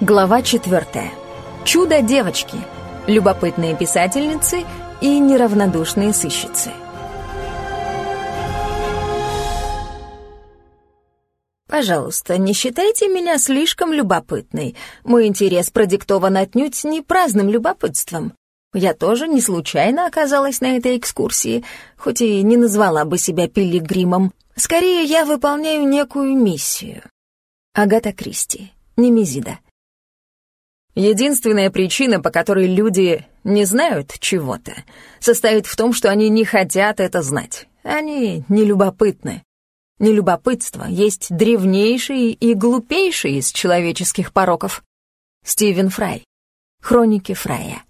Глава четвертая. Чудо-девочки. Любопытные писательницы и неравнодушные сыщицы. Пожалуйста, не считайте меня слишком любопытной. Мой интерес продиктован отнюдь не праздным любопытством. Я тоже не случайно оказалась на этой экскурсии, хоть и не назвала бы себя пилигримом. Скорее, я выполняю некую миссию. Агата Кристи. Немезида. Единственная причина, по которой люди не знают чего-то, состоит в том, что они не хотят это знать. Они не любопытны. Нелюбопытство есть древнейший и глупейший из человеческих пороков. Стивен Фрай. Хроники Фрая.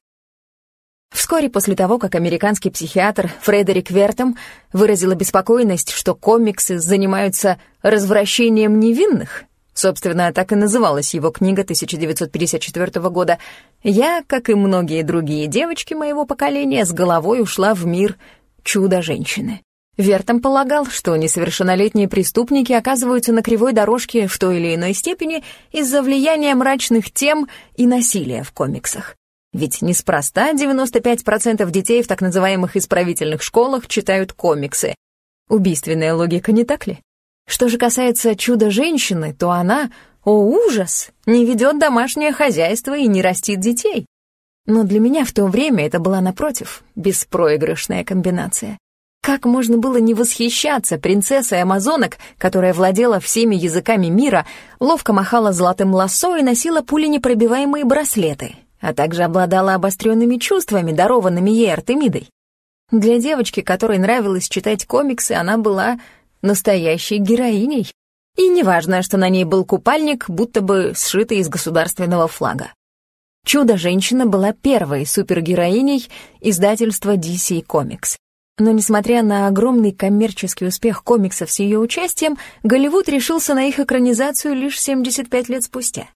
Вскоре после того, как американский психиатр Фредерик Вертом выразил обеспокоенность, что комиксы занимаются развращением невинных, Собственно, так и называлась его книга 1954 года. Я, как и многие другие девочки моего поколения, с головой ушла в мир чудо-женщины. Вертом полагал, что несовершеннолетние преступники оказываются на кривой дорожке в той или иной степени из-за влияния мрачных тем и насилия в комиксах. Ведь неспроста 95% детей в так называемых исправительных школах читают комиксы. Убийственная логика, не так ли? Что же касается чудо-женщины, то она, о ужас, не ведет домашнее хозяйство и не растит детей. Но для меня в то время это была, напротив, беспроигрышная комбинация. Как можно было не восхищаться принцессой амазонок, которая владела всеми языками мира, ловко махала золотым лассо и носила пуленепробиваемые браслеты, а также обладала обостренными чувствами, дарованными ей Артемидой. Для девочки, которой нравилось читать комиксы, она была настоящей героиней. И неважно, что на ней был купальник, будто бы сшитый из государственного флага. «Чудо-женщина» была первой супергероиней издательства DC Comics. Но несмотря на огромный коммерческий успех комиксов с ее участием, Голливуд решился на их экранизацию лишь 75 лет спустя.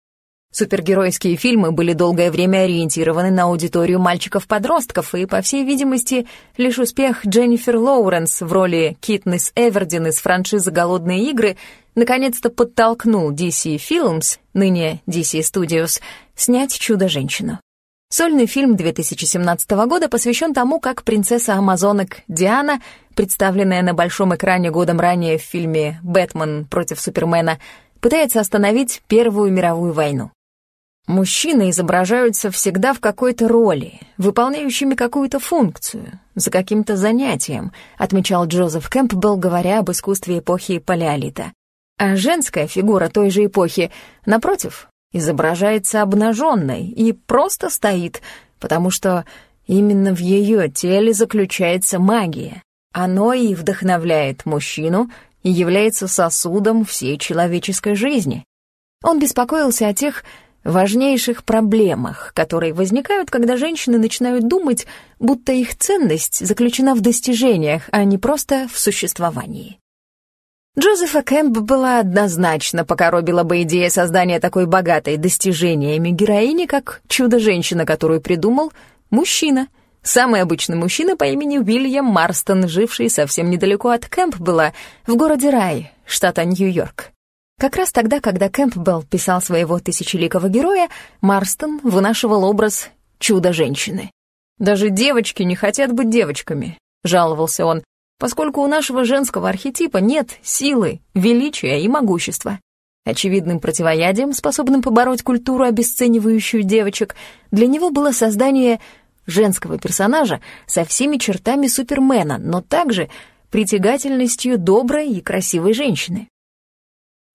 Супергеройские фильмы были долгое время ориентированы на аудиторию мальчиков-подростков, и, по всей видимости, лишь успех Дженнифер Лоуренс в роли Китнес Эвердин из франшизы «Голодные игры» наконец-то подтолкнул DC Films, ныне DC Studios, снять «Чудо-женщину». Сольный фильм 2017 года посвящен тому, как принцесса амазонок Диана, представленная на большом экране годом ранее в фильме «Бэтмен против Супермена», пытается остановить Первую мировую войну. Мужчины изображаются всегда в какой-то роли, выполняющими какую-то функцию, за каким-то занятием, отмечал Джозеф Кэмпбелл, говоря об искусстве эпохи Палеолита. А женская фигура той же эпохи, напротив, изображается обнаженной и просто стоит, потому что именно в ее теле заключается магия. Оно и вдохновляет мужчину и является сосудом всей человеческой жизни. Он беспокоился о тех важнейших проблемах, которые возникают, когда женщины начинают думать, будто их ценность заключена в достижениях, а не просто в существовании. Джозефа Кэмп была однозначно покоробила бы идея создания такой богатой достижениями героини, как чудо-женщина, которую придумал мужчина. Самый обычный мужчина по имени Уильям Марстон, живший совсем недалеко от Кэмпбелла, в городе Рай, штата Нью-Йорк. Как раз тогда, когда Кэмпбелл писал своего тысячеликого героя, Марстон вынашивал образ чудо-женщины. «Даже девочки не хотят быть девочками», — жаловался он, поскольку у нашего женского архетипа нет силы, величия и могущества. Очевидным противоядием, способным побороть культуру, обесценивающую девочек, для него было создание женского персонажа со всеми чертами Супермена, но также притягательностью доброй и красивой женщины.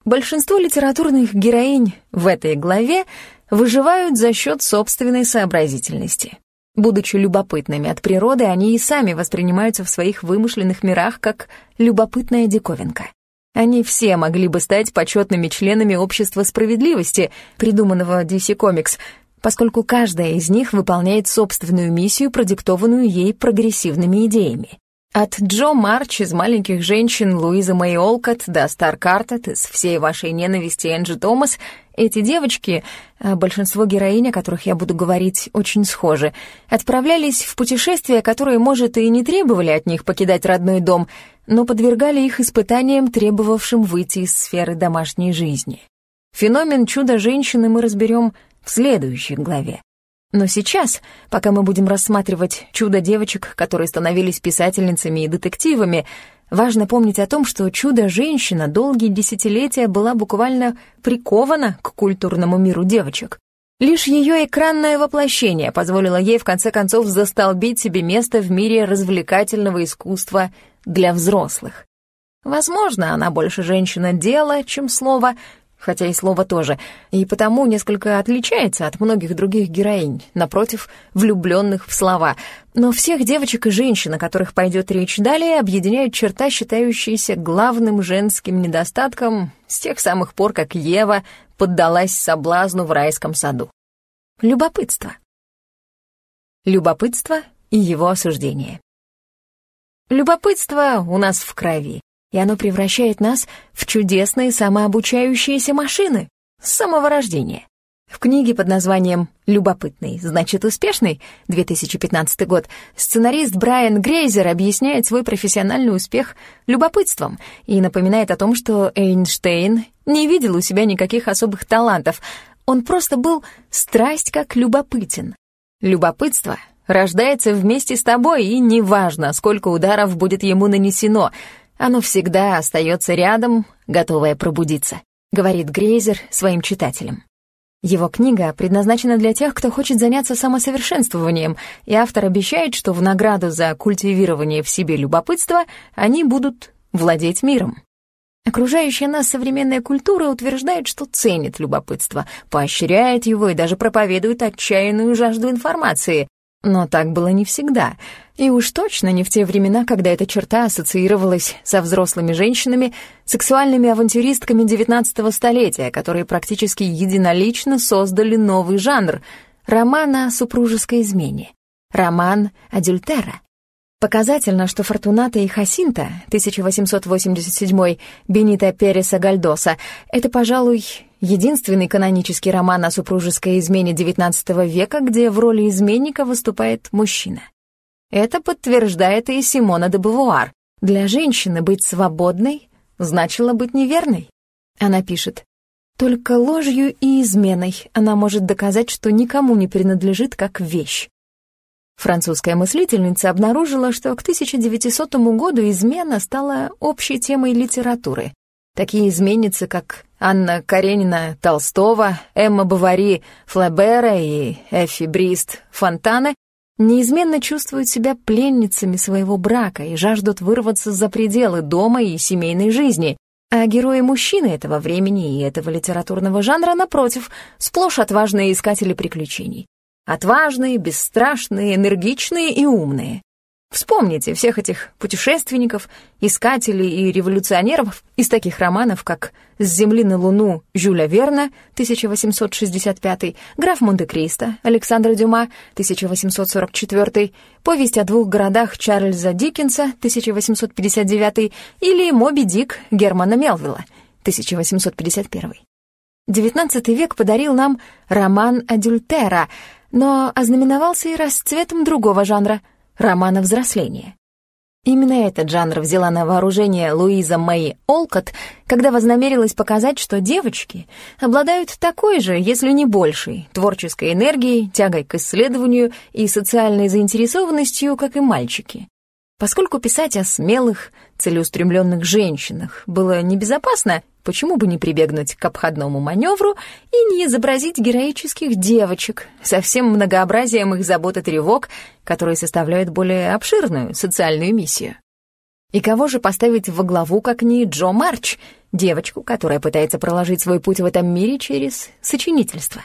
Большинство литературных героинь в этой главе выживают за счет собственной сообразительности. Будучи любопытными от природы, они и сами воспринимаются в своих вымышленных мирах как любопытная диковинка. Они все могли бы стать почетными членами общества справедливости, придуманного DC Comics, поскольку каждая из них выполняет собственную миссию, продиктованную ей прогрессивными идеями. От Джо Марч из «Маленьких женщин» Луизы Мэй Олкот до Стар Картет из «Всей вашей ненависти» Энджи Томас эти девочки, а большинство героинь, о которых я буду говорить, очень схожи, отправлялись в путешествия, которые, может, и не требовали от них покидать родной дом, но подвергали их испытаниям, требовавшим выйти из сферы домашней жизни. Феномен чуда-женщины мы разберем в следующей главе. Но сейчас, пока мы будем рассматривать чудо девочек, которые становились писательницами и детективами, важно помнить о том, что чудо-женщина долгие десятилетия была буквально прикована к культурному миру девочек. Лишь ее экранное воплощение позволило ей в конце концов застолбить себе место в мире развлекательного искусства для взрослых. Возможно, она больше женщина дела, чем слово, хотя и слово тоже, и потому несколько отличается от многих других героинь, напротив, влюбленных в слова. Но всех девочек и женщин, о которых пойдет речь далее, объединяют черта, считающаяся главным женским недостатком с тех самых пор, как Ева поддалась соблазну в райском саду. Любопытство. Любопытство и его осуждение. Любопытство у нас в крови и оно превращает нас в чудесные самообучающиеся машины с самого рождения. В книге под названием «Любопытный, значит успешный» 2015 год сценарист Брайан Грейзер объясняет свой профессиональный успех любопытством и напоминает о том, что Эйнштейн не видел у себя никаких особых талантов, он просто был страсть как любопытен. Любопытство рождается вместе с тобой, и неважно, сколько ударов будет ему нанесено — оно всегда остается рядом, готовое пробудиться, говорит Грейзер своим читателям. Его книга предназначена для тех, кто хочет заняться самосовершенствованием, и автор обещает, что в награду за культивирование в себе любопытства они будут владеть миром. Окружающая нас современная культура утверждает, что ценит любопытство, поощряет его и даже проповедует отчаянную жажду информации. Но так было не всегда — и уж точно не в те времена, когда эта черта ассоциировалась со взрослыми женщинами, сексуальными авантюристками XIX столетия, которые практически единолично создали новый жанр — роман о супружеской измене, роман «Адюльтера». Показательно, что Фортуната и Хасинта, 1887 Бенита Переса Гальдоса, это, пожалуй, единственный канонический роман о супружеской измене XIX века, где в роли изменника выступает мужчина. Это подтверждает и Симона де Бувуар. Для женщины быть свободной значило быть неверной. Она пишет, «Только ложью и изменой она может доказать, что никому не принадлежит как вещь». Французская мыслительница обнаружила, что к 1900 году измена стала общей темой литературы. Такие изменницы, как Анна Каренина Толстого, Эмма Бавари Флебера и Эффи Брист Фонтане неизменно чувствуют себя пленницами своего брака и жаждут вырваться за пределы дома и семейной жизни, а герои мужчины этого времени и этого литературного жанра, напротив, сплошь отважные искатели приключений. Отважные, бесстрашные, энергичные и умные. Вспомните всех этих путешественников, искателей и революционеров из таких романов, как «С земли на Луну» Жюля Верна, 1865, «Граф Монте-Кристо» Александра Дюма, 1844, «Повесть о двух городах» Чарльза Диккенса, 1859, или «Моби Дик» Германа Мелвилла, 1851. XIX век подарил нам роман «Адюльтера», но ознаменовался и расцветом другого жанра — романа взросления. Именно этот жанр взяла на вооружение Луиза Мэй Олкот, когда вознамерилась показать, что девочки обладают такой же, если не большей, творческой энергией, тягой к исследованию и социальной заинтересованностью, как и мальчики. Поскольку писать о смелых, целеустремленных женщинах было небезопасно, почему бы не прибегнуть к обходному маневру и не изобразить героических девочек со всем многообразием их забот и тревог, которые составляют более обширную социальную миссию? И кого же поставить во главу, как не Джо Марч, девочку, которая пытается проложить свой путь в этом мире через сочинительство?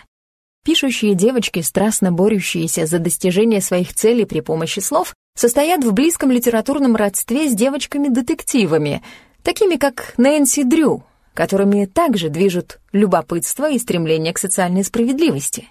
Пишущие девочки, страстно борющиеся за достижение своих целей при помощи слов, состоят в близком литературном родстве с девочками-детективами, такими как Нэнси Дрю, которыми также движут любопытство и стремление к социальной справедливости.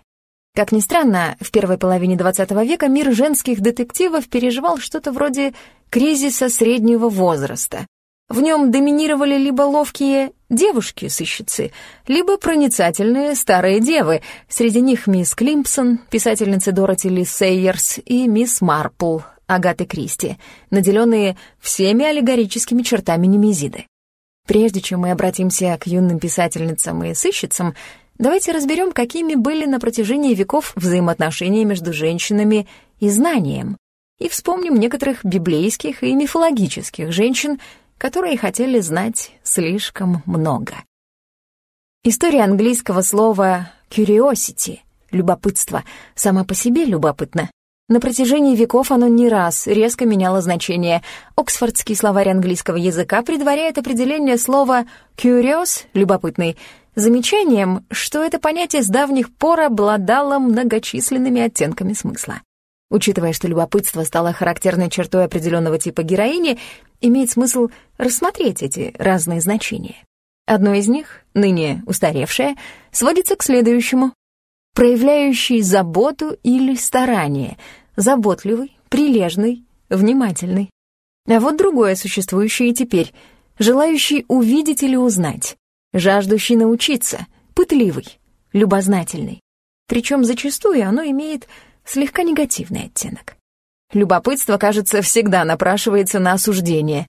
Как ни странно, в первой половине XX века мир женских детективов переживал что-то вроде кризиса среднего возраста. В нем доминировали либо ловкие девушки-сыщицы, либо проницательные старые девы, среди них мисс Климпсон, писательница Дороти Ли Сейерс и мисс Марпл Агаты Кристи, наделенные всеми аллегорическими чертами Немезиды. Прежде чем мы обратимся к юным писательницам и сыщицам, давайте разберем, какими были на протяжении веков взаимоотношения между женщинами и знанием, и вспомним некоторых библейских и мифологических женщин, которые хотели знать слишком много. История английского слова «curiosity» — любопытство — сама по себе любопытна. На протяжении веков оно не раз резко меняло значение. Оксфордский словарь английского языка предваряет определение слова «curious» — любопытный — замечанием, что это понятие с давних пор обладало многочисленными оттенками смысла. Учитывая, что любопытство стало характерной чертой определенного типа героини, имеет смысл рассмотреть эти разные значения. Одно из них, ныне устаревшее, сводится к следующему. Проявляющий заботу или старание, заботливый, прилежный, внимательный. А вот другое, существующее теперь, желающий увидеть или узнать, жаждущий научиться, пытливый, любознательный. Причем зачастую оно имеет слегка негативный оттенок. Любопытство, кажется, всегда напрашивается на осуждение.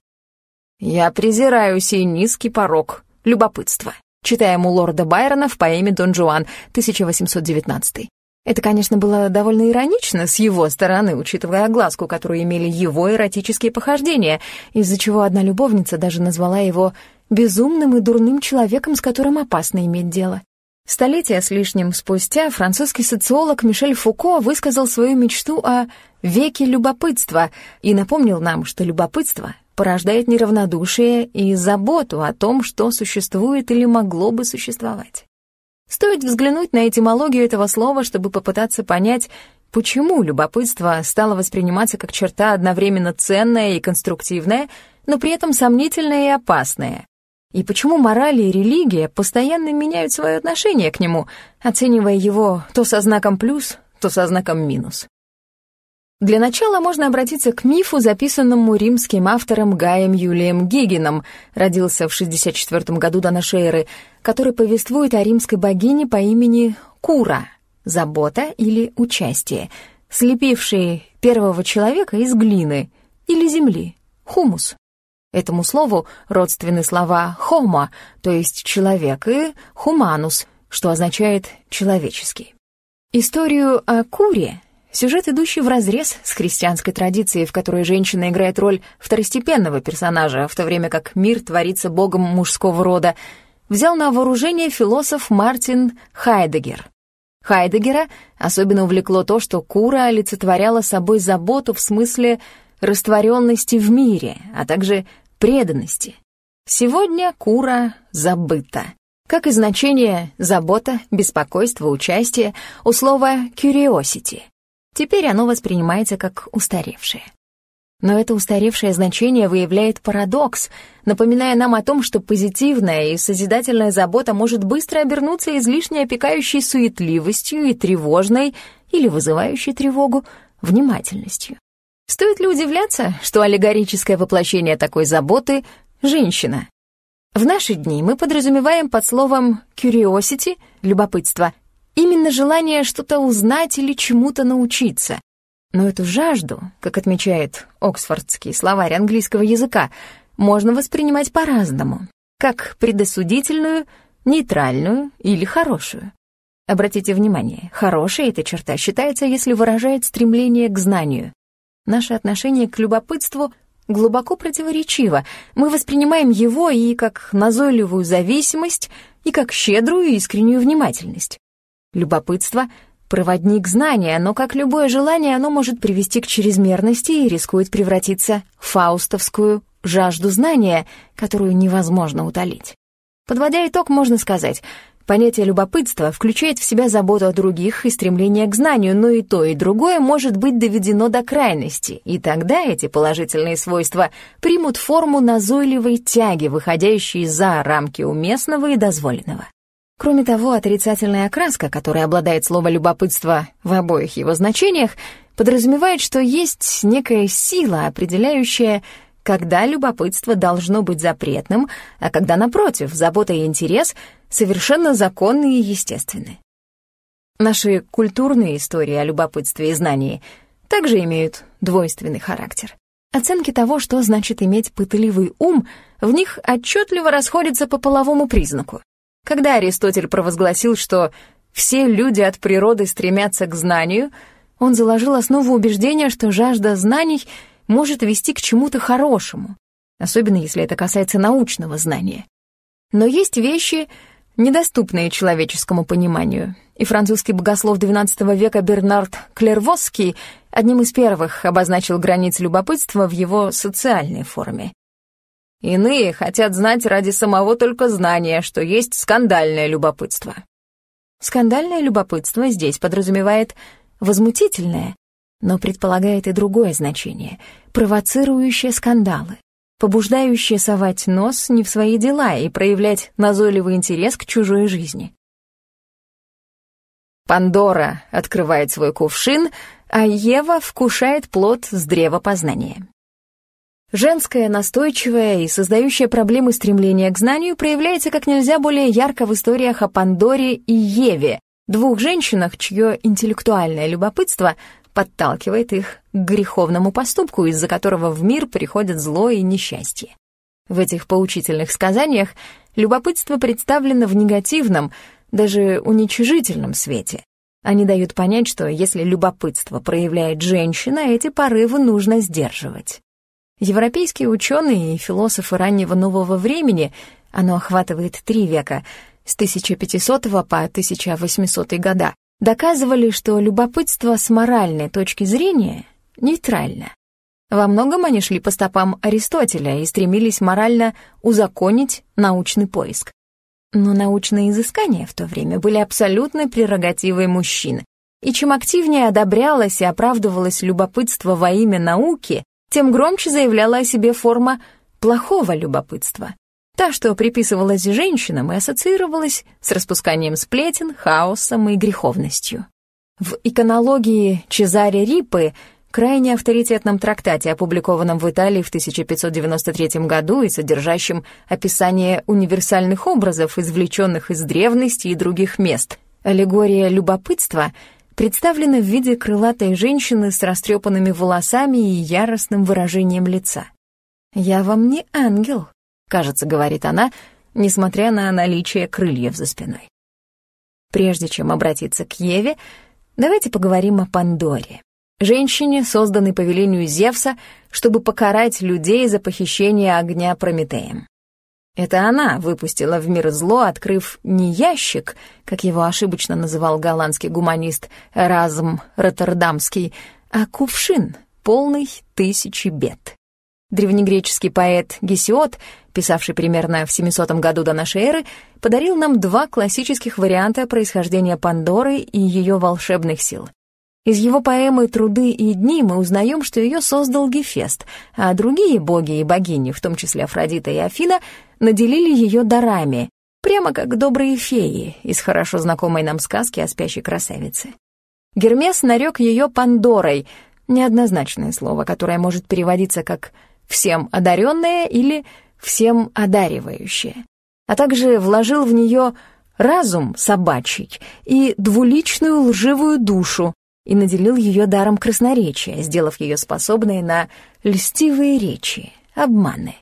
«Я презираю сей низкий порог, любопытство», читаем у лорда Байрона в поэме «Дон Жуан» 1819. Это, конечно, было довольно иронично с его стороны, учитывая огласку, которую имели его эротические похождения, из-за чего одна любовница даже назвала его безумным и дурным человеком, с которым опасно иметь дело. Столетия с лишним спустя французский социолог Мишель Фуко высказал свою мечту о «веке любопытства» и напомнил нам, что любопытство порождает неравнодушие и заботу о том, что существует или могло бы существовать. Стоит взглянуть на этимологию этого слова, чтобы попытаться понять, почему любопытство стало восприниматься как черта одновременно ценная и конструктивная, но при этом сомнительная и опасная, и почему мораль и религия постоянно меняют свое отношение к нему, оценивая его то со знаком плюс, то со знаком минус. Для начала можно обратиться к мифу, записанному римским автором Гаем Юлием Гигином, родился в 64 году до нашей эры, который повествует о римской богине по имени Кура, забота или участие, слепившей первого человека из глины или земли, хумус. Этому слову родственны слова «homo», то есть «человек», и «humanus», что означает «человеческий». Историю о куре — сюжет, идущий вразрез с христианской традицией, в которой женщина играет роль второстепенного персонажа, в то время как мир творится богом мужского рода, взял на вооружение философ Мартин Хайдегер. Хайдегера особенно увлекло то, что кура олицетворяла собой заботу в смысле растворенности в мире, а также преданности. Сегодня кура забыта. Как и значение забота, беспокойство, участие у слова curiosity. Теперь оно воспринимается как устаревшее. Но это устаревшее значение выявляет парадокс, напоминая нам о том, что позитивная и созидательная забота может быстро обернуться излишне опекающей суетливостью и тревожной или вызывающей тревогу внимательностью. Стоит ли удивляться, что аллегорическое воплощение такой заботы — женщина? В наши дни мы подразумеваем под словом curiosity — любопытство — именно желание что-то узнать или чему-то научиться. Но эту жажду, как отмечает Оксфордский словарь английского языка, можно воспринимать по-разному, как предосудительную, нейтральную или хорошую. Обратите внимание, хорошая эта черта считается, если выражает стремление к знанию, Наше отношение к любопытству глубоко противоречиво. Мы воспринимаем его и как назойливую зависимость, и как щедрую и искреннюю внимательность. Любопытство — проводник знания, но, как любое желание, оно может привести к чрезмерности и рискует превратиться в фаустовскую жажду знания, которую невозможно утолить. Подводя итог, можно сказать, Понятие любопытства включает в себя заботу о других и стремление к знанию, но и то, и другое может быть доведено до крайности, и тогда эти положительные свойства примут форму назойливой тяги, выходящей за рамки уместного и дозволенного. Кроме того, отрицательная окраска, которой обладает слово «любопытство» в обоих его значениях, подразумевает, что есть некая сила, определяющая когда любопытство должно быть запретным, а когда, напротив, забота и интерес совершенно законны и естественны. Наши культурные истории о любопытстве и знании также имеют двойственный характер. Оценки того, что значит иметь пытливый ум, в них отчетливо расходятся по половому признаку. Когда Аристотель провозгласил, что все люди от природы стремятся к знанию, он заложил основу убеждения, что жажда знаний может вести к чему-то хорошему, особенно если это касается научного знания. Но есть вещи, недоступные человеческому пониманию, и французский богослов XII века Бернард Клервосский одним из первых обозначил границы любопытства в его социальной форме. Иные хотят знать ради самого только знания, что есть скандальное любопытство. Скандальное любопытство здесь подразумевает возмутительное, но предполагает и другое значение — провоцирующее скандалы, побуждающее совать нос не в свои дела и проявлять назойливый интерес к чужой жизни. Пандора открывает свой кувшин, а Ева вкушает плод с древа познания. Женское, настойчивое и создающее проблемы стремление к знанию проявляется как нельзя более ярко в историях о Пандоре и Еве, двух женщинах, чье интеллектуальное любопытство подталкивает их к греховному поступку, из-за которого в мир приходят зло и несчастье. В этих поучительных сказаниях любопытство представлено в негативном, даже уничижительном свете. Они дают понять, что если любопытство проявляет женщина, эти порывы нужно сдерживать. Европейские ученые и философы раннего нового времени, оно охватывает три века, с 1500 по 1800 года, доказывали, что любопытство с моральной точки зрения нейтрально. Во многом они шли по стопам Аристотеля и стремились морально узаконить научный поиск. Но научные изыскания в то время были абсолютной прерогативой мужчин, и чем активнее одобрялось и оправдывалось любопытство во имя науки, тем громче заявляла о себе форма плохого любопытства. Та, что приписывалась женщинам и ассоциировалась с распусканием сплетен, хаосом и греховностью. В иконологии Чезаре Рипы, крайне авторитетном трактате, опубликованном в Италии в 1593 году и содержащем описание универсальных образов, извлеченных из древности и других мест, аллегория любопытства — представлена в виде крылатой женщины с растрепанными волосами и яростным выражением лица. «Я вам не ангел», — кажется, говорит она, несмотря на наличие крыльев за спиной. Прежде чем обратиться к Еве, давайте поговорим о Пандоре. Женщине, созданной по велению Зевса, чтобы покарать людей за похищение огня Прометеем. Это она выпустила в мир зло, открыв не ящик, как его ошибочно называл голландский гуманист Разм Роттердамский, а кувшин, полный тысячи бед. Древнегреческий поэт Гесиод, писавший примерно в 700 году до нашей эры, подарил нам два классических варианта происхождения Пандоры и ее волшебных сил. Из его поэмы «Труды и дни» мы узнаем, что ее создал Гефест, а другие боги и богини, в том числе Афродита и Афина, наделили ее дарами, прямо как добрые феи из хорошо знакомой нам сказки о спящей красавице. Гермес нарек ее Пандорой, неоднозначное слово, которое может переводиться как «всем одаренное» или «всем одаривающее», а также вложил в нее разум собачий и двуличную лживую душу, и наделил ее даром красноречия, сделав ее способной на льстивые речи, обманы.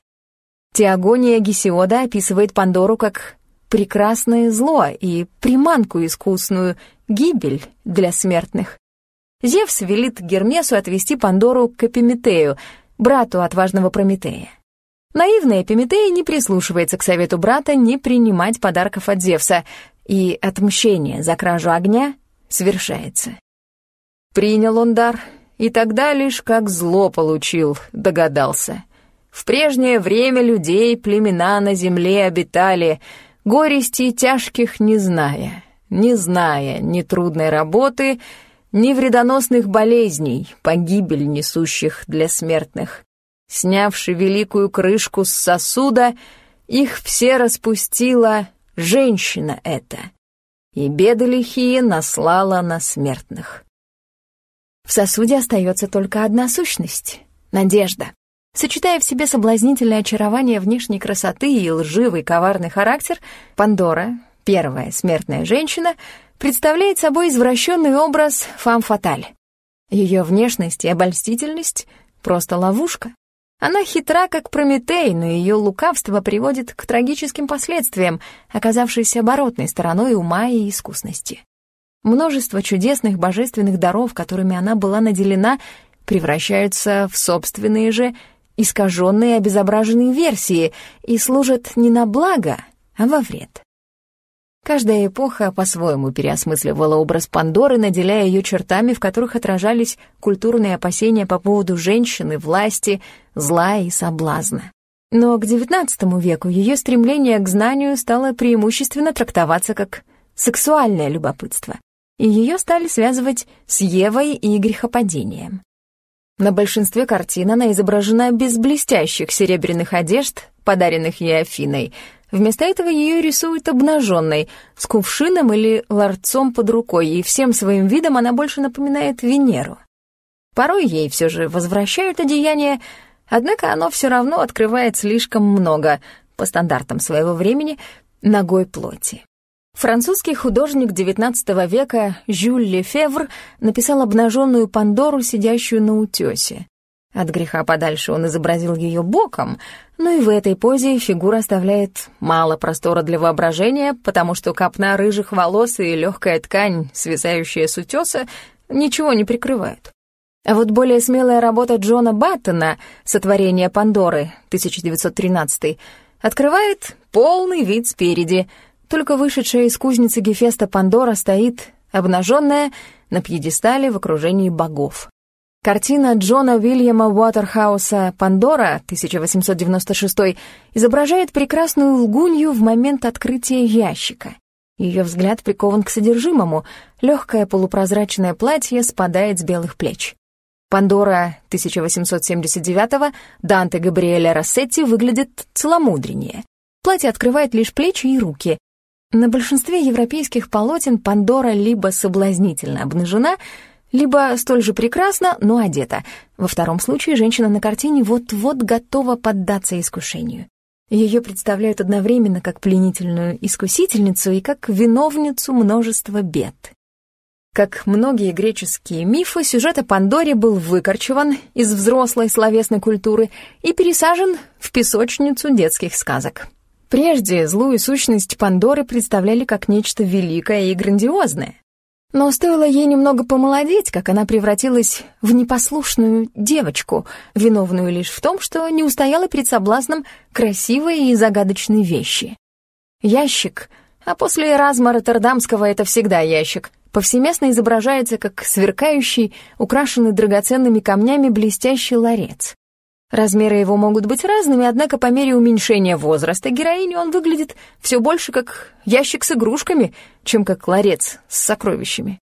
Теогония Гесиода описывает Пандору как прекрасное зло и приманку искусную, гибель для смертных. Зевс велит Гермесу отвести Пандору к Эпиметею, брату отважного Прометея. Наивная Эпиметея не прислушивается к совету брата не принимать подарков от Зевса, и отмщение за кражу огня свершается. Принял он дар, и тогда лишь как зло получил, догадался. В прежнее время людей племена на земле обитали, горести тяжких не зная, не зная ни трудной работы, ни вредоносных болезней, погибель несущих для смертных. Снявши великую крышку с сосуда, их все распустила женщина эта, и беды лихие наслала на смертных. В сосуде остается только одна сущность — надежда. Сочетая в себе соблазнительное очарование внешней красоты и лживый коварный характер, Пандора, первая смертная женщина, представляет собой извращенный образ фам-фаталь. Ее внешность и обольстительность — просто ловушка. Она хитра, как Прометей, но ее лукавство приводит к трагическим последствиям, оказавшейся оборотной стороной ума и искусности. Множество чудесных божественных даров, которыми она была наделена, превращаются в собственные же искаженные обезображенные версии и служат не на благо, а во вред. Каждая эпоха по-своему переосмысливала образ Пандоры, наделяя ее чертами, в которых отражались культурные опасения по поводу женщины, власти, зла и соблазна. Но к XIX веку ее стремление к знанию стало преимущественно трактоваться как сексуальное любопытство, и ее стали связывать с Евой и грехопадением. На большинстве картин она изображена без блестящих серебряных одежд, подаренных ей Афиной — Вместо этого ее рисуют обнаженной, с кувшином или ларцом под рукой, и всем своим видом она больше напоминает Венеру. Порой ей все же возвращают одеяние, однако оно все равно открывает слишком много, по стандартам своего времени, ногой плоти. Французский художник XIX века Жюль Лефевр написал обнаженную Пандору, сидящую на утесе. От греха подальше он изобразил ее боком, но и в этой позе фигура оставляет мало простора для воображения, потому что копна рыжих волос и легкая ткань, свисающая с утеса, ничего не прикрывают. А вот более смелая работа Джона Баттона «Сотворение Пандоры» 1913 открывает полный вид спереди. Только вышедшая из кузницы Гефеста Пандора стоит, обнаженная, на пьедестале в окружении богов. Картина Джона Уильяма Уотерхауса «Пандора» 1896 изображает прекрасную лгунью в момент открытия ящика. Ее взгляд прикован к содержимому, легкое полупрозрачное платье спадает с белых плеч. «Пандора» 1879 Данте Габриэля Рассетти выглядит целомудреннее. Платье открывает лишь плечи и руки. На большинстве европейских полотен Пандора либо соблазнительно обнажена, либо столь же прекрасна, но одета. Во втором случае женщина на картине вот-вот готова поддаться искушению. Ее представляют одновременно как пленительную искусительницу и как виновницу множества бед. Как многие греческие мифы, сюжет о Пандоре был выкорчеван из взрослой словесной культуры и пересажен в песочницу детских сказок. Прежде злую сущность Пандоры представляли как нечто великое и грандиозное. Но стоило ей немного помолодеть, как она превратилась в непослушную девочку, виновную лишь в том, что не устояла перед соблазном красивой и загадочной вещи. Ящик, а после Эразма Роттердамского это всегда ящик, повсеместно изображается как сверкающий, украшенный драгоценными камнями блестящий ларец. Размеры его могут быть разными, однако по мере уменьшения возраста героини он выглядит все больше как ящик с игрушками, чем как ларец с сокровищами.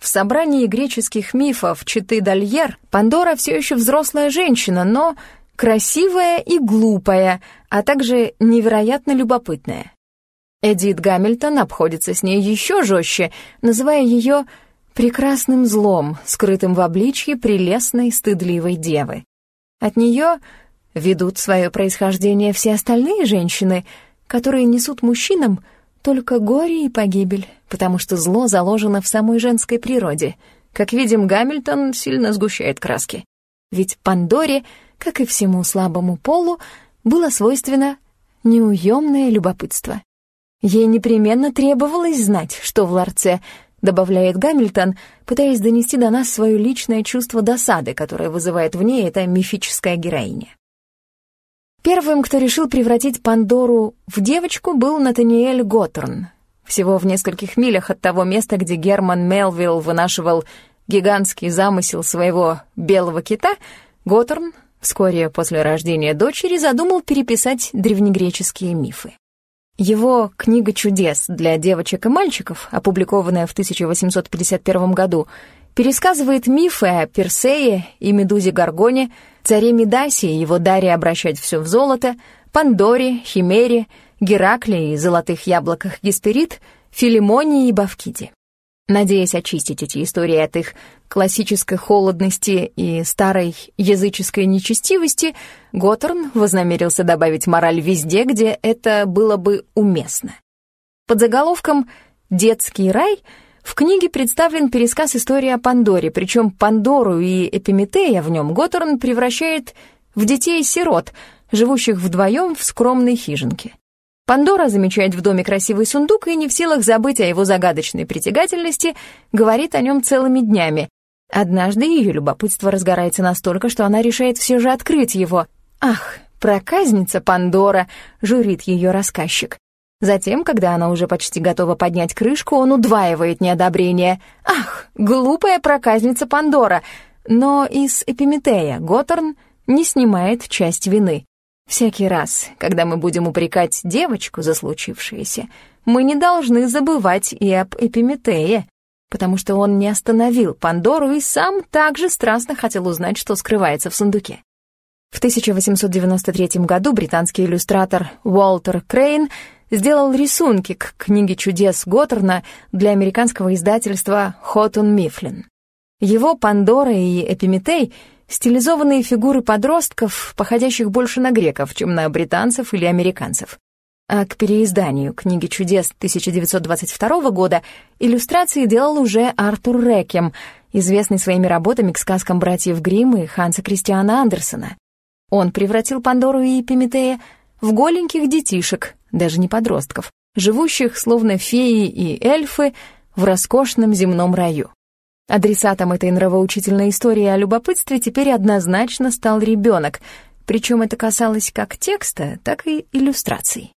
В собрании греческих мифов Читы Дальер Пандора все еще взрослая женщина, но красивая и глупая, а также невероятно любопытная. Эдит Гамильтон обходится с ней еще жестче, называя ее прекрасным злом, скрытым в обличье прелестной стыдливой девы. От нее ведут свое происхождение все остальные женщины, которые несут мужчинам только горе и погибель, потому что зло заложено в самой женской природе. Как видим, Гамильтон сильно сгущает краски. Ведь Пандоре, как и всему слабому полу, было свойственно неуемное любопытство. Ей непременно требовалось знать, что в ларце, добавляет Гамильтон, пытаясь донести до нас свое личное чувство досады, которое вызывает в ней эта мифическая героиня. Первым, кто решил превратить Пандору в девочку, был Натаниэль Готтерн. Всего в нескольких милях от того места, где Герман Мелвилл вынашивал гигантский замысел своего белого кита, Готтерн вскоре после рождения дочери задумал переписать древнегреческие мифы. Его «Книга чудес для девочек и мальчиков», опубликованная в 1851 году, пересказывает мифы о Персее и Медузе Гаргоне, царе Медасе и его даре обращать все в золото, Пандоре, Химере, Геракле и золотых яблоках Гесперид, Филимоне и Бавкиде. Надеясь очистить эти истории от их классической холодности и старой языческой нечестивости, Готтерн вознамерился добавить мораль везде, где это было бы уместно. Под заголовком «Детский рай» в книге представлен пересказ истории о Пандоре, причем Пандору и Эпиметея в нем Готтерн превращает в детей-сирот, живущих вдвоем в скромной хижинке. Пандора замечает в доме красивый сундук и не в силах забыть о его загадочной притягательности, говорит о нем целыми днями. Однажды ее любопытство разгорается настолько, что она решает все же открыть его. «Ах, проказница Пандора!» — журит ее рассказчик. Затем, когда она уже почти готова поднять крышку, он удваивает неодобрение. «Ах, глупая проказница Пандора!» Но из Эпиметея Готорн не снимает часть вины. Всякий раз, когда мы будем упрекать девочку за случившееся, мы не должны забывать и об Эпиметее, потому что он не остановил Пандору и сам также страстно хотел узнать, что скрывается в сундуке. В 1893 году британский иллюстратор Уолтер Крейн сделал рисунки к книге чудес Готтерна для американского издательства Хотун Мифлин. Его Пандора и Эпиметей — стилизованные фигуры подростков, походящих больше на греков, чем на британцев или американцев. А к переизданию «Книги чудес» 1922 года иллюстрации делал уже Артур Рекем, известный своими работами к сказкам братьев Гримм и Ханса Кристиана Андерсена. Он превратил Пандору и Пиметея в голеньких детишек, даже не подростков, живущих, словно феи и эльфы, в роскошном земном раю. Адресатом этой нравоучительной истории о любопытстве теперь однозначно стал ребенок, причем это касалось как текста, так и иллюстраций.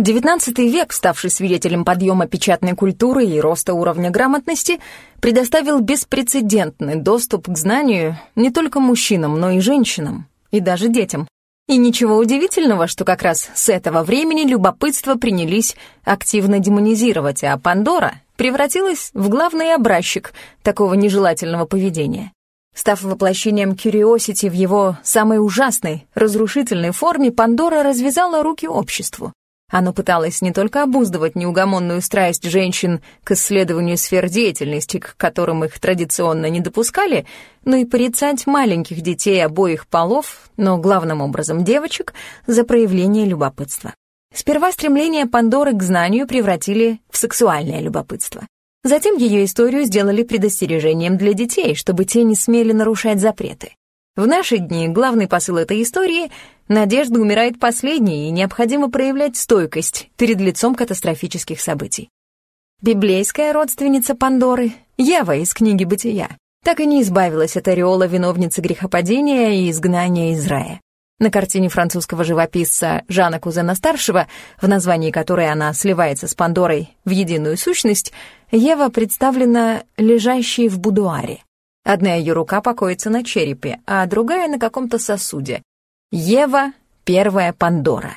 XIX век, ставший свидетелем подъема печатной культуры и роста уровня грамотности, предоставил беспрецедентный доступ к знанию не только мужчинам, но и женщинам, и даже детям. И ничего удивительного, что как раз с этого времени любопытство принялись активно демонизировать, а Пандора превратилась в главный образчик такого нежелательного поведения. Став воплощением Curiosity в его самой ужасной, разрушительной форме, Пандора развязала руки обществу. Оно пыталось не только обуздывать неугомонную страсть женщин к исследованию сфер деятельности, к которым их традиционно не допускали, но и порицать маленьких детей обоих полов, но главным образом девочек, за проявление любопытства. Сперва стремление Пандоры к знанию превратили в сексуальное любопытство. Затем ее историю сделали предостережением для детей, чтобы те не смели нарушать запреты. В наши дни главный посыл этой истории — надежда умирает последней, и необходимо проявлять стойкость перед лицом катастрофических событий. Библейская родственница Пандоры, Ева из книги «Бытия», так и не избавилась от ореола виновницы грехопадения и изгнания из рая. На картине французского живописца Жана Кузена-старшего, в названии которой она сливается с Пандорой в единую сущность, Ева представлена лежащей в будуаре. Одна ее рука покоится на черепе, а другая на каком-то сосуде. Ева — первая Пандора.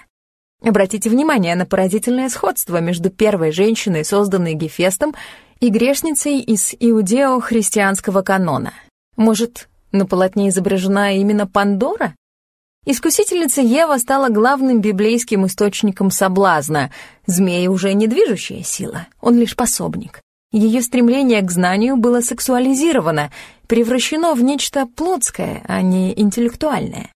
Обратите внимание на поразительное сходство между первой женщиной, созданной Гефестом, и грешницей из иудео-христианского канона. Может, на полотне изображена именно Пандора? Искусительница Ева стала главным библейским источником соблазна. Змея уже не движущая сила, он лишь пособник. Ее стремление к знанию было сексуализировано, превращено в нечто плотское, а не интеллектуальное.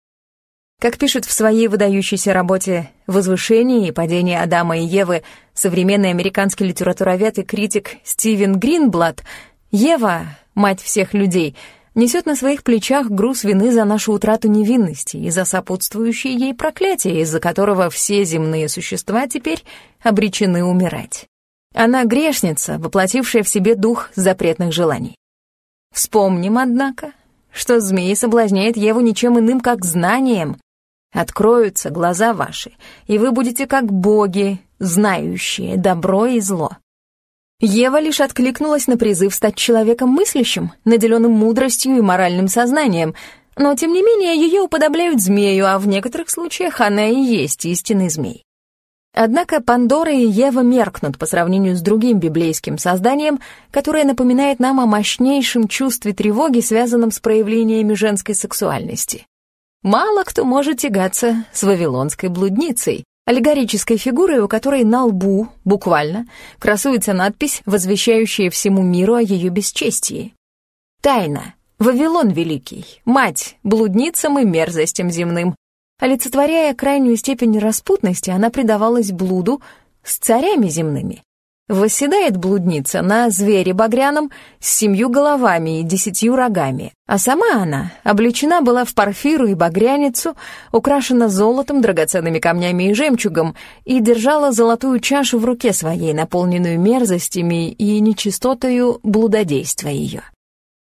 Как пишет в своей выдающейся работе «Возвышение и падение Адама и Евы» современный американский литературовед и критик Стивен Гринблад, Ева, мать всех людей — несет на своих плечах груз вины за нашу утрату невинности и за сопутствующее ей проклятие, из-за которого все земные существа теперь обречены умирать. Она грешница, воплотившая в себе дух запретных желаний. Вспомним, однако, что змеи соблазняет Еву ничем иным, как знанием. Откроются глаза ваши, и вы будете как боги, знающие добро и зло. Ева лишь откликнулась на призыв стать человеком мыслящим, наделенным мудростью и моральным сознанием, но тем не менее ее уподобляют змею, а в некоторых случаях она и есть истинный змей. Однако Пандора и Ева меркнут по сравнению с другим библейским созданием, которое напоминает нам о мощнейшем чувстве тревоги, связанном с проявлениями женской сексуальности. Мало кто может тягаться с вавилонской блудницей, аллегорической фигурой, у которой на лбу, буквально, красуется надпись, возвещающая всему миру о ее бесчестии. Тайна. Вавилон Великий, мать, блудницам и мерзостям земным. Олицетворяя крайнюю степень распутности, она предавалась блуду с царями земными. Восседает блудница на звере багряном с семью головами и десятью рогами, а сама она облечена была в парфиру и багряницу, украшена золотом, драгоценными камнями и жемчугом, и держала золотую чашу в руке своей, наполненную мерзостями и нечистотою блудодейства ее.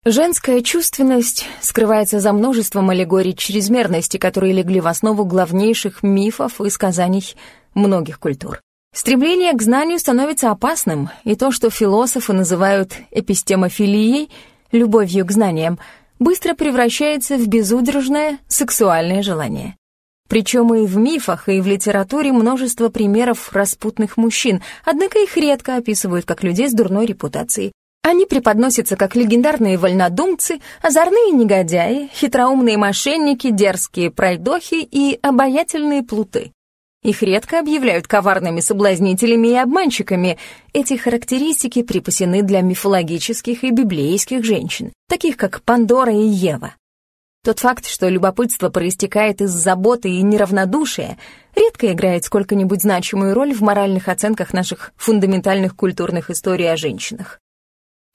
Женская чувственность скрывается за множеством аллегорий чрезмерности, которые легли в основу главнейших мифов и сказаний многих культур. Стремление к знанию становится опасным, и то, что философы называют эпистемофилией, любовью к знаниям, быстро превращается в безудержное сексуальное желание. Причем и в мифах, и в литературе множество примеров распутных мужчин, однако их редко описывают как людей с дурной репутацией. Они преподносятся как легендарные вольнодумцы, озорные негодяи, хитроумные мошенники, дерзкие пройдохи и обаятельные плуты. Их редко объявляют коварными соблазнителями и обманщиками. Эти характеристики припасены для мифологических и библейских женщин, таких как Пандора и Ева. Тот факт, что любопытство проистекает из заботы и неравнодушия, редко играет сколько-нибудь значимую роль в моральных оценках наших фундаментальных культурных историй о женщинах.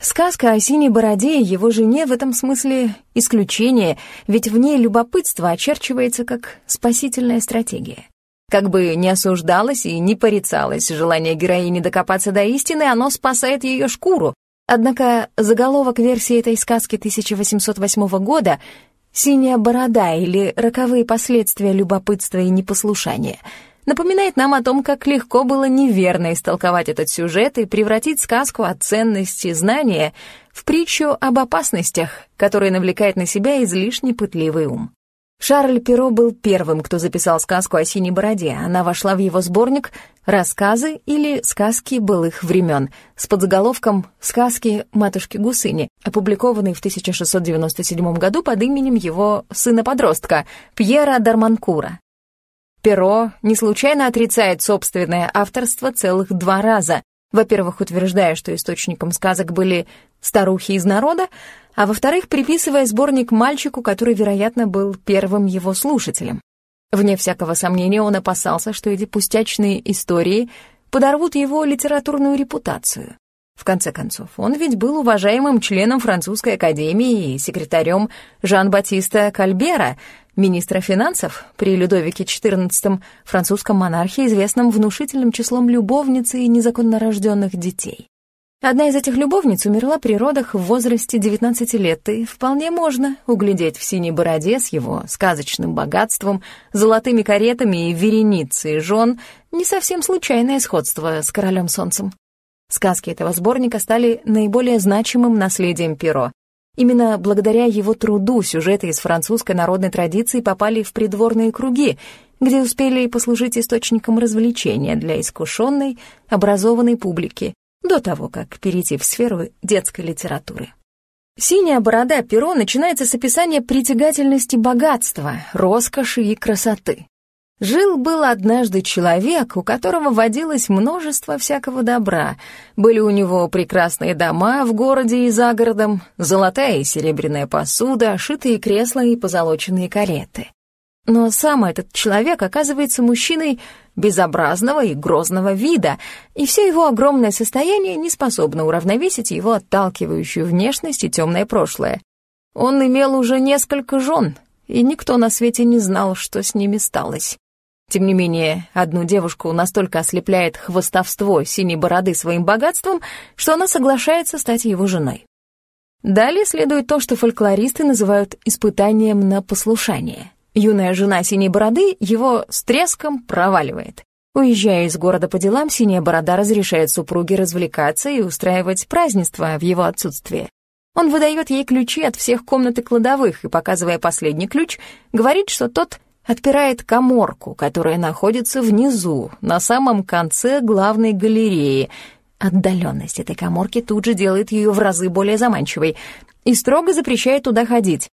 Сказка о синей бороде и его жене в этом смысле исключение, ведь в ней любопытство очерчивается как спасительная стратегия. Как бы не осуждалось и не порицалось желание героини докопаться до истины, оно спасает ее шкуру. Однако заголовок версии этой сказки 1808 года «Синяя борода» или «Роковые последствия любопытства и непослушания» напоминает нам о том, как легко было неверно истолковать этот сюжет и превратить сказку о ценности знания в притчу об опасностях, которые навлекает на себя излишне пытливый ум. Шарль Перо был первым, кто записал сказку о синей бороде. Она вошла в его сборник «Рассказы» или «Сказки былых времен» с подзаголовком «Сказки матушки Гусыни», опубликованный в 1697 году под именем его сына-подростка Пьера Дарманкура. Перо не случайно отрицает собственное авторство целых два раза, во-первых, утверждая, что источником сказок были старухи из народа, а во-вторых, приписывая сборник мальчику, который, вероятно, был первым его слушателем. Вне всякого сомнения, он опасался, что эти пустячные истории подорвут его литературную репутацию. В конце концов, он ведь был уважаемым членом французской академии и секретарем Жан-Батиста Кальбера, министра финансов при Людовике XIV, французском монархе, известном внушительным числом любовниц и незаконно рожденных детей. Одна из этих любовниц умерла при родах в возрасте 19 лет, и вполне можно углядеть в синей бороде с его сказочным богатством, золотыми каретами и вереницей жен не совсем случайное сходство с королем солнцем. Сказки этого сборника стали наиболее значимым наследием Перо. Именно благодаря его труду сюжеты из французской народной традиции попали в придворные круги, где успели послужить источником развлечения для искушенной, образованной публики, до того, как перейти в сферу детской литературы. «Синяя борода» перо начинается с описания притягательности богатства, роскоши и красоты. Жил-был однажды человек, у которого водилось множество всякого добра. Были у него прекрасные дома в городе и за городом, золотая и серебряная посуда, шитые кресла и позолоченные кареты. Но сам этот человек оказывается мужчиной безобразного и грозного вида, и все его огромное состояние не способно уравновесить его отталкивающую внешность и темное прошлое. Он имел уже несколько жен, и никто на свете не знал, что с ними сталось. Тем не менее, одну девушку настолько ослепляет хвостовство синей бороды своим богатством, что она соглашается стать его женой. Далее следует то, что фольклористы называют испытанием на послушание. Юная жена Синей Бороды его с треском проваливает. Уезжая из города по делам, Синяя Борода разрешает супруге развлекаться и устраивать празднества в его отсутствие. Он выдает ей ключи от всех комнат и кладовых и, показывая последний ключ, говорит, что тот отпирает коморку, которая находится внизу, на самом конце главной галереи. Отдаленность этой коморки тут же делает ее в разы более заманчивой и строго запрещает туда ходить.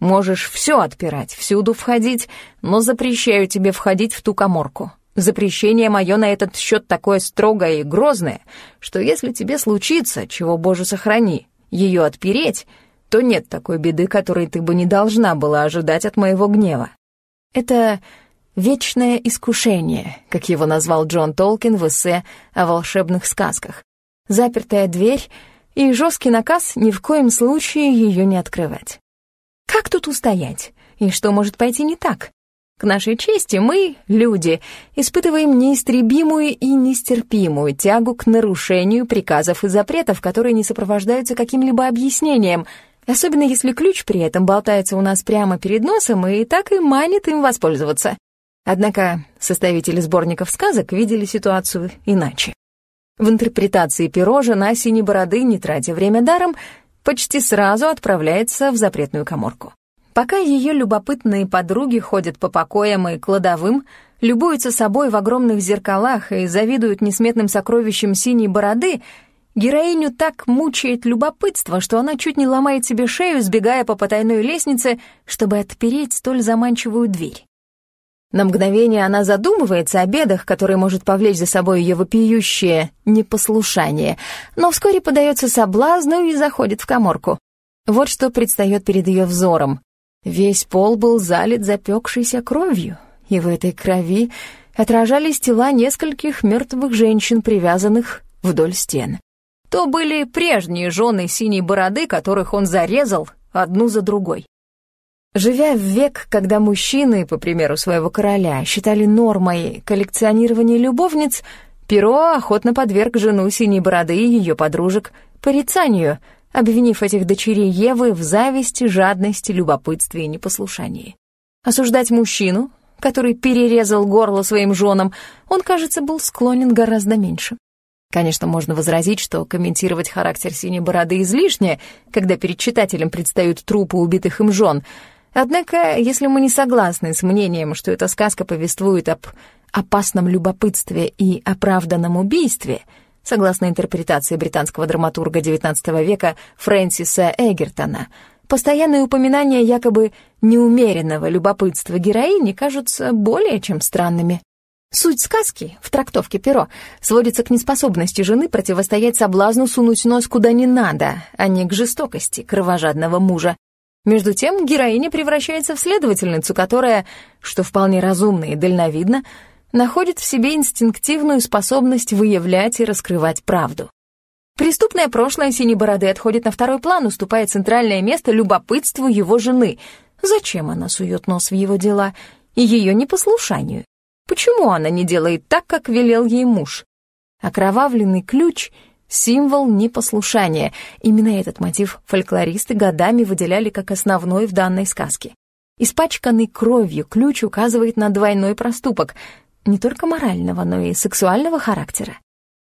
Можешь все отпирать, всюду входить, но запрещаю тебе входить в ту коморку. Запрещение мое на этот счет такое строгое и грозное, что если тебе случится, чего, Боже, сохрани, ее отпереть, то нет такой беды, которой ты бы не должна была ожидать от моего гнева. Это «вечное искушение», как его назвал Джон Толкин в эссе о волшебных сказках, запертая дверь и жесткий наказ ни в коем случае ее не открывать. Как тут устоять? И что может пойти не так? К нашей чести мы, люди, испытываем неистребимую и нестерпимую тягу к нарушению приказов и запретов, которые не сопровождаются каким-либо объяснением, особенно если ключ при этом болтается у нас прямо перед носом и так и манит им воспользоваться. Однако составители сборников сказок видели ситуацию иначе. В интерпретации Перо жена Синей Бороды, не тратя время даром, почти сразу отправляется в запретную коморку. Пока ее любопытные подруги ходят по покоям и кладовым, любуются собой в огромных зеркалах и завидуют несметным сокровищам синей бороды, героиню так мучает любопытство, что она чуть не ломает себе шею, сбегая по потайной лестнице, чтобы отпереть столь заманчивую дверь. На мгновение она задумывается о бедах, которые может повлечь за собой ее вопиющее непослушание, но вскоре подается соблазну и заходит в коморку. Вот что предстает перед ее взором. Весь пол был залит запекшейся кровью, и в этой крови отражались тела нескольких мертвых женщин, привязанных вдоль стен. То были прежние жены синей бороды, которых он зарезал одну за другой. Живя в век, когда мужчины, по примеру своего короля, считали нормой коллекционирование любовниц, Перо охотно подверг жену синей бороды и ее подружек порицанию — обвинив этих дочерей Евы в зависти, жадности, любопытстве и непослушании. Осуждать мужчину, который перерезал горло своим женам, он, кажется, был склонен гораздо меньше. Конечно, можно возразить, что комментировать характер синей бороды излишне, когда перед читателем предстают трупы убитых им жен. Однако, если мы не согласны с мнением, что эта сказка повествует об опасном любопытстве и оправданном убийстве — согласно интерпретации британского драматурга XIX века Фрэнсиса Эгертона. Постоянные упоминания якобы неумеренного любопытства героини кажутся более чем странными. Суть сказки в трактовке Перо сводится к неспособности жены противостоять соблазну сунуть нос куда не надо, а не к жестокости кровожадного мужа. Между тем героиня превращается в следовательницу, которая, что вполне разумно и дальновидно, находит в себе инстинктивную способность выявлять и раскрывать правду. Преступное прошлое Синей Бороды отходит на второй план, уступая центральное место любопытству его жены. Зачем она сует нос в его дела и ее непослушанию? Почему она не делает так, как велел ей муж? Окровавленный ключ — символ непослушания. Именно этот мотив фольклористы годами выделяли как основной в данной сказке. Испачканный кровью ключ указывает на двойной проступок не только морального, но и сексуального характера.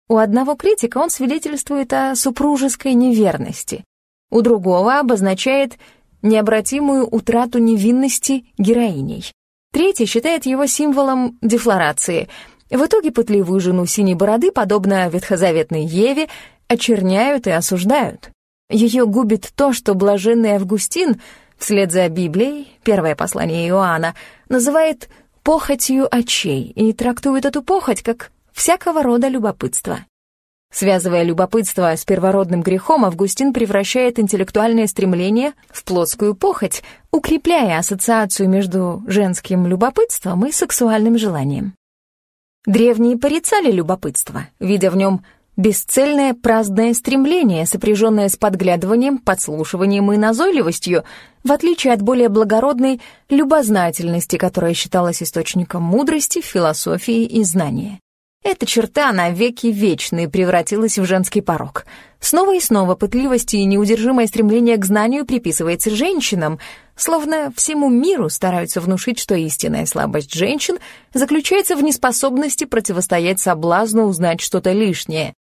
У одного критика он свидетельствует о супружеской неверности, у другого обозначает необратимую утрату невинности героиней. Третий считает его символом дефлорации. В итоге пытливую жену синей бороды, подобно ветхозаветной Еве, очерняют и осуждают. Ее губит то, что блаженный Августин, вслед за Библией, первое послание Иоанна, называет похотью очей и трактует эту похоть как всякого рода любопытство. Связывая любопытство с первородным грехом, Августин превращает интеллектуальное стремление в плотскую похоть, укрепляя ассоциацию между женским любопытством и сексуальным желанием. Древние порицали любопытство, видя в нем Бесцельное праздное стремление, сопряженное с подглядыванием, подслушиванием и назойливостью, в отличие от более благородной любознательности, которая считалась источником мудрости, философии и знания. Эта черта навеки вечной превратилась в женский порог. Снова и снова пытливость и неудержимое стремление к знанию приписывается женщинам, словно всему миру стараются внушить, что истинная слабость женщин заключается в неспособности противостоять соблазну узнать что-то лишнее.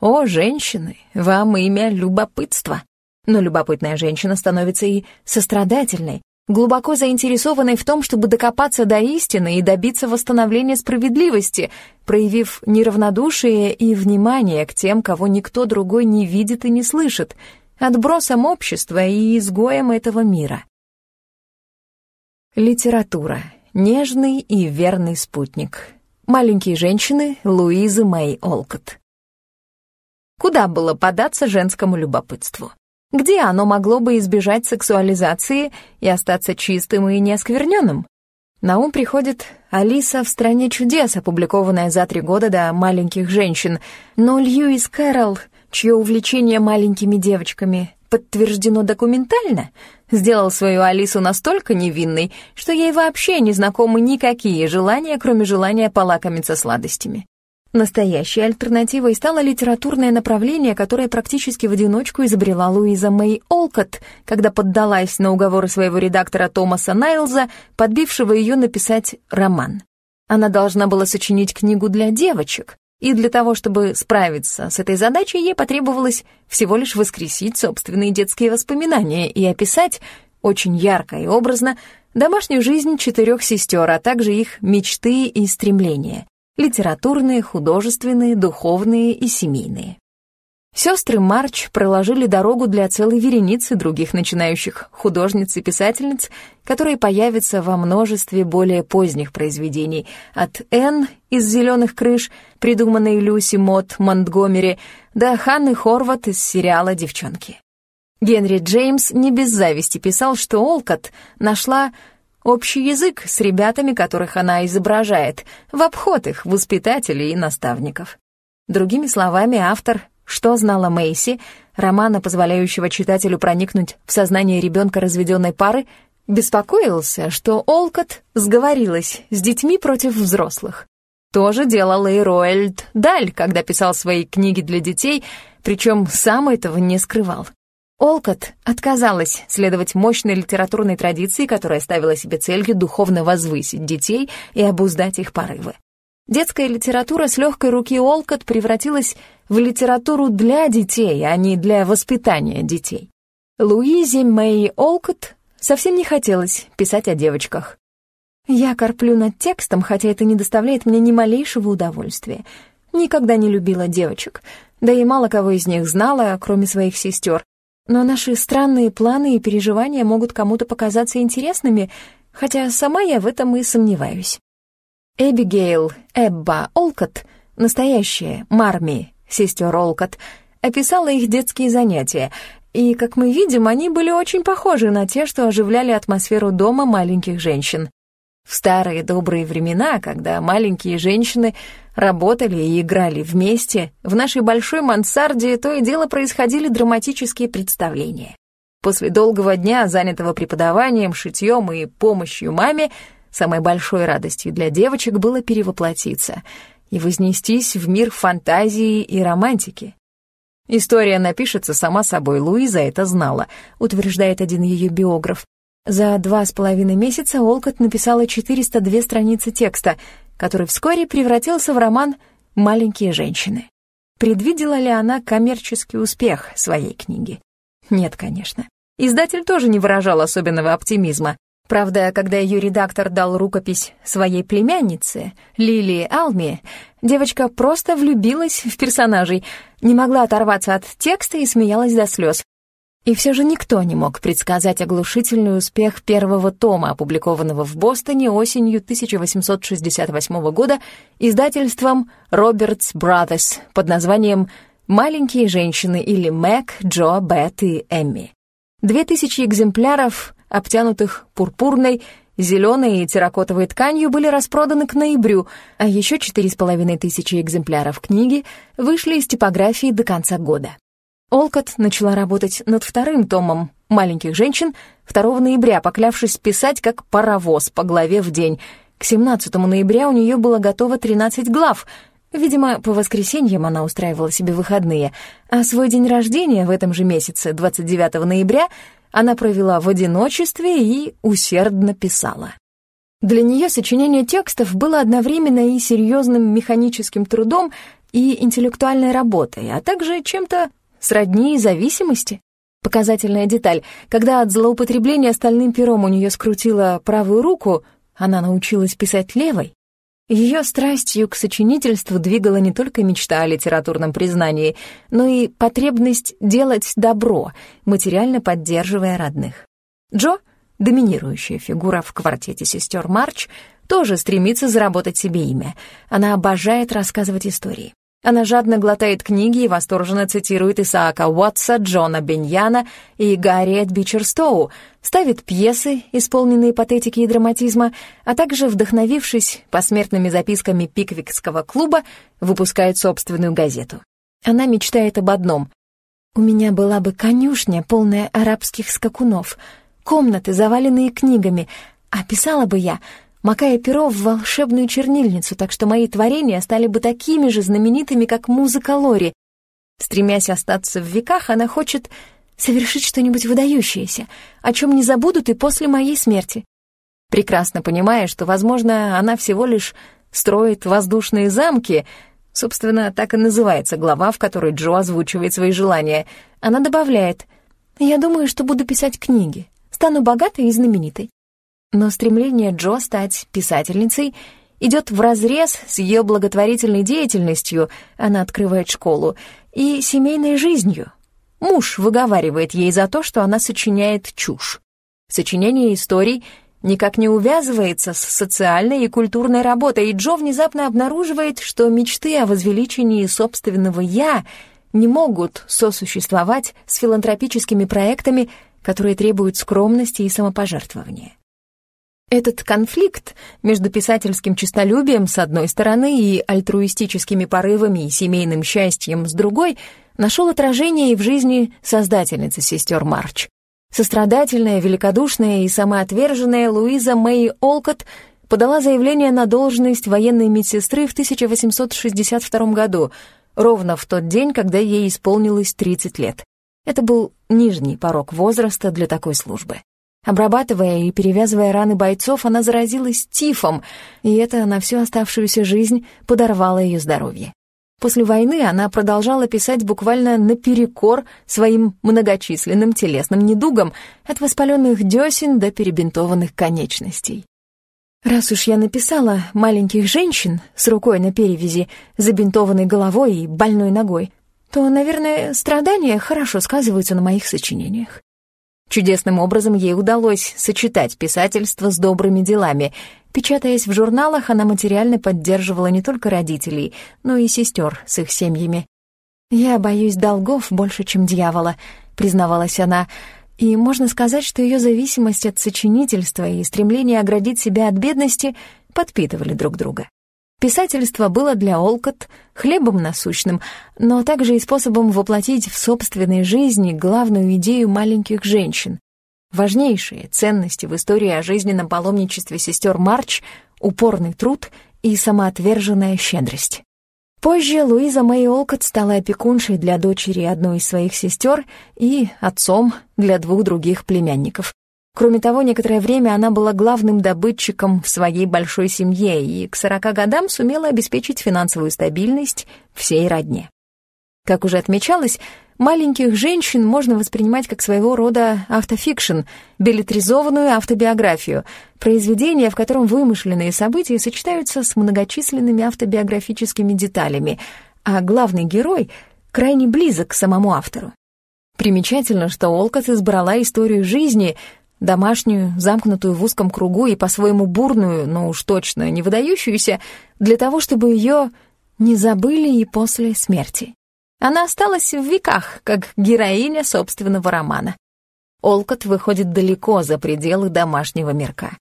О, женщины, вам имя любопытство. Но любопытная женщина становится и сострадательной, глубоко заинтересованной в том, чтобы докопаться до истины и добиться восстановления справедливости, проявив неравнодушие и внимание к тем, кого никто другой не видит и не слышит, отбросом общества и изгоем этого мира. Литература. Нежный и верный спутник. Маленькие женщины Луизы Мэй Олкот. Куда было податься женскому любопытству? Где оно могло бы избежать сексуализации и остаться чистым и неоскверненным? На ум приходит «Алиса в стране чудес», опубликованная за три года до «Маленьких женщин», но Льюис Кэрролл чье увлечение маленькими девочками подтверждено документально, сделал свою Алису настолько невинной, что ей вообще не знакомы никакие желания, кроме желания полакомиться сладостями. Настоящей альтернативой стало литературное направление, которое практически в одиночку изобрела Луиза Мэй Олкот, когда поддалась на уговоры своего редактора Томаса Найлза, подбившего ее написать роман. Она должна была сочинить книгу для девочек, и для того, чтобы справиться с этой задачей, ей потребовалось всего лишь воскресить собственные детские воспоминания и описать, очень ярко и образно, домашнюю жизнь четырех сестер, а также их мечты и стремления литературные, художественные, духовные и семейные. Сестры Марч проложили дорогу для целой вереницы других начинающих художниц и писательниц, которые появятся во множестве более поздних произведений, от Энн из «Зеленых крыш», придуманной Люси Мот Монтгомери, до Ханны Хорват из сериала «Девчонки». Генри Джеймс не без зависти писал, что Олкот нашла общий язык с ребятами, которых она изображает, в обход их воспитателей и наставников. Другими словами, автор «Что знала Мэйси», романа, позволяющего читателю проникнуть в сознание ребенка разведенной пары, беспокоился, что Олкот сговорилась с детьми против взрослых. То же делал и Роэльд Даль, когда писал свои книги для детей, причем сам этого не скрывал. Олкот отказалась следовать мощной литературной традиции, которая ставила себе целью духовно возвысить детей и обуздать их порывы. Детская литература с легкой руки Олкот превратилась в литературу для детей, а не для воспитания детей. Луизе Мэй Олкот совсем не хотелось писать о девочках. Я корплю над текстом, хотя это не доставляет мне ни малейшего удовольствия. Никогда не любила девочек, да и мало кого из них знала, кроме своих сестер, но наши странные планы и переживания могут кому-то показаться интересными, хотя сама я в этом и сомневаюсь. Эбигейл Эбба Олкот, настоящая Марми, сестер Олкот, описала их детские занятия, и, как мы видим, они были очень похожи на те, что оживляли атмосферу дома маленьких женщин. В старые добрые времена, когда маленькие женщины работали и играли вместе, в нашей большой мансарде то и дело происходили драматические представления. После долгого дня, занятого преподаванием, шитьем и помощью маме, самой большой радостью для девочек было перевоплотиться и вознестись в мир фантазии и романтики. История напишется сама собой, Луиза это знала, утверждает один ее биограф, за два с половиной месяца Олкот написала 402 страницы текста, который вскоре превратился в роман «Маленькие женщины». Предвидела ли она коммерческий успех своей книги? Нет, конечно. Издатель тоже не выражал особенного оптимизма. Правда, когда ее редактор дал рукопись своей племяннице, Лили Алми, девочка просто влюбилась в персонажей, не могла оторваться от текста и смеялась до слез. И все же никто не мог предсказать оглушительный успех первого тома, опубликованного в Бостоне осенью 1868 года издательством Roberts Brothers под названием «Маленькие женщины» или «Мэг, Джо, Бет и Эмми». Две тысячи экземпляров, обтянутых пурпурной, зеленой и терракотовой тканью, были распроданы к ноябрю, а еще четыре с половиной тысячи экземпляров книги вышли из типографии до конца года. Олкот начала работать над вторым томом «Маленьких женщин» 2 ноября, поклявшись писать как паровоз по главе в день. К 17 ноября у нее было готово 13 глав. Видимо, по воскресеньям она устраивала себе выходные, а свой день рождения в этом же месяце, 29 ноября, она провела в одиночестве и усердно писала. Для нее сочинение текстов было одновременно и серьезным механическим трудом, и интеллектуальной работой, а также чем-то сродни зависимости. Показательная деталь. Когда от злоупотребления стальным пером у нее скрутила правую руку, она научилась писать левой. Ее страстью к сочинительству двигала не только мечта о литературном признании, но и потребность делать добро, материально поддерживая родных. Джо, доминирующая фигура в квартете сестер Марч, тоже стремится заработать себе имя. Она обожает рассказывать истории. Она жадно глотает книги и восторженно цитирует Исаака Уотса, Джона Беньяна и Гарриет Бичерстоу, ставит пьесы, исполненные патетики и драматизма, а также, вдохновившись посмертными записками Пиквикского клуба, выпускает собственную газету. Она мечтает об одном. «У меня была бы конюшня, полная арабских скакунов, комнаты, заваленные книгами, а писала бы я, макая перо в волшебную чернильницу, так что мои творения стали бы такими же знаменитыми, как музыка Лори. Стремясь остаться в веках, она хочет совершить что-нибудь выдающееся, о чем не забудут и после моей смерти. Прекрасно понимая, что, возможно, она всего лишь строит воздушные замки, собственно, так и называется глава, в которой Джо озвучивает свои желания, она добавляет «Я думаю, что буду писать книги, стану богатой и знаменитой». Но стремление Джо стать писательницей идет вразрез с ее благотворительной деятельностью, она открывает школу, и семейной жизнью. Муж выговаривает ей за то, что она сочиняет чушь. Сочинение историй — никак не увязывается с социальной и культурной работой, и Джо внезапно обнаруживает, что мечты о возвеличении собственного «я» не могут сосуществовать с филантропическими проектами, которые требуют скромности и самопожертвования. Этот конфликт между писательским честолюбием с одной стороны и альтруистическими порывами и семейным счастьем с другой нашел отражение и в жизни создательницы сестер Марч. Сострадательная, великодушная и самоотверженная Луиза Мэй Олкот подала заявление на должность военной медсестры в 1862 году, ровно в тот день, когда ей исполнилось 30 лет. Это был нижний порог возраста для такой службы. Обрабатывая и перевязывая раны бойцов, она заразилась тифом, и это на всю оставшуюся жизнь подорвало ее здоровье. После войны она продолжала писать буквально наперекор своим многочисленным телесным недугам, от воспаленных десен до перебинтованных конечностей. Раз уж я написала маленьких женщин с рукой на перевязи, забинтованной головой и больной ногой, то, наверное, страдания хорошо сказываются на моих сочинениях. Чудесным образом ей удалось сочетать писательство с добрыми делами. Печатаясь в журналах, она материально поддерживала не только родителей, но и сестер с их семьями. «Я боюсь долгов больше, чем дьявола», — признавалась она, и можно сказать, что ее зависимость от сочинительства и стремление оградить себя от бедности подпитывали друг друга. Писательство было для Олкот хлебом насущным, но также и способом воплотить в собственной жизни главную идею маленьких женщин. Важнейшие ценности в истории о жизненном паломничестве сестер Марч — упорный труд и самоотверженная щедрость. Позже Луиза Мэй Олкот стала опекуншей для дочери одной из своих сестер и отцом для двух других племянников. Кроме того, некоторое время она была главным добытчиком в своей большой семье и к 40 годам сумела обеспечить финансовую стабильность всей родне. Как уже отмечалось, маленьких женщин можно воспринимать как своего рода автофикшн, билетризованную автобиографию, произведение, в котором вымышленные события сочетаются с многочисленными автобиографическими деталями, а главный герой крайне близок к самому автору. Примечательно, что Олкот избрала историю жизни, домашнюю, замкнутую в узком кругу и по-своему бурную, но уж точно не выдающуюся, для того, чтобы ее не забыли и после смерти. Она осталась в веках, как героиня собственного романа. Олкот выходит далеко за пределы домашнего мирка.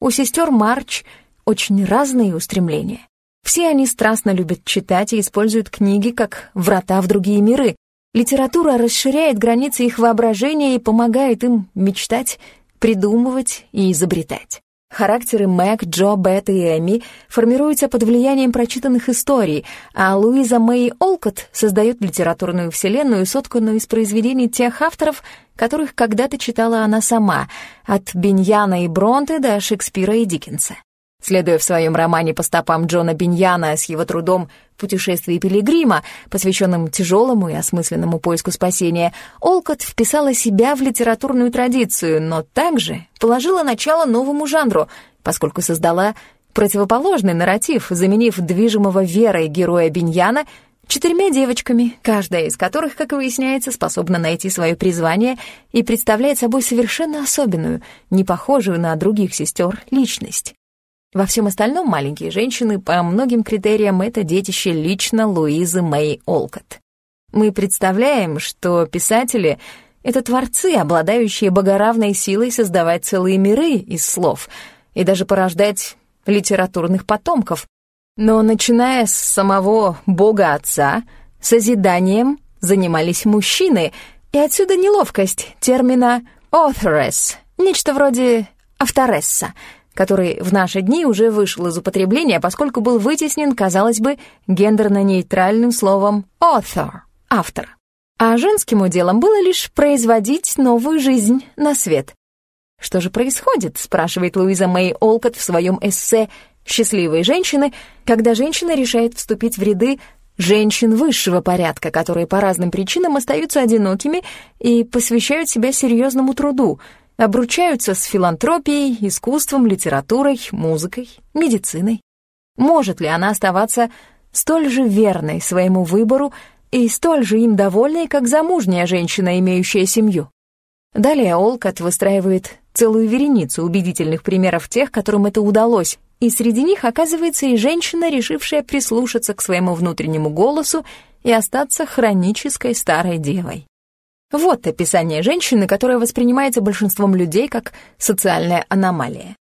У сестер Марч очень разные устремления. Все они страстно любят читать и используют книги как врата в другие миры. Литература расширяет границы их воображения и помогает им мечтать придумывать и изобретать. Характеры Мэг, Джо, Бет и Эми формируются под влиянием прочитанных историй, а Луиза Мэй Олкот создает литературную вселенную, сотканную из произведений тех авторов, которых когда-то читала она сама, от Беньяна и Бронте до Шекспира и Диккенса. Следуя в своем романе по стопам Джона Биньяна с его трудом «Путешествие пилигрима», посвященным тяжелому и осмысленному поиску спасения, Олкот вписала себя в литературную традицию, но также положила начало новому жанру, поскольку создала противоположный нарратив, заменив движимого верой героя Биньяна четырьмя девочками, каждая из которых, как выясняется, способна найти свое призвание и представляет собой совершенно особенную, не похожую на других сестер, личность. Во всем остальном маленькие женщины по многим критериям это детище лично Луизы Мэй Олкот. Мы представляем, что писатели — это творцы, обладающие богоравной силой создавать целые миры из слов и даже порождать литературных потомков. Но начиная с самого Бога Отца, Созиданием занимались мужчины, и отсюда неловкость термина «authoress», нечто вроде «авторесса», который в наши дни уже вышел из употребления, поскольку был вытеснен, казалось бы, гендерно-нейтральным словом «author» — «автор». А женским уделом было лишь производить новую жизнь на свет. «Что же происходит?» — спрашивает Луиза Мэй Олкот в своем эссе «Счастливые женщины», когда женщина решает вступить в ряды женщин высшего порядка, которые по разным причинам остаются одинокими и посвящают себя серьезному труду, обручаются с филантропией, искусством, литературой, музыкой, медициной. Может ли она оставаться столь же верной своему выбору и столь же им довольной, как замужняя женщина, имеющая семью? Далее Олкот выстраивает целую вереницу убедительных примеров тех, которым это удалось, и среди них оказывается и женщина, решившая прислушаться к своему внутреннему голосу и остаться хронической старой девой. Вот описание женщины, которая воспринимается большинством людей как социальная аномалия.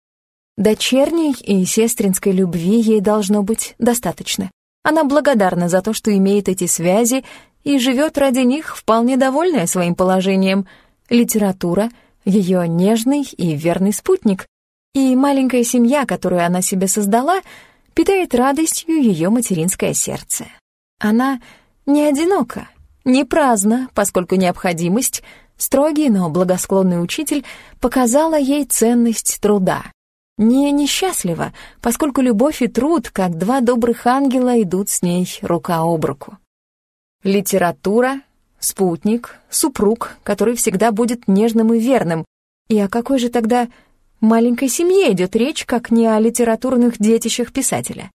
Дочерней и сестринской любви ей должно быть достаточно. Она благодарна за то, что имеет эти связи, и живет ради них, вполне довольная своим положением. Литература — ее нежный и верный спутник, и маленькая семья, которую она себе создала, питает радостью ее материнское сердце. Она не одинока, не праздна, поскольку необходимость, строгий, но благосклонный учитель, показала ей ценность труда. Не несчастлива, поскольку любовь и труд, как два добрых ангела, идут с ней рука об руку. Литература, спутник, супруг, который всегда будет нежным и верным. И о какой же тогда маленькой семье идет речь, как не о литературных детищах писателя.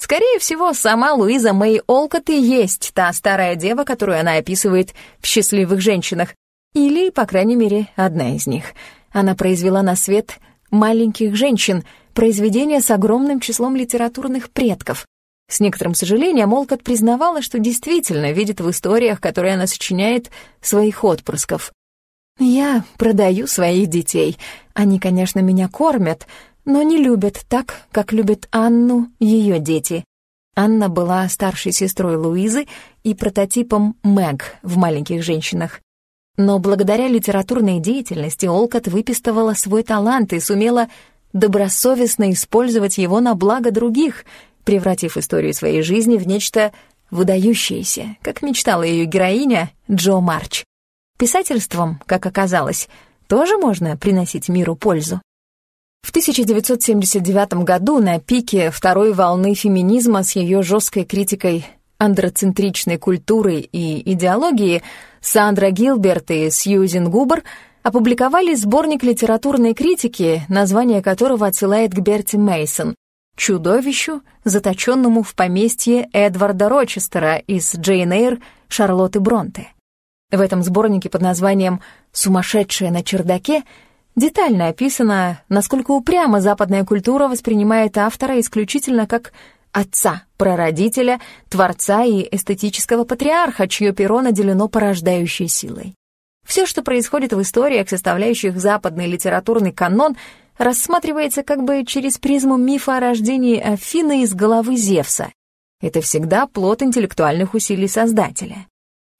Скорее всего, сама Луиза Мэй Олкот и есть та старая дева, которую она описывает в «Счастливых женщинах», или, по крайней мере, одна из них. Она произвела на свет «Маленьких женщин», произведение с огромным числом литературных предков. С некоторым сожалением Олкот признавала, что действительно видит в историях, которые она сочиняет, своих отпрысков. «Я продаю своих детей. Они, конечно, меня кормят, но не любят так, как любят Анну ее дети». Анна была старшей сестрой Луизы и прототипом Мэг в «Маленьких женщинах». Но благодаря литературной деятельности Олкот выпистывала свой талант и сумела добросовестно использовать его на благо других, превратив историю своей жизни в нечто выдающееся, как мечтала ее героиня Джо Марч. Писательством, как оказалось, тоже можно приносить миру пользу. В 1979 году на пике второй волны феминизма с ее жесткой критикой андроцентричной культуры и идеологии Сандра Гилберт и Сьюзен Губер опубликовали сборник литературной критики, название которого отсылает к Берти Мейсон, чудовищу, заточенному в поместье Эдварда Рочестера из Джейн Эйр Шарлотты Бронте. В этом сборнике под названием «Сумасшедшая на чердаке» детально описано, насколько упрямо западная культура воспринимает автора исключительно как отца, прародителя, творца и эстетического патриарха, чье перо наделено порождающей силой. Все, что происходит в историях, составляющих западный литературный канон, рассматривается как бы через призму мифа о рождении Афины из головы Зевса. Это всегда плод интеллектуальных усилий создателя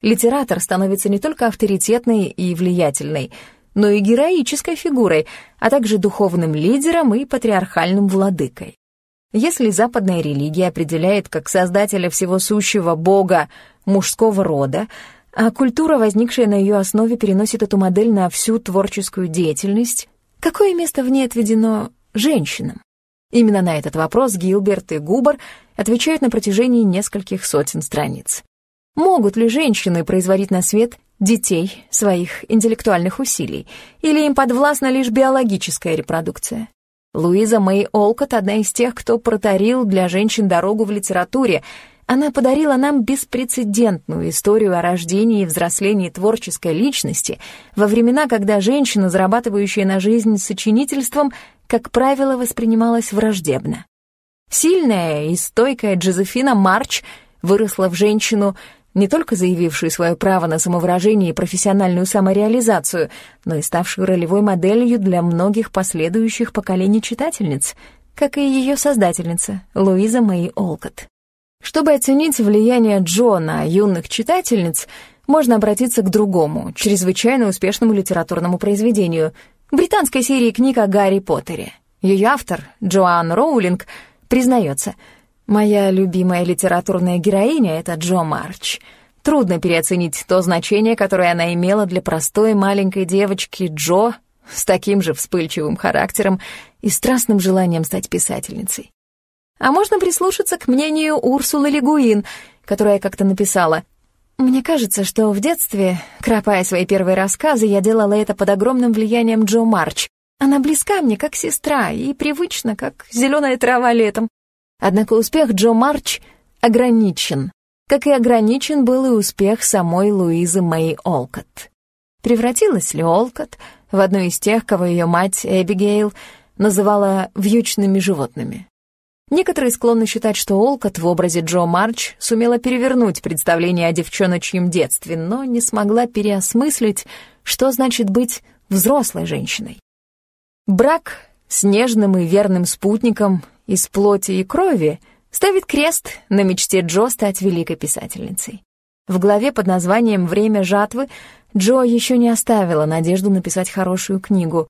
литератор становится не только авторитетной и влиятельной, но и героической фигурой, а также духовным лидером и патриархальным владыкой. Если западная религия определяет как создателя всего сущего бога мужского рода, а культура, возникшая на ее основе, переносит эту модель на всю творческую деятельность, какое место в ней отведено женщинам? Именно на этот вопрос Гилберт и Губер отвечают на протяжении нескольких сотен страниц. Могут ли женщины производить на свет детей своих интеллектуальных усилий, или им подвластна лишь биологическая репродукция? Луиза Мэй Олкот — одна из тех, кто протарил для женщин дорогу в литературе. Она подарила нам беспрецедентную историю о рождении и взрослении творческой личности во времена, когда женщина, зарабатывающая на жизнь сочинительством, как правило, воспринималась враждебно. Сильная и стойкая Джозефина Марч выросла в женщину — не только заявившую свое право на самовыражение и профессиональную самореализацию, но и ставшую ролевой моделью для многих последующих поколений читательниц, как и ее создательница Луиза Мэй Олкот. Чтобы оценить влияние Джо на юных читательниц, можно обратиться к другому, чрезвычайно успешному литературному произведению — британской серии книг о Гарри Поттере. Ее автор, Джоан Роулинг, признается, «Моя любимая литературная героиня — это Джо Марч. Трудно переоценить то значение, которое она имела для простой маленькой девочки Джо с таким же вспыльчивым характером и страстным желанием стать писательницей. А можно прислушаться к мнению Урсулы Легуин, которая как-то написала «Мне кажется, что в детстве, кропая свои первые рассказы, я делала это под огромным влиянием Джо Марч. Она близка мне, как сестра, и привычна, как зеленая трава летом. Однако успех Джо Марч ограничен, как и ограничен был и успех самой Луизы Мэй Олкотт. Превратилась ли Олкотт в одну из тех, кого ее мать Эбигейл называла «вьючными животными»? Некоторые склонны считать, что Олкот в образе Джо Марч сумела перевернуть представление о девчоночьем детстве, но не смогла переосмыслить, что значит быть взрослой женщиной. Брак с нежным и верным спутником из плоти и крови ставит крест на мечте Джо стать великой писательницей. В главе под названием «Время жатвы» Джо еще не оставила надежду написать хорошую книгу.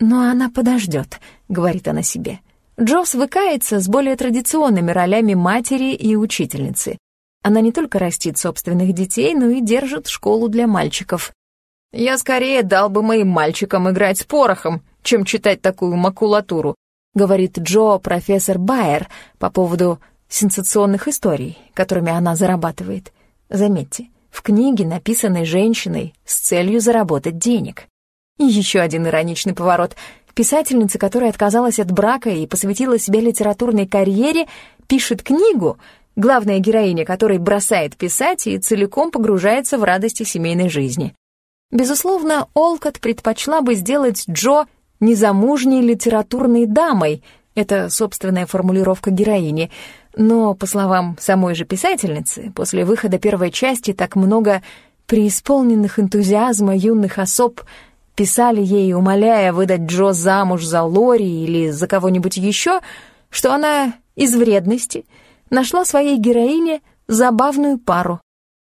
«Но она подождет», — говорит она себе. Джо свыкается с более традиционными ролями матери и учительницы. Она не только растит собственных детей, но и держит школу для мальчиков. «Я скорее дал бы моим мальчикам играть с порохом, чем читать такую макулатуру», говорит Джо профессор Байер по поводу сенсационных историй, которыми она зарабатывает. Заметьте, в книге, написанной женщиной с целью заработать денег. И еще один ироничный поворот. Писательница, которая отказалась от брака и посвятила себя литературной карьере, пишет книгу, главная героиня которой бросает писать и целиком погружается в радости семейной жизни. Безусловно, Олкот предпочла бы сделать Джо незамужней литературной дамой, это собственная формулировка героини, но, по словам самой же писательницы, после выхода первой части так много преисполненных энтузиазма юных особ — писали ей, умоляя выдать Джо замуж за Лори или за кого-нибудь еще, что она из вредности нашла своей героине забавную пару.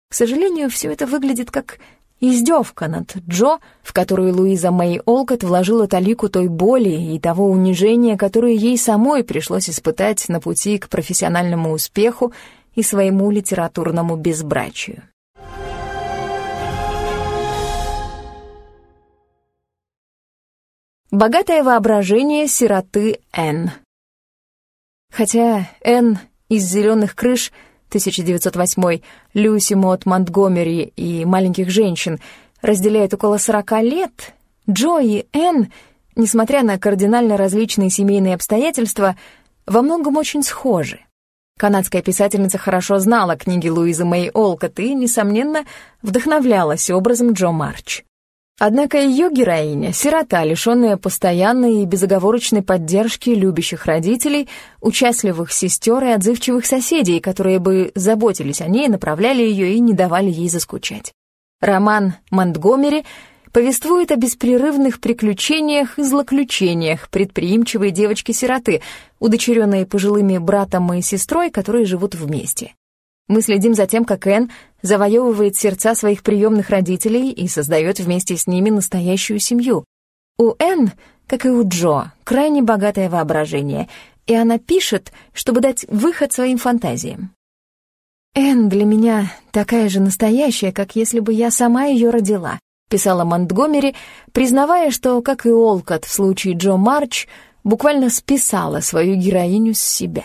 К сожалению, все это выглядит как издевка над Джо, в которую Луиза Мэй Олкот вложила талику той боли и того унижения, которое ей самой пришлось испытать на пути к профессиональному успеху и своему литературному безбрачию. Богатое воображение сироты Н. Хотя Н из «Зеленых крыш» 1908, Люси Мот Монтгомери и «Маленьких женщин» разделяет около 40 лет, Джо и Н, несмотря на кардинально различные семейные обстоятельства, во многом очень схожи. Канадская писательница хорошо знала книги Луизы Мэй Олкотт и, несомненно, вдохновлялась образом Джо Марч. Однако ее героиня, сирота, лишенная постоянной и безоговорочной поддержки любящих родителей, участливых сестер и отзывчивых соседей, которые бы заботились о ней, направляли ее и не давали ей заскучать. Роман «Монтгомери» повествует о беспрерывных приключениях и злоключениях предприимчивой девочки-сироты, удочеренной пожилыми братом и сестрой, которые живут вместе. Мы следим за тем, как Энн завоевывает сердца своих приемных родителей и создает вместе с ними настоящую семью. У Энн, как и у Джо, крайне богатое воображение, и она пишет, чтобы дать выход своим фантазиям. «Энн для меня такая же настоящая, как если бы я сама ее родила», писала Монтгомери, признавая, что, как и Олкот в случае Джо Марч, буквально списала свою героиню с себя.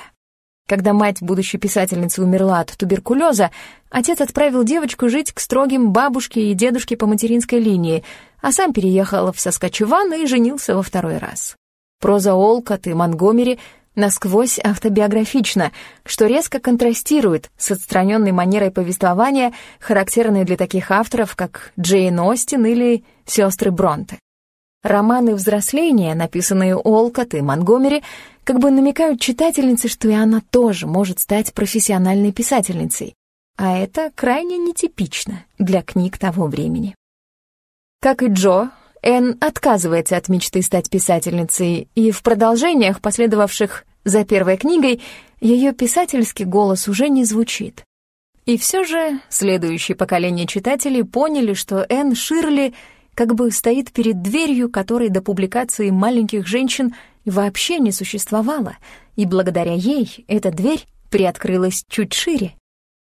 Когда мать будущей писательницы умерла от туберкулеза, отец отправил девочку жить к строгим бабушке и дедушке по материнской линии, а сам переехал в Соскочеван и женился во второй раз. Проза Олкот и Монгомери насквозь автобиографична, что резко контрастирует с отстраненной манерой повествования, характерной для таких авторов, как Джейн Остин или сестры Бронте. Романы взросления, написанные Олкот и Монгомери, как бы намекают читательнице, что и она тоже может стать профессиональной писательницей. А это крайне нетипично для книг того времени. Как и Джо, Энн отказывается от мечты стать писательницей, и в продолжениях, последовавших за первой книгой, ее писательский голос уже не звучит. И все же следующее поколение читателей поняли, что Энн Ширли как бы стоит перед дверью, которой до публикации «Маленьких женщин» вообще не существовало, и благодаря ей эта дверь приоткрылась чуть шире.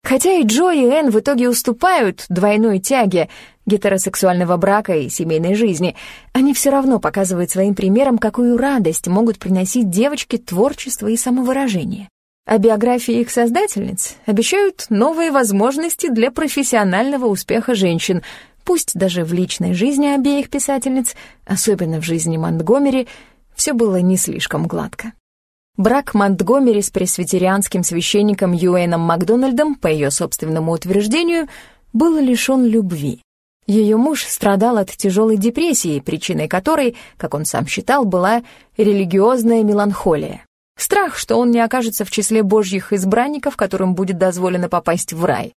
Хотя и Джо и Энн в итоге уступают двойной тяге гетеросексуального брака и семейной жизни, они все равно показывают своим примером, какую радость могут приносить девочке творчество и самовыражение. А биографии их создательниц обещают новые возможности для профессионального успеха женщин, пусть даже в личной жизни обеих писательниц, особенно в жизни Монтгомери, все было не слишком гладко. Брак Монтгомери с пресвитерианским священником Юэном Макдональдом, по ее собственному утверждению, был лишен любви. Ее муж страдал от тяжелой депрессии, причиной которой, как он сам считал, была религиозная меланхолия. Страх, что он не окажется в числе божьих избранников, которым будет дозволено попасть в рай.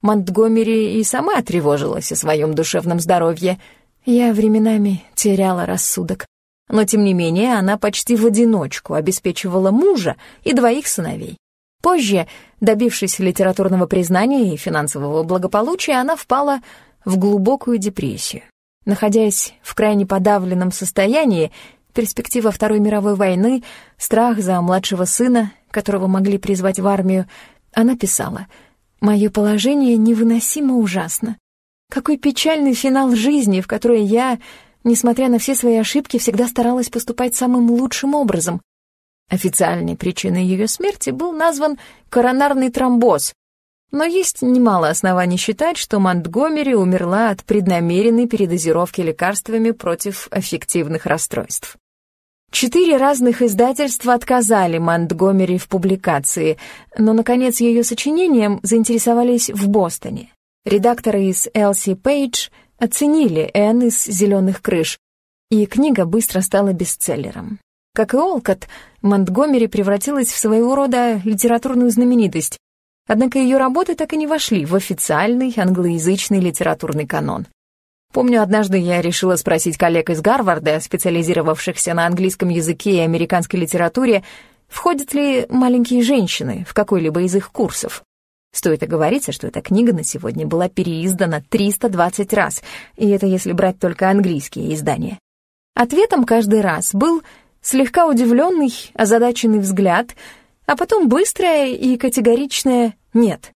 Монтгомери и сама тревожилась о своем душевном здоровье. Я временами теряла рассудок. Но, тем не менее, она почти в одиночку обеспечивала мужа и двоих сыновей. Позже, добившись литературного признания и финансового благополучия, она впала в глубокую депрессию. Находясь в крайне подавленном состоянии, перспектива Второй мировой войны, страх за младшего сына, которого могли призвать в армию, она писала «Мое положение невыносимо ужасно. Какой печальный финал жизни, в которой я несмотря на все свои ошибки, всегда старалась поступать самым лучшим образом. Официальной причиной ее смерти был назван коронарный тромбоз, но есть немало оснований считать, что Монтгомери умерла от преднамеренной передозировки лекарствами против аффективных расстройств. Четыре разных издательства отказали Монтгомери в публикации, но, наконец, ее сочинением заинтересовались в Бостоне. Редакторы из Элси Пейдж оценили Энн из «Зеленых крыш», и книга быстро стала бестселлером. Как и Олкот, Монтгомери превратилась в своего рода литературную знаменитость, однако ее работы так и не вошли в официальный англоязычный литературный канон. Помню, однажды я решила спросить коллег из Гарварда, специализировавшихся на английском языке и американской литературе, входят ли маленькие женщины в какой-либо из их курсов. Стоит оговориться, что эта книга на сегодня была переиздана 320 раз, и это если брать только английские издания. Ответом каждый раз был слегка удивленный, озадаченный взгляд, а потом быстрое и категоричное «нет».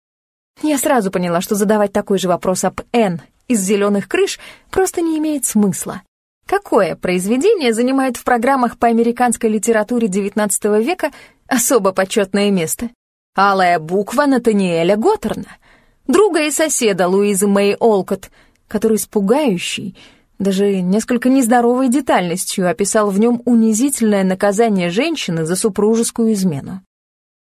Я сразу поняла, что задавать такой же вопрос об «Н» из «Зеленых крыш» просто не имеет смысла. Какое произведение занимает в программах по американской литературе XIX века особо почетное место? Алая буква Натаниэля Готтерна, друга и соседа Луизы Мэй Олкот, который с пугающей, даже несколько нездоровой детальностью описал в нем унизительное наказание женщины за супружескую измену.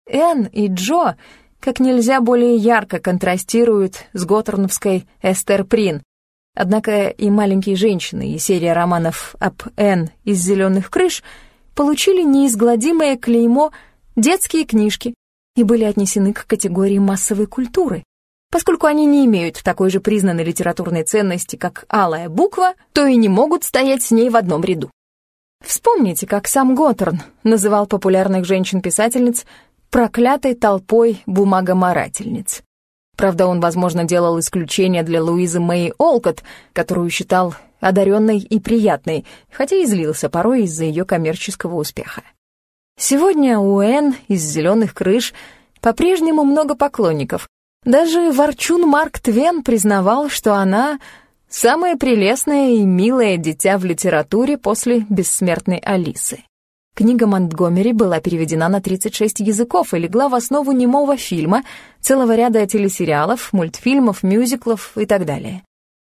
Энн и Джо как нельзя более ярко контрастируют с готтерновской Эстер Прин, однако и «Маленькие женщины» и серия романов об Энн из «Зеленых крыш» получили неизгладимое клеймо «детские книжки», и были отнесены к категории массовой культуры. Поскольку они не имеют такой же признанной литературной ценности, как алая буква, то и не могут стоять с ней в одном ряду. Вспомните, как сам Готтерн называл популярных женщин-писательниц проклятой толпой бумагоморательниц. Правда, он, возможно, делал исключение для Луизы Мэй Олкот, которую считал одаренной и приятной, хотя и злился порой из-за ее коммерческого успеха. Сегодня у Энн из «Зеленых крыш» по-прежнему много поклонников. Даже ворчун Марк Твен признавал, что она самое прелестное и милое дитя в литературе после «Бессмертной Алисы». Книга Монтгомери была переведена на 36 языков и легла в основу немого фильма, целого ряда телесериалов, мультфильмов, мюзиклов и так далее.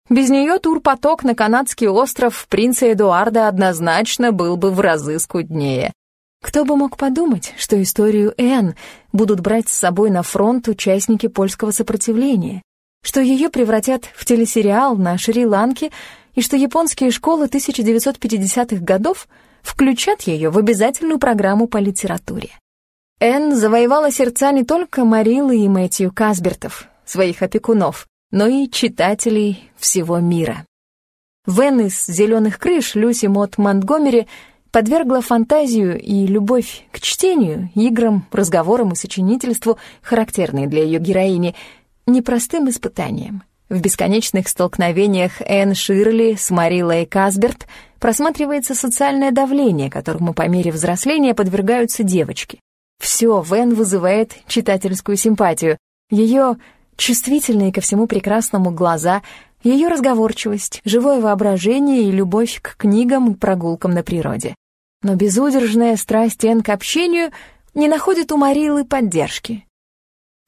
Без нее турпоток на канадский остров принца Эдуарда однозначно был бы в разы скуднее. Кто бы мог подумать, что историю Энн будут брать с собой на фронт участники польского сопротивления, что ее превратят в телесериал на Шри-Ланке и что японские школы 1950-х годов включат ее в обязательную программу по литературе. Энн завоевала сердца не только Марилы и Мэтью Касбертов, своих опекунов, но и читателей всего мира. В Энн из «Зеленых крыш» Люси Мот Монтгомери подвергла фантазию и любовь к чтению, играм, разговорам и сочинительству, характерные для ее героини, непростым испытанием. В бесконечных столкновениях Энн Ширли с Марилой Касберт просматривается социальное давление, которому по мере взросления подвергаются девочки. Все в Энн вызывает читательскую симпатию. Ее чувствительные ко всему прекрасному глаза, ее разговорчивость, живое воображение и любовь к книгам и прогулкам на природе. Но безудержная страсть Энн к общению не находит у Марилы поддержки.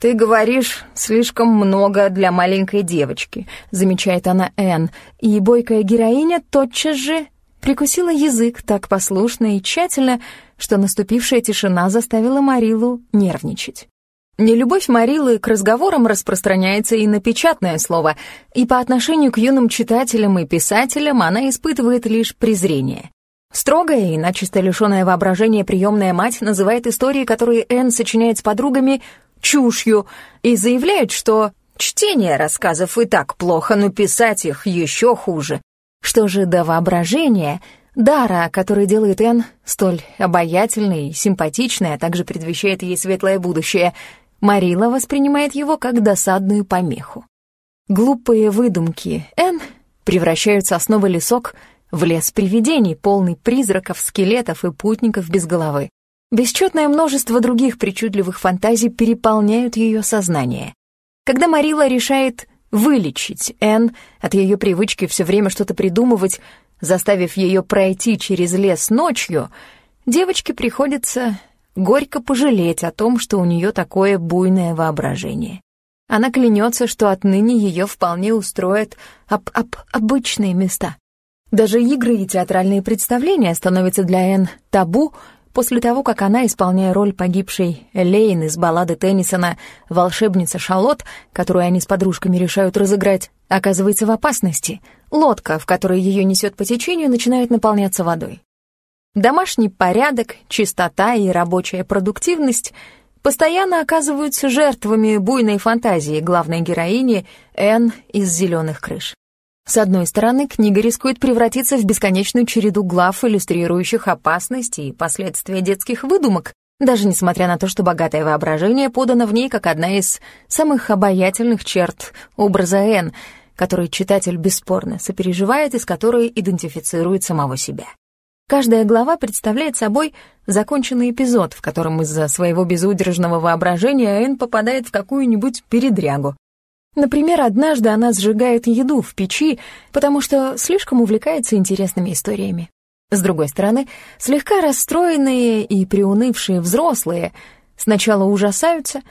«Ты говоришь слишком много для маленькой девочки», — замечает она Энн, и бойкая героиня тотчас же прикусила язык так послушно и тщательно, что наступившая тишина заставила Марилу нервничать. Нелюбовь Марилы к разговорам распространяется и на печатное слово, и по отношению к юным читателям и писателям она испытывает лишь презрение. Строгая и начисто лишённая воображения приемная мать называет истории, которые Энн сочиняет с подругами, чушью и заявляет, что чтение рассказов и так плохо, но писать их еще хуже. Что же до воображения, дара, который делает Энн столь обаятельной и симпатичной, а также предвещает ей светлое будущее, Марила воспринимает его как досадную помеху. Глупые выдумки Энн превращают сосновый лесок в лес привидений, полный призраков, скелетов и путников без головы. Бесчетное множество других причудливых фантазий переполняют ее сознание. Когда Марила решает вылечить Энн от ее привычки все время что-то придумывать, заставив ее пройти через лес ночью, девочке приходится горько пожалеть о том, что у нее такое буйное воображение. Она клянется, что отныне ее вполне устроят об об обычные места. Даже игры и театральные представления становятся для Энн табу после того, как она, исполняя роль погибшей Элейн из баллады Теннисона «Волшебница Шалот», которую они с подружками решают разыграть, оказывается в опасности. Лодка, в которой ее несет по течению, начинает наполняться водой. Домашний порядок, чистота и рабочая продуктивность постоянно оказываются жертвами буйной фантазии главной героини Энн из «Зеленых крыш». С одной стороны, книга рискует превратиться в бесконечную череду глав, иллюстрирующих опасности и последствия детских выдумок, даже несмотря на то, что богатое воображение подано в ней как одна из самых обаятельных черт образа Н, который читатель бесспорно сопереживает и с которой идентифицирует самого себя. Каждая глава представляет собой законченный эпизод, в котором из-за своего безудержного воображения Энн попадает в какую-нибудь передрягу. Например, однажды она сжигает еду в печи, потому что слишком увлекается интересными историями. С другой стороны, слегка расстроенные и приунывшие взрослые сначала ужасаются,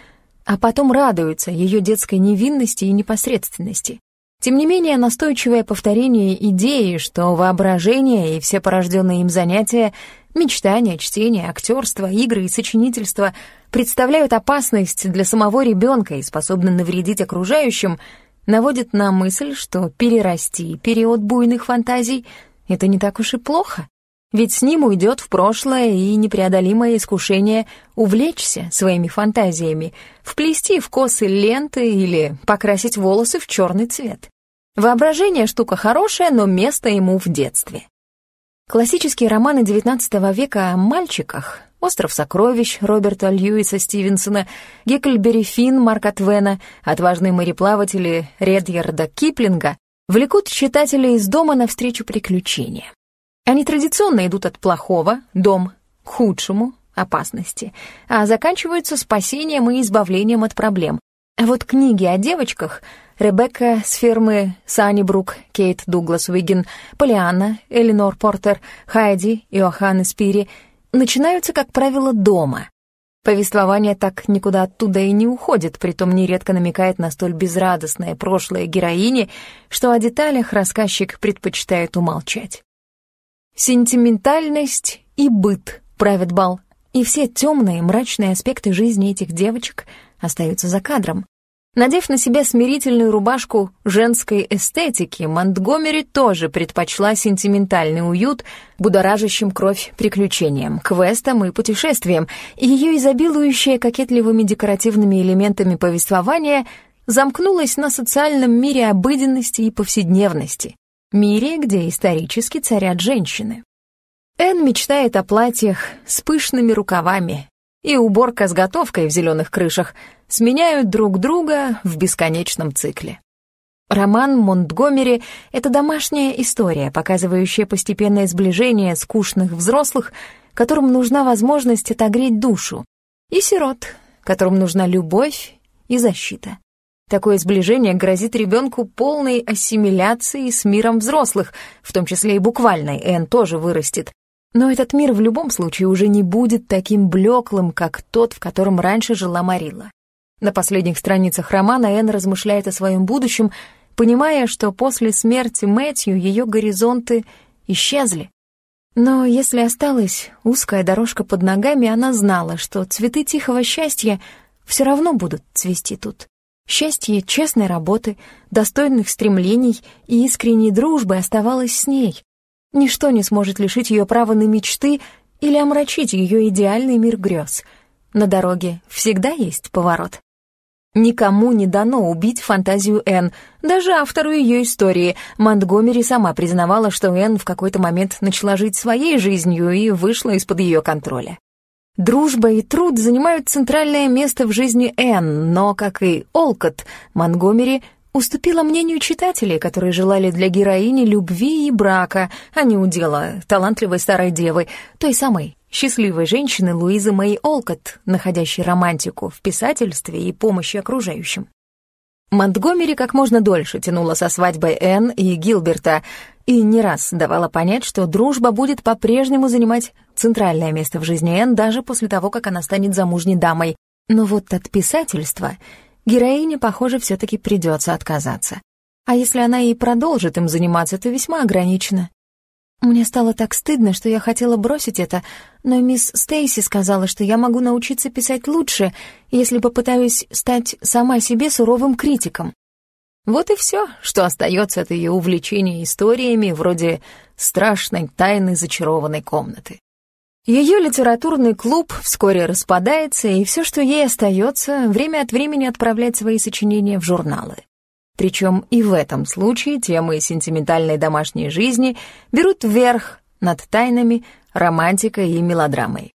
а потом радуются ее детской невинности и непосредственности. Тем не менее, настойчивое повторение идеи, что воображение и все порожденные им занятия Мечтания, чтение, актерство, игры и сочинительство представляют опасность для самого ребенка и способны навредить окружающим, наводит на мысль, что перерасти период буйных фантазий — это не так уж и плохо. Ведь с ним уйдет в прошлое и непреодолимое искушение увлечься своими фантазиями, вплести в косы ленты или покрасить волосы в черный цвет. Воображение — штука хорошая, но место ему в детстве. Классические романы XIX века о мальчиках «Остров сокровищ» Роберта Льюиса Стивенсона, «Гекльбери Финн» Марка Твена, «Отважные мореплаватели» Редьярда Киплинга влекут читателей из дома навстречу приключениям. Они традиционно идут от плохого, дом, к худшему, опасности, а заканчиваются спасением и избавлением от проблем. А вот книги о девочках Ребекка с фирмы Саннибрук, Кейт Дуглас Уиггин, Полианна, Эленор Портер, Хайди, Иоханн Спири начинаются, как правило, дома. Повествование так никуда оттуда и не уходит, притом нередко намекает на столь безрадостное прошлое героини, что о деталях рассказчик предпочитает умолчать. Сентиментальность и быт правят бал, и все темные мрачные аспекты жизни этих девочек остаются за кадром. Надев на себя смирительную рубашку женской эстетики, Монтгомери тоже предпочла сентиментальный уют, будоражащим кровь приключениям, квестам и путешествиям, и ее изобилующее кокетливыми декоративными элементами повествования замкнулось на социальном мире обыденности и повседневности, мире, где исторически царят женщины. Энн мечтает о платьях с пышными рукавами, и уборка с готовкой в зеленых крышах сменяют друг друга в бесконечном цикле. Роман Монтгомери — это домашняя история, показывающая постепенное сближение скучных взрослых, которым нужна возможность отогреть душу, и сирот, которым нужна любовь и защита. Такое сближение грозит ребенку полной ассимиляцией с миром взрослых, в том числе и буквальной, Энн тоже вырастет. Но этот мир в любом случае уже не будет таким блеклым, как тот, в котором раньше жила Марила. На последних страницах романа Энн размышляет о своем будущем, понимая, что после смерти Мэтью ее горизонты исчезли. Но если осталась узкая дорожка под ногами, она знала, что цветы тихого счастья все равно будут цвести тут. Счастье честной работы, достойных стремлений и искренней дружбы оставалось с ней. Ничто не сможет лишить ее права на мечты или омрачить ее идеальный мир грез. На дороге всегда есть поворот. Никому не дано убить фантазию Энн, даже автору ее истории. Монтгомери сама признавала, что Энн в какой-то момент начала жить своей жизнью и вышла из-под ее контроля. Дружба и труд занимают центральное место в жизни Энн, но, как и Олкот, Монгомери уступила мнению читателей, которые желали для героини любви и брака, а не удела талантливой старой девы, той самой счастливой женщины Луизы Мэй Олкот, находящей романтику в писательстве и помощи окружающим. Монтгомери как можно дольше тянула со свадьбой Энн и Гилберта и не раз давала понять, что дружба будет по-прежнему занимать центральное место в жизни Энн даже после того, как она станет замужней дамой. Но вот от писательства героине, похоже, все-таки придется отказаться. А если она и продолжит им заниматься, то весьма ограничено. Мне стало так стыдно, что я хотела бросить это, но мисс Стейси сказала, что я могу научиться писать лучше, если попытаюсь стать сама себе суровым критиком. Вот и все, что остается от ее увлечения историями вроде страшной тайны зачарованной комнаты. Ее литературный клуб вскоре распадается, и все, что ей остается, время от времени отправлять свои сочинения в журналы. Причем и в этом случае темы сентиментальной домашней жизни берут вверх над тайнами, романтикой и мелодрамой.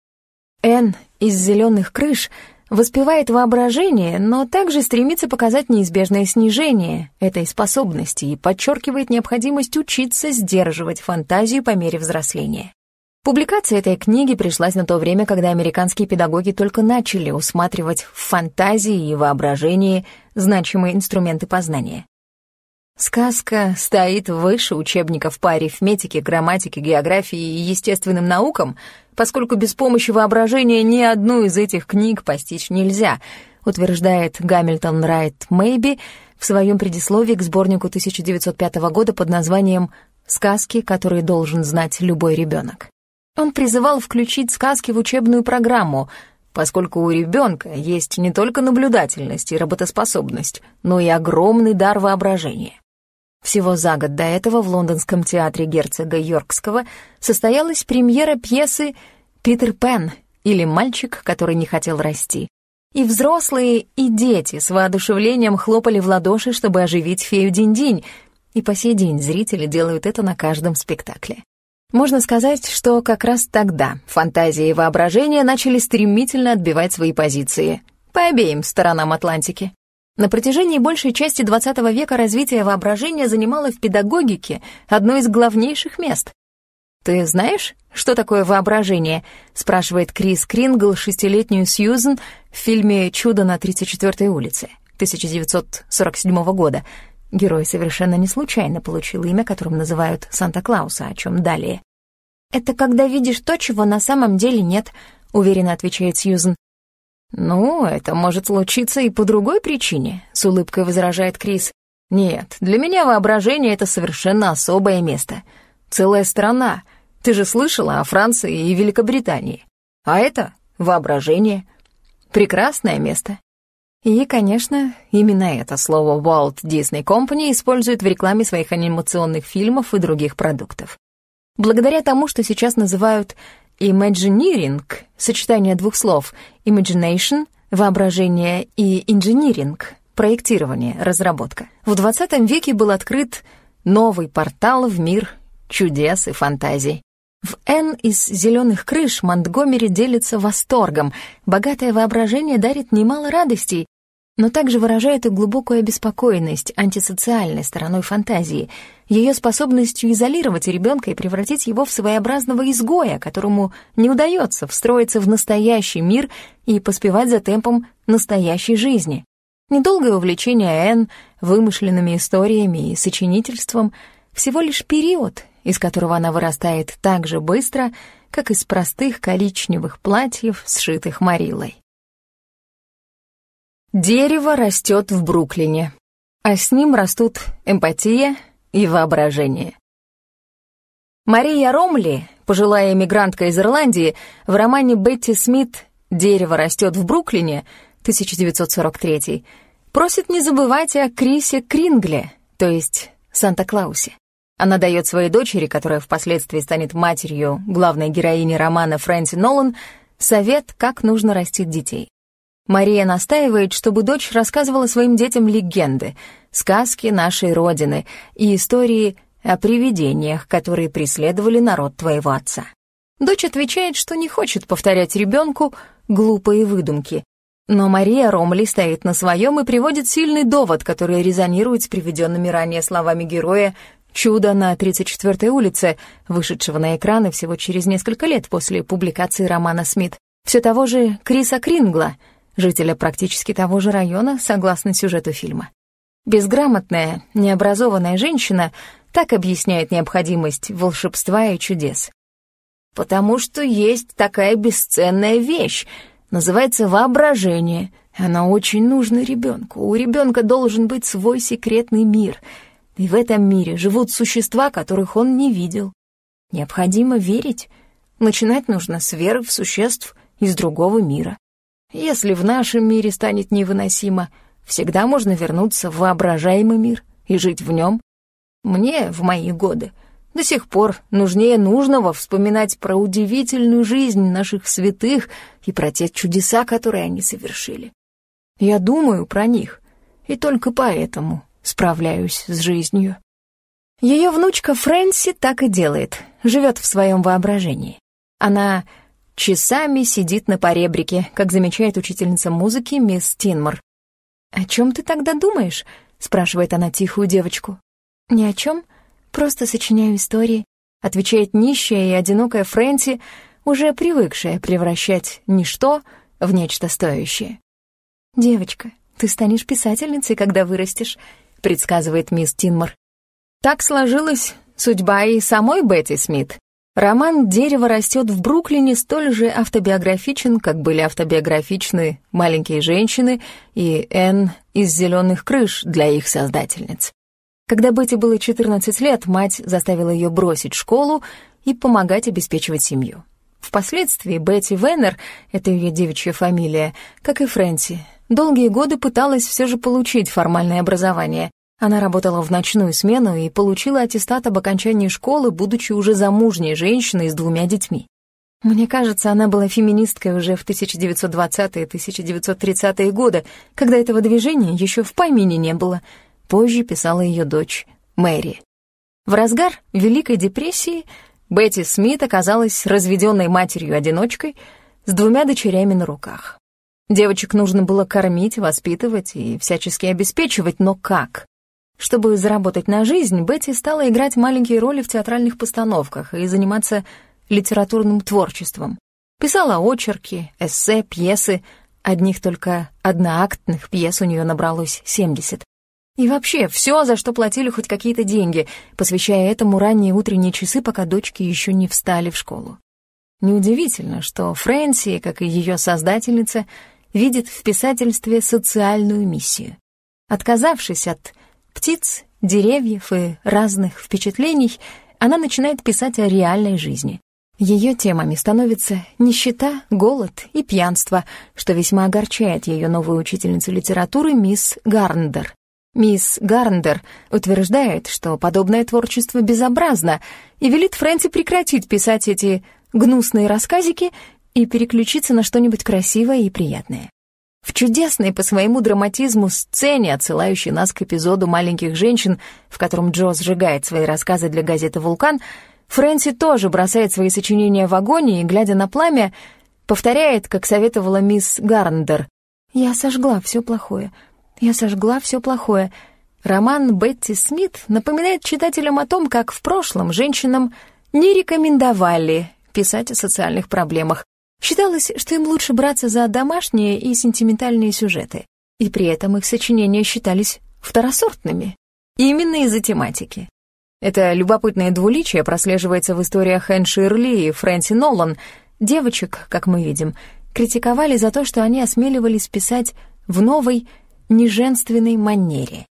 Энн из «Зеленых крыш» воспевает воображение, но также стремится показать неизбежное снижение этой способности и подчеркивает необходимость учиться сдерживать фантазию по мере взросления. Публикация этой книги пришлась на то время, когда американские педагоги только начали усматривать в фантазии и воображении значимые инструменты познания. Сказка стоит выше учебников по арифметике, грамматике, географии и естественным наукам, поскольку без помощи воображения ни одну из этих книг постичь нельзя, утверждает Гамильтон Райт Мэйби в своем предисловии к сборнику 1905 года под названием «Сказки, которые должен знать любой ребенок». Он призывал включить сказки в учебную программу, поскольку у ребенка есть не только наблюдательность и работоспособность, но и огромный дар воображения. Всего за год до этого в лондонском театре герцога Йоркского состоялась премьера пьесы «Питер Пен» или «Мальчик, который не хотел расти». И взрослые, и дети с воодушевлением хлопали в ладоши, чтобы оживить фею Динь-Динь, и по сей день зрители делают это на каждом спектакле. Можно сказать, что как раз тогда фантазия и воображение начали стремительно отбивать свои позиции по обеим сторонам Атлантики. На протяжении большей части XX века развитие воображения занимало в педагогике одно из главнейших мест. «Ты знаешь, что такое воображение?» — спрашивает Крис Крингл шестилетнюю Сьюзен в фильме «Чудо на 34-й улице» 1947 года, Герой совершенно не случайно получил имя, которым называют Санта-Клауса, о чем далее. «Это когда видишь то, чего на самом деле нет», — уверенно отвечает Сьюзен. «Ну, это может случиться и по другой причине», — с улыбкой возражает Крис. «Нет, для меня воображение — это совершенно особое место. Целая страна. Ты же слышала о Франции и Великобритании. А это воображение. Прекрасное место. И, конечно, именно это слово Walt Disney Company использует в рекламе своих анимационных фильмов и других продуктов. Благодаря тому, что сейчас называют Imagineering, сочетание двух слов imagination, воображение и engineering, проектирование, разработка, в 20 веке был открыт новый портал в мир чудес и фантазий. В «Н» из «Зеленых крыш» Монтгомери делится восторгом. Богатое воображение дарит немало радостей, но также выражает и глубокую обеспокоенность антисоциальной стороной фантазии, ее способностью изолировать ребенка и превратить его в своеобразного изгоя, которому не удается встроиться в настоящий мир и поспевать за темпом настоящей жизни. Недолгое увлечение Энн вымышленными историями и сочинительством — всего лишь период, из которого она вырастает так же быстро, как из простых коричневых платьев, сшитых Марилой. Дерево растет в Бруклине, а с ним растут эмпатия и воображение. Мария Ромли, пожилая эмигрантка из Ирландии, в романе Бетти Смит «Дерево растет в Бруклине» 1943 просит не забывать о Крисе Крингле, то есть Санта-Клаусе. Она дает своей дочери, которая впоследствии станет матерью главной героини романа Фрэнси Нолан, совет, как нужно растить детей. Мария настаивает, чтобы дочь рассказывала своим детям легенды, сказки нашей Родины и истории о привидениях, которые преследовали народ твоего отца. Дочь отвечает, что не хочет повторять ребенку глупые выдумки. Но Мария Ромли стоит на своем и приводит сильный довод, который резонирует с приведенными ранее словами героя «Чудо на 34-й улице», вышедшего на экраны всего через несколько лет после публикации романа Смит. Все того же Криса Крингла, жителя практически того же района, согласно сюжету фильма. Безграмотная, необразованная женщина так объясняет необходимость волшебства и чудес. «Потому что есть такая бесценная вещь, называется воображение. Она очень нужна ребенку. У ребенка должен быть свой секретный мир — и в этом мире живут существа, которых он не видел. Необходимо верить. Начинать нужно с веры в существ из другого мира. Если в нашем мире станет невыносимо, всегда можно вернуться в воображаемый мир и жить в нем. Мне в мои годы до сих пор нужнее нужного вспоминать про удивительную жизнь наших святых и про те чудеса, которые они совершили. Я думаю про них, и только поэтому справляюсь с жизнью. Ее внучка Фрэнси так и делает, живет в своем воображении. Она часами сидит на поребрике, как замечает учительница музыки мисс Тинмор. «О чем ты тогда думаешь?» — спрашивает она тихую девочку. «Ни о чем, просто сочиняю истории», — отвечает нищая и одинокая Фрэнси, уже привыкшая превращать ничто в нечто стоящее. «Девочка, ты станешь писательницей, когда вырастешь», предсказывает мисс Тинмор. Так сложилась судьба и самой Бетти Смит. Роман «Дерево растет в Бруклине» столь же автобиографичен, как были автобиографичны «Маленькие женщины» и «Энн из зеленых крыш» для их создательниц. Когда Бетти было 14 лет, мать заставила ее бросить школу и помогать обеспечивать семью. Впоследствии Бетти Веннер, это ее девичья фамилия, как и Фрэнси, долгие годы пыталась все же получить формальное образование. Она работала в ночную смену и получила аттестат об окончании школы, будучи уже замужней женщиной с двумя детьми. Мне кажется, она была феминисткой уже в 1920-1930-е годы, когда этого движения еще в помине не было. Позже писала ее дочь Мэри. В разгар Великой депрессии Бетти Смит оказалась разведенной матерью-одиночкой с двумя дочерями на руках. Девочек нужно было кормить, воспитывать и всячески обеспечивать, но как? Чтобы заработать на жизнь, Бетти стала играть маленькие роли в театральных постановках и заниматься литературным творчеством. Писала очерки, эссе, пьесы. Одних только одноактных пьес у нее набралось 70. И вообще, все, за что платили хоть какие-то деньги, посвящая этому ранние утренние часы, пока дочки еще не встали в школу. Неудивительно, что Фрэнси, как и ее создательница, видит в писательстве социальную миссию. Отказавшись от птиц, деревьев и разных впечатлений, она начинает писать о реальной жизни. Ее темами становятся нищета, голод и пьянство, что весьма огорчает ее новую учительницу литературы мисс Гарндер. Мисс Гарндер утверждает, что подобное творчество безобразно, и велит Фрэнси прекратить писать эти гнусные рассказики и переключиться на что-нибудь красивое и приятное. В чудесной по своему драматизму сцене, отсылающей нас к эпизоду «Маленьких женщин», в котором Джо сжигает свои рассказы для газеты «Вулкан», Фрэнси тоже бросает свои сочинения в огонь и, глядя на пламя, повторяет, как советовала мисс Гарндер. «Я сожгла все плохое. Я сожгла все плохое». Роман Бетти Смит напоминает читателям о том, как в прошлом женщинам не рекомендовали писать о социальных проблемах. Считалось, что им лучше браться за домашние и сентиментальные сюжеты. И при этом их сочинения считались второсортными. Именно из-за тематики. Это любопытное двуличие прослеживается в историях Энн Ширли и Фрэнси Нолан. Девочек, как мы видим, критиковали за то, что они осмеливались писать в новой, неженственной манере.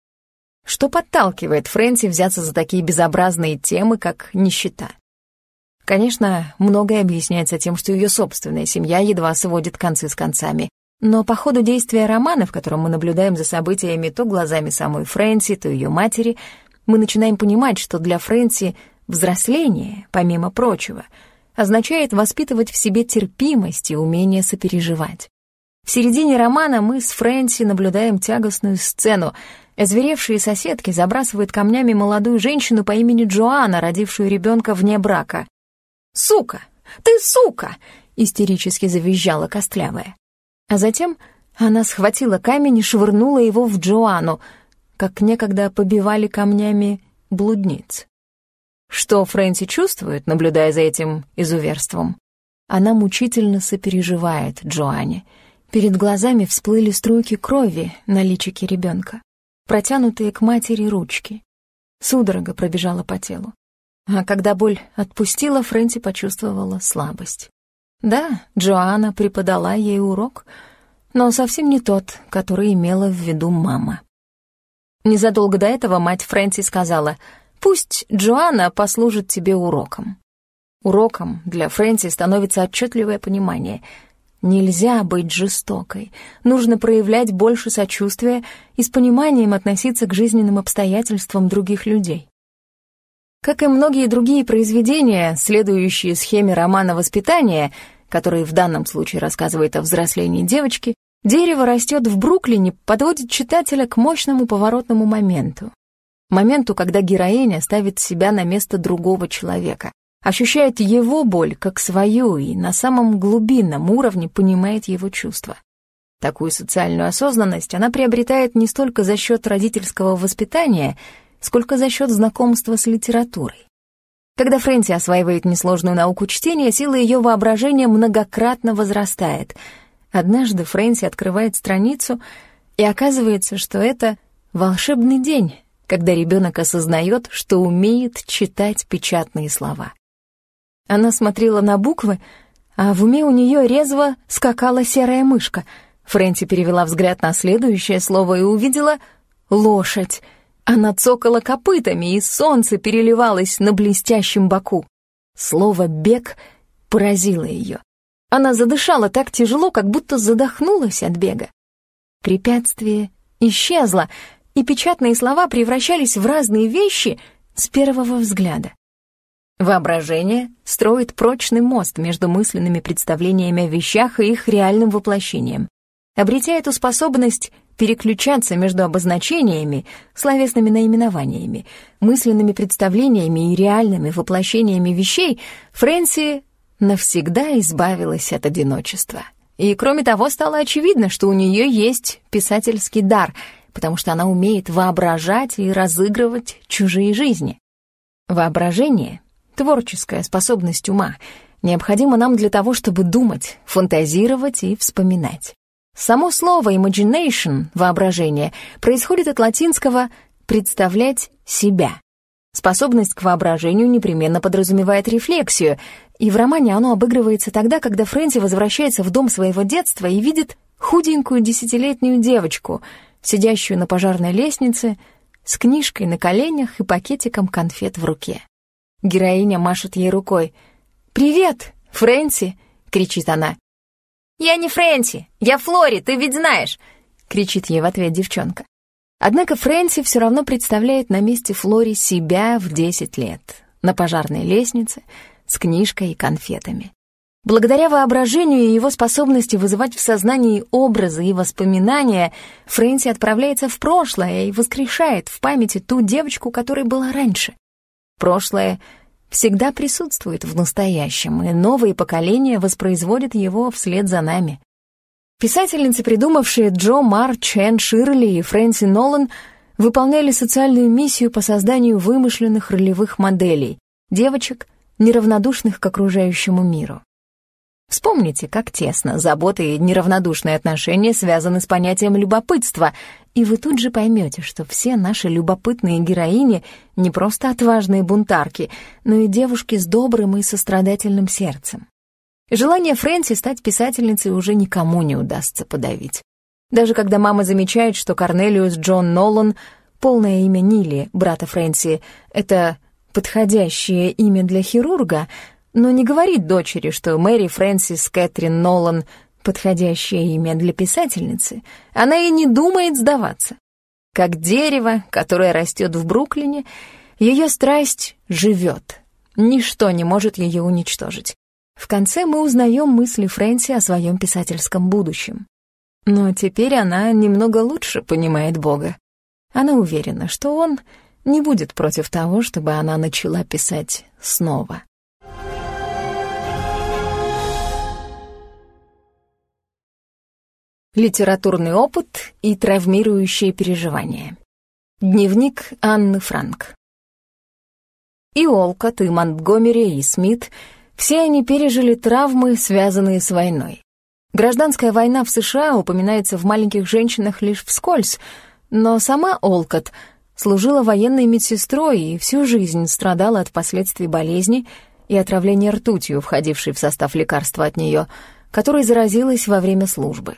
Что подталкивает Фрэнси взяться за такие безобразные темы, как нищета? Конечно, многое объясняется тем, что ее собственная семья едва сводит концы с концами. Но по ходу действия романа, в котором мы наблюдаем за событиями то глазами самой Фрэнси, то ее матери, мы начинаем понимать, что для Фрэнси взросление, помимо прочего, означает воспитывать в себе терпимость и умение сопереживать. В середине романа мы с Фрэнси наблюдаем тягостную сцену. Озверевшие соседки забрасывают камнями молодую женщину по имени Джоанна, родившую ребенка вне брака. «Сука! Ты сука!» — истерически завизжала Костлявая. А затем она схватила камень и швырнула его в Джоанну, как некогда побивали камнями блудниц. Что Фрэнси чувствует, наблюдая за этим изуверством? Она мучительно сопереживает Джоанне. Перед глазами всплыли струйки крови на личике ребенка, протянутые к матери ручки. Судорога пробежала по телу. А когда боль отпустила, Фрэнси почувствовала слабость. Да, Джоанна преподала ей урок, но совсем не тот, который имела в виду мама. Незадолго до этого мать Фрэнси сказала, «Пусть Джоанна послужит тебе уроком». Уроком для Фрэнси становится отчетливое понимание. Нельзя быть жестокой, нужно проявлять больше сочувствия и с пониманием относиться к жизненным обстоятельствам других людей. Как и многие другие произведения, следующие схеме романа воспитания, который в данном случае рассказывает о взрослении девочки, «Дерево растет в Бруклине» подводит читателя к мощному поворотному моменту. Моменту, когда героиня ставит себя на место другого человека, ощущает его боль как свою и на самом глубинном уровне понимает его чувства. Такую социальную осознанность она приобретает не столько за счет родительского воспитания — сколько за счет знакомства с литературой. Когда Фрэнси осваивает несложную науку чтения, сила ее воображения многократно возрастает. Однажды Фрэнси открывает страницу, и оказывается, что это волшебный день, когда ребенок осознает, что умеет читать печатные слова. Она смотрела на буквы, а в уме у нее резво скакала серая мышка. Фрэнси перевела взгляд на следующее слово и увидела «лошадь». Она цокала копытами, и солнце переливалось на блестящем боку. Слово «бег» поразило ее. Она задышала так тяжело, как будто задохнулась от бега. Препятствие исчезло, и печатные слова превращались в разные вещи с первого взгляда. Воображение строит прочный мост между мысленными представлениями о вещах и их реальным воплощением. Обретя эту способность переключаться между обозначениями, словесными наименованиями, мысленными представлениями и реальными воплощениями вещей, Фрэнси навсегда избавилась от одиночества. И, кроме того, стало очевидно, что у нее есть писательский дар, потому что она умеет воображать и разыгрывать чужие жизни. Воображение — творческая способность ума, необходима нам для того, чтобы думать, фантазировать и вспоминать. Само слово imagination, воображение, происходит от латинского «представлять себя». Способность к воображению непременно подразумевает рефлексию, и в романе оно обыгрывается тогда, когда Фрэнси возвращается в дом своего детства и видит худенькую десятилетнюю девочку, сидящую на пожарной лестнице, с книжкой на коленях и пакетиком конфет в руке. Героиня машет ей рукой. «Привет, Фрэнси!» — кричит она. «Я не Фрэнси, я Флори, ты ведь знаешь!» — кричит ей в ответ девчонка. Однако Фрэнси все равно представляет на месте Флори себя в 10 лет, на пожарной лестнице, с книжкой и конфетами. Благодаря воображению и его способности вызывать в сознании образы и воспоминания, Фрэнси отправляется в прошлое и воскрешает в памяти ту девочку, которой была раньше. Прошлое всегда присутствует в настоящем, и новые поколения воспроизводят его вслед за нами. Писательницы, придумавшие Джо Мар, Чен Ширли и Фрэнси Нолан, выполняли социальную миссию по созданию вымышленных ролевых моделей, девочек, неравнодушных к окружающему миру. Вспомните, как тесно заботы и неравнодушные отношения связаны с понятием любопытства, и вы тут же поймете, что все наши любопытные героини не просто отважные бунтарки, но и девушки с добрым и сострадательным сердцем. Желание Фрэнси стать писательницей уже никому не удастся подавить. Даже когда мама замечает, что Корнелиус Джон Нолан, полное имя Нили, брата Фрэнси, это подходящее имя для хирурга, но не говорит дочери, что Мэри Фрэнсис Кэтрин Нолан — подходящее имя для писательницы, она и не думает сдаваться. Как дерево, которое растет в Бруклине, ее страсть живет. Ничто не может ее уничтожить. В конце мы узнаем мысли Фрэнси о своем писательском будущем. Но теперь она немного лучше понимает Бога. Она уверена, что он не будет против того, чтобы она начала писать снова. Литературный опыт и травмирующие переживания. Дневник Анны Франк. И Олкот, и Монтгомери, и Смит — все они пережили травмы, связанные с войной. Гражданская война в США упоминается в «Маленьких женщинах» лишь вскользь, но сама Олкот служила военной медсестрой и всю жизнь страдала от последствий болезни и отравления ртутью, входившей в состав лекарства от нее, которой заразилась во время службы.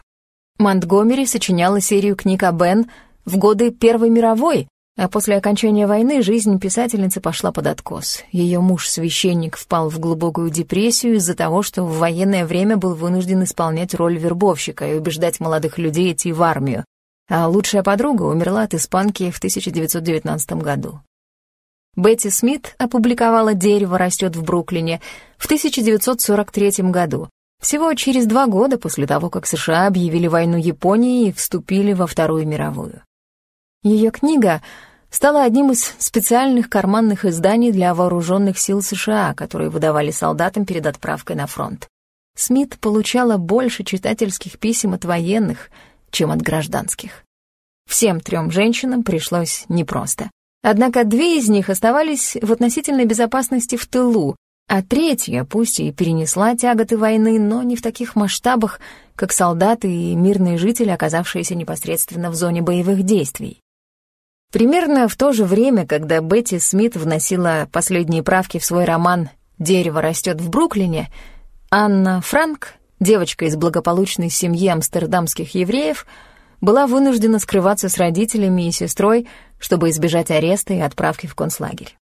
Монтгомери сочиняла серию книг о Бен в годы Первой мировой, а после окончания войны жизнь писательницы пошла под откос. Ее муж-священник впал в глубокую депрессию из-за того, что в военное время был вынужден исполнять роль вербовщика и убеждать молодых людей идти в армию. А лучшая подруга умерла от испанки в 1919 году. Бетти Смит опубликовала «Дерево растет в Бруклине» в 1943 году, всего через два года после того, как США объявили войну Японии и вступили во Вторую мировую. Ее книга стала одним из специальных карманных изданий для вооруженных сил США, которые выдавали солдатам перед отправкой на фронт. Смит получала больше читательских писем от военных, чем от гражданских. Всем трем женщинам пришлось непросто. Однако две из них оставались в относительной безопасности в тылу, а третья, пусть и перенесла тяготы войны, но не в таких масштабах, как солдаты и мирные жители, оказавшиеся непосредственно в зоне боевых действий. Примерно в то же время, когда Бетти Смит вносила последние правки в свой роман «Дерево растет в Бруклине», Анна Франк, девочка из благополучной семьи амстердамских евреев, была вынуждена скрываться с родителями и сестрой, чтобы избежать ареста и отправки в концлагерь.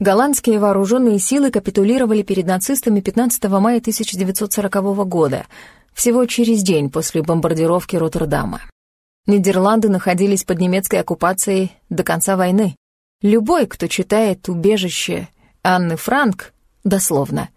Голландские вооруженные силы капитулировали перед нацистами 15 мая 1940 года, всего через день после бомбардировки Роттердама. Нидерланды находились под немецкой оккупацией до конца войны. Любой, кто читает «Убежище» Анны Франк, дословно,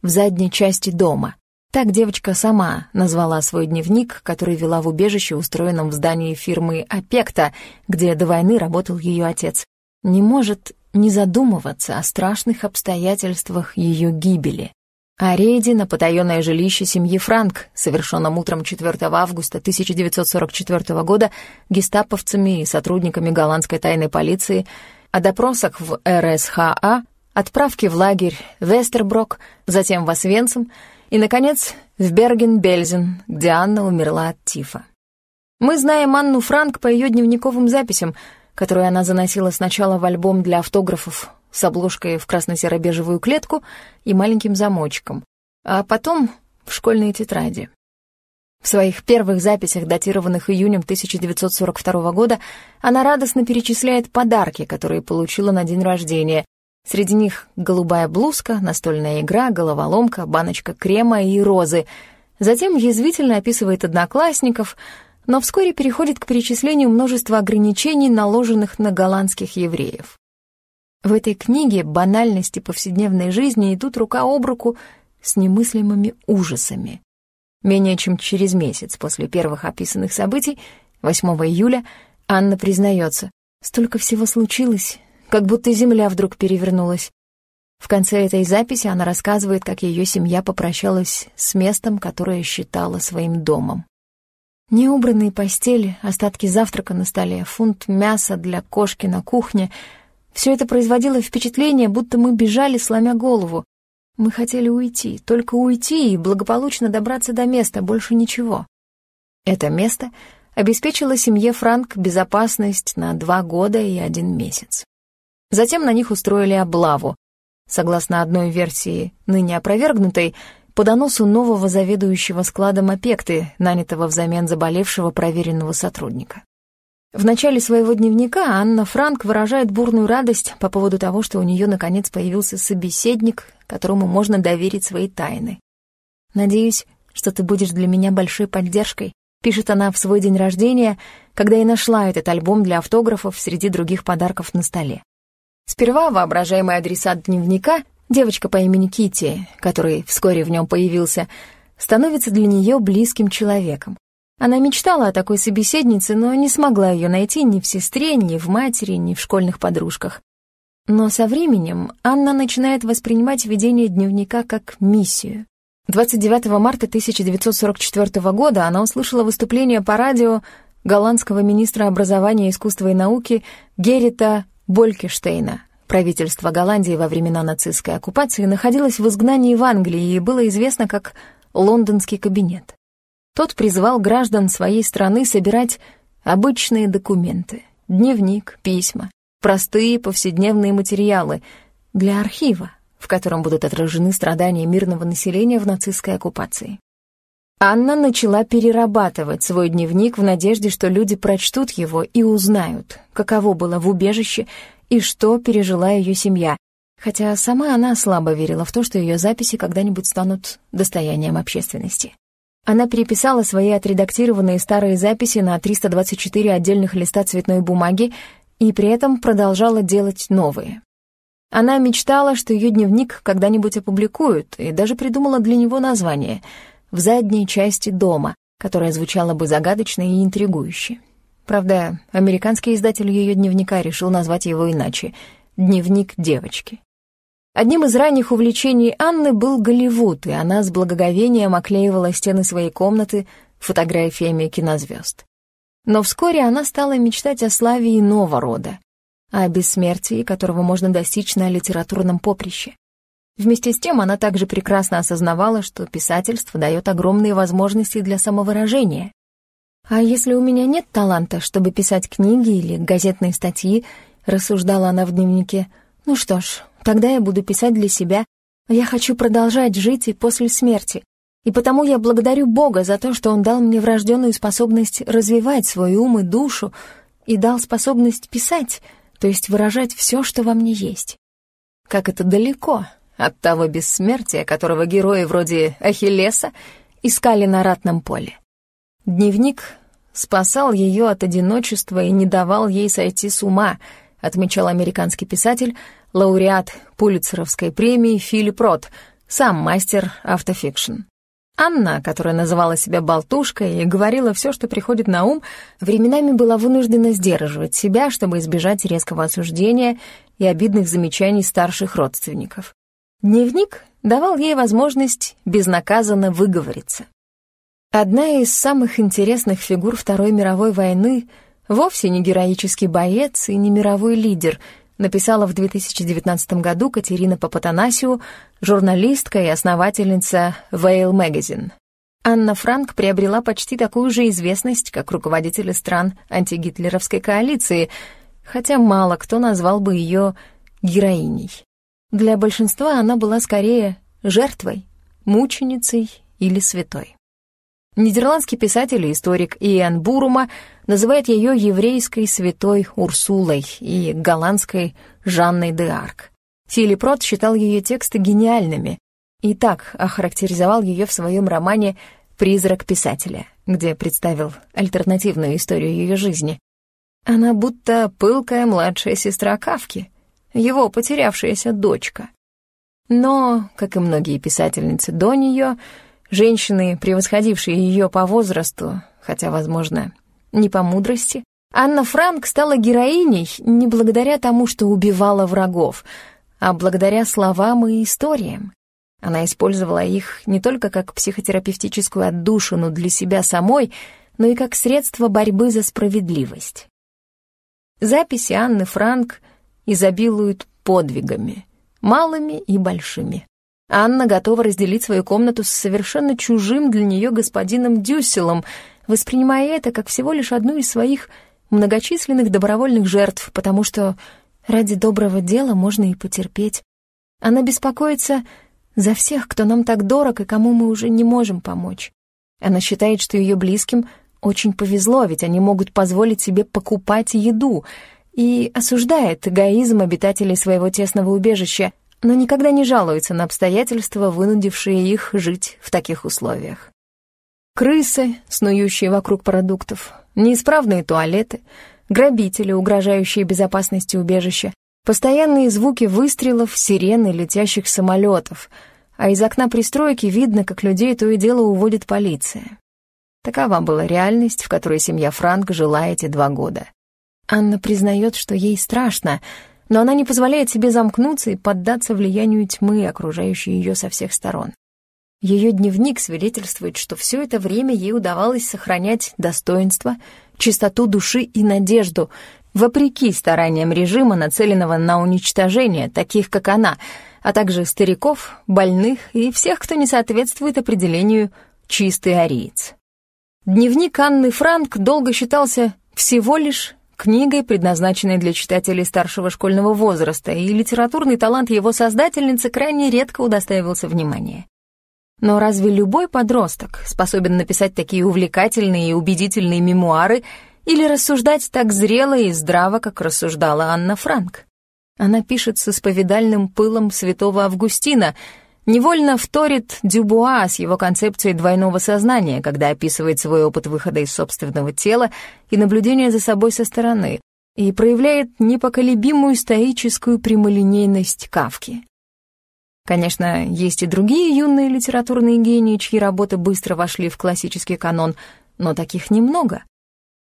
в задней части дома. Так девочка сама назвала свой дневник, который вела в убежище, устроенном в здании фирмы «Апекта», где до войны работал ее отец. Не может не задумываться о страшных обстоятельствах ее гибели о рейде на потаенное жилище семьи Франк, совершенном утром 4 августа 1944 года гестаповцами и сотрудниками голландской тайной полиции, о допросах в РСХА, отправке в лагерь Вестерброк, затем в Освенцим и, наконец, в Берген-Бельзен, где Анна умерла от тифа. Мы знаем Анну Франк по ее дневниковым записям, которые она заносила сначала в альбом для автографов с обложкой в красно-серо-бежевую клетку и маленьким замочком, а потом в школьные тетради. В своих первых записях, датированных июнем 1942 года, она радостно перечисляет подарки, которые получила на день рождения. Среди них голубая блузка, настольная игра, головоломка, баночка крема и розы. Затем язвительно описывает одноклассников, но вскоре переходит к перечислению множества ограничений, наложенных на голландских евреев. В этой книге банальности повседневной жизни идут рука об руку с немыслимыми ужасами. Менее чем через месяц после первых описанных событий, 8 июля, Анна признается, столько всего случилось, как будто земля вдруг перевернулась. В конце этой записи она рассказывает, как ее семья попрощалась с местом, которое считала своим домом. Неубранные постели, остатки завтрака на столе, фунт мяса для кошки на кухне — все это производило впечатление, будто мы бежали, сломя голову. Мы хотели уйти, только уйти и благополучно добраться до места, больше ничего. Это место обеспечило семье Франк безопасность на два года и один месяц. Затем на них устроили облаву. Согласно одной версии, ныне опровергнутой, по доносу нового заведующего складом опекты, нанятого взамен заболевшего проверенного сотрудника. В начале своего дневника Анна Франк выражает бурную радость по поводу того, что у нее наконец появился собеседник, которому можно доверить свои тайны. «Надеюсь, что ты будешь для меня большой поддержкой», пишет она в свой день рождения, когда и нашла этот альбом для автографов среди других подарков на столе. Сперва воображаемый адресат дневника, девочка по имени Кити, который вскоре в нем появился, становится для нее близким человеком. Она мечтала о такой собеседнице, но не смогла ее найти ни в сестре, ни в матери, ни в школьных подружках. Но со временем Анна начинает воспринимать ведение дневника как миссию. 29 марта 1944 года она услышала выступление по радио голландского министра образования, искусства и науки Герита Болькештейна. Правительство Голландии во времена нацистской оккупации находилось в изгнании в Англии и было известно как «Лондонский кабинет». Тот призвал граждан своей страны собирать обычные документы, дневник, письма, простые повседневные материалы для архива, в котором будут отражены страдания мирного населения в нацистской оккупации. Анна начала перерабатывать свой дневник в надежде, что люди прочтут его и узнают, каково было в убежище и что пережила ее семья, хотя сама она слабо верила в то, что ее записи когда-нибудь станут достоянием общественности. Она переписала свои отредактированные старые записи на 324 отдельных листа цветной бумаги и при этом продолжала делать новые. Она мечтала, что ее дневник когда-нибудь опубликуют, и даже придумала для него название «В задней части дома», которое звучало бы загадочно и интригующе. Правда, американский издатель ее дневника решил назвать его иначе «Дневник девочки». Одним из ранних увлечений Анны был Голливуд, и она с благоговением оклеивала стены своей комнаты фотографиями кинозвезд. Но вскоре она стала мечтать о славе иного рода, о бессмертии, которого можно достичь на литературном поприще. Вместе с тем она также прекрасно осознавала, что писательство дает огромные возможности для самовыражения. «А если у меня нет таланта, чтобы писать книги или газетные статьи», рассуждала она в дневнике, «ну что ж, Тогда я буду писать для себя. Я хочу продолжать жить и после смерти. И потому я благодарю Бога за то, что Он дал мне врожденную способность развивать свой ум и душу и дал способность писать, то есть выражать все, что во мне есть. Как это далеко от того бессмертия, которого герои вроде Ахиллеса искали на ратном поле. Дневник спасал ее от одиночества и не давал ей сойти с ума, отмечал американский писатель, лауреат Пулитцеровской премии Филипп Рот, сам мастер автофикшн. Анна, которая называла себя болтушкой и говорила все, что приходит на ум, временами была вынуждена сдерживать себя, чтобы избежать резкого осуждения и обидных замечаний старших родственников. Дневник давал ей возможность безнаказанно выговориться. Одна из самых интересных фигур Второй мировой войны вовсе не героический боец и не мировой лидер — написала в 2019 году Катерина Папатанасиу, журналистка и основательница Veil Magazine. Анна Франк приобрела почти такую же известность, как руководители стран антигитлеровской коалиции, хотя мало кто назвал бы ее героиней. Для большинства она была скорее жертвой, мученицей или святой. Нидерландский писатель и историк Иэн Бурума называет ее еврейской святой Урсулой и голландской Жанной де Арк. Филипп считал ее тексты гениальными и так охарактеризовал ее в своем романе «Призрак писателя», где представил альтернативную историю ее жизни. Она будто пылкая младшая сестра Кавки, его потерявшаяся дочка. Но, как и многие писательницы до нее, женщины, превосходившие ее по возрасту, хотя, возможно, не по мудрости, Анна Франк стала героиней не благодаря тому, что убивала врагов, а благодаря словам и историям. Она использовала их не только как психотерапевтическую отдушину для себя самой, но и как средство борьбы за справедливость. Записи Анны Франк изобилуют подвигами, малыми и большими. Анна готова разделить свою комнату с совершенно чужим для нее господином Дюсселом, воспринимая это как всего лишь одну из своих многочисленных добровольных жертв, потому что ради доброго дела можно и потерпеть. Она беспокоится за всех, кто нам так дорог и кому мы уже не можем помочь. Она считает, что ее близким очень повезло, ведь они могут позволить себе покупать еду, и осуждает эгоизм обитателей своего тесного убежища, но никогда не жалуется на обстоятельства, вынудившие их жить в таких условиях. Крысы, снующие вокруг продуктов, неисправные туалеты, грабители, угрожающие безопасности убежища, постоянные звуки выстрелов, сирены летящих самолетов, а из окна пристройки видно, как людей то и дело уводит полиция. Такова была реальность, в которой семья Франк жила эти два года. Анна признает, что ей страшно, но она не позволяет себе замкнуться и поддаться влиянию тьмы, окружающей ее со всех сторон. Ее дневник свидетельствует, что все это время ей удавалось сохранять достоинство, чистоту души и надежду, вопреки стараниям режима, нацеленного на уничтожение таких, как она, а также стариков, больных и всех, кто не соответствует определению «чистый ариец». Дневник Анны Франк долго считался всего лишь книгой, предназначенной для читателей старшего школьного возраста, и литературный талант его создательницы крайне редко удостаивался внимания. Но разве любой подросток способен написать такие увлекательные и убедительные мемуары или рассуждать так зрело и здраво, как рассуждала Анна Франк? Она пишет с исповедальным пылом святого Августина, невольно вторит Дюбуа с его концепцией двойного сознания, когда описывает свой опыт выхода из собственного тела и наблюдения за собой со стороны, и проявляет непоколебимую стоическую прямолинейность Кавки. Конечно, есть и другие юные литературные гении, чьи работы быстро вошли в классический канон, но таких немного.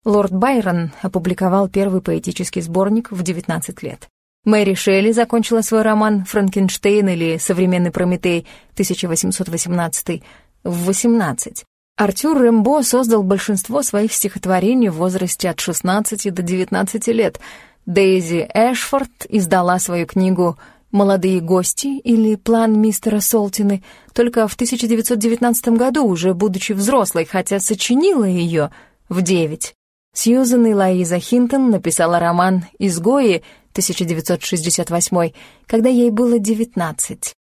Лорд Байрон опубликовал первый поэтический сборник в 19 лет. Мэри Шелли закончила свой роман «Франкенштейн» или «Современный Прометей» 1818 в 18. Артюр Рембо создал большинство своих стихотворений в возрасте от 16 до 19 лет. Дейзи Эшфорд издала свою книгу «Молодые гости» или «План мистера Солтины» только в 1919 году, уже будучи взрослой, хотя сочинила ее в 9. Сьюзен и Лоиза Хинтон написала роман «Изгои» 1968, когда ей было 19.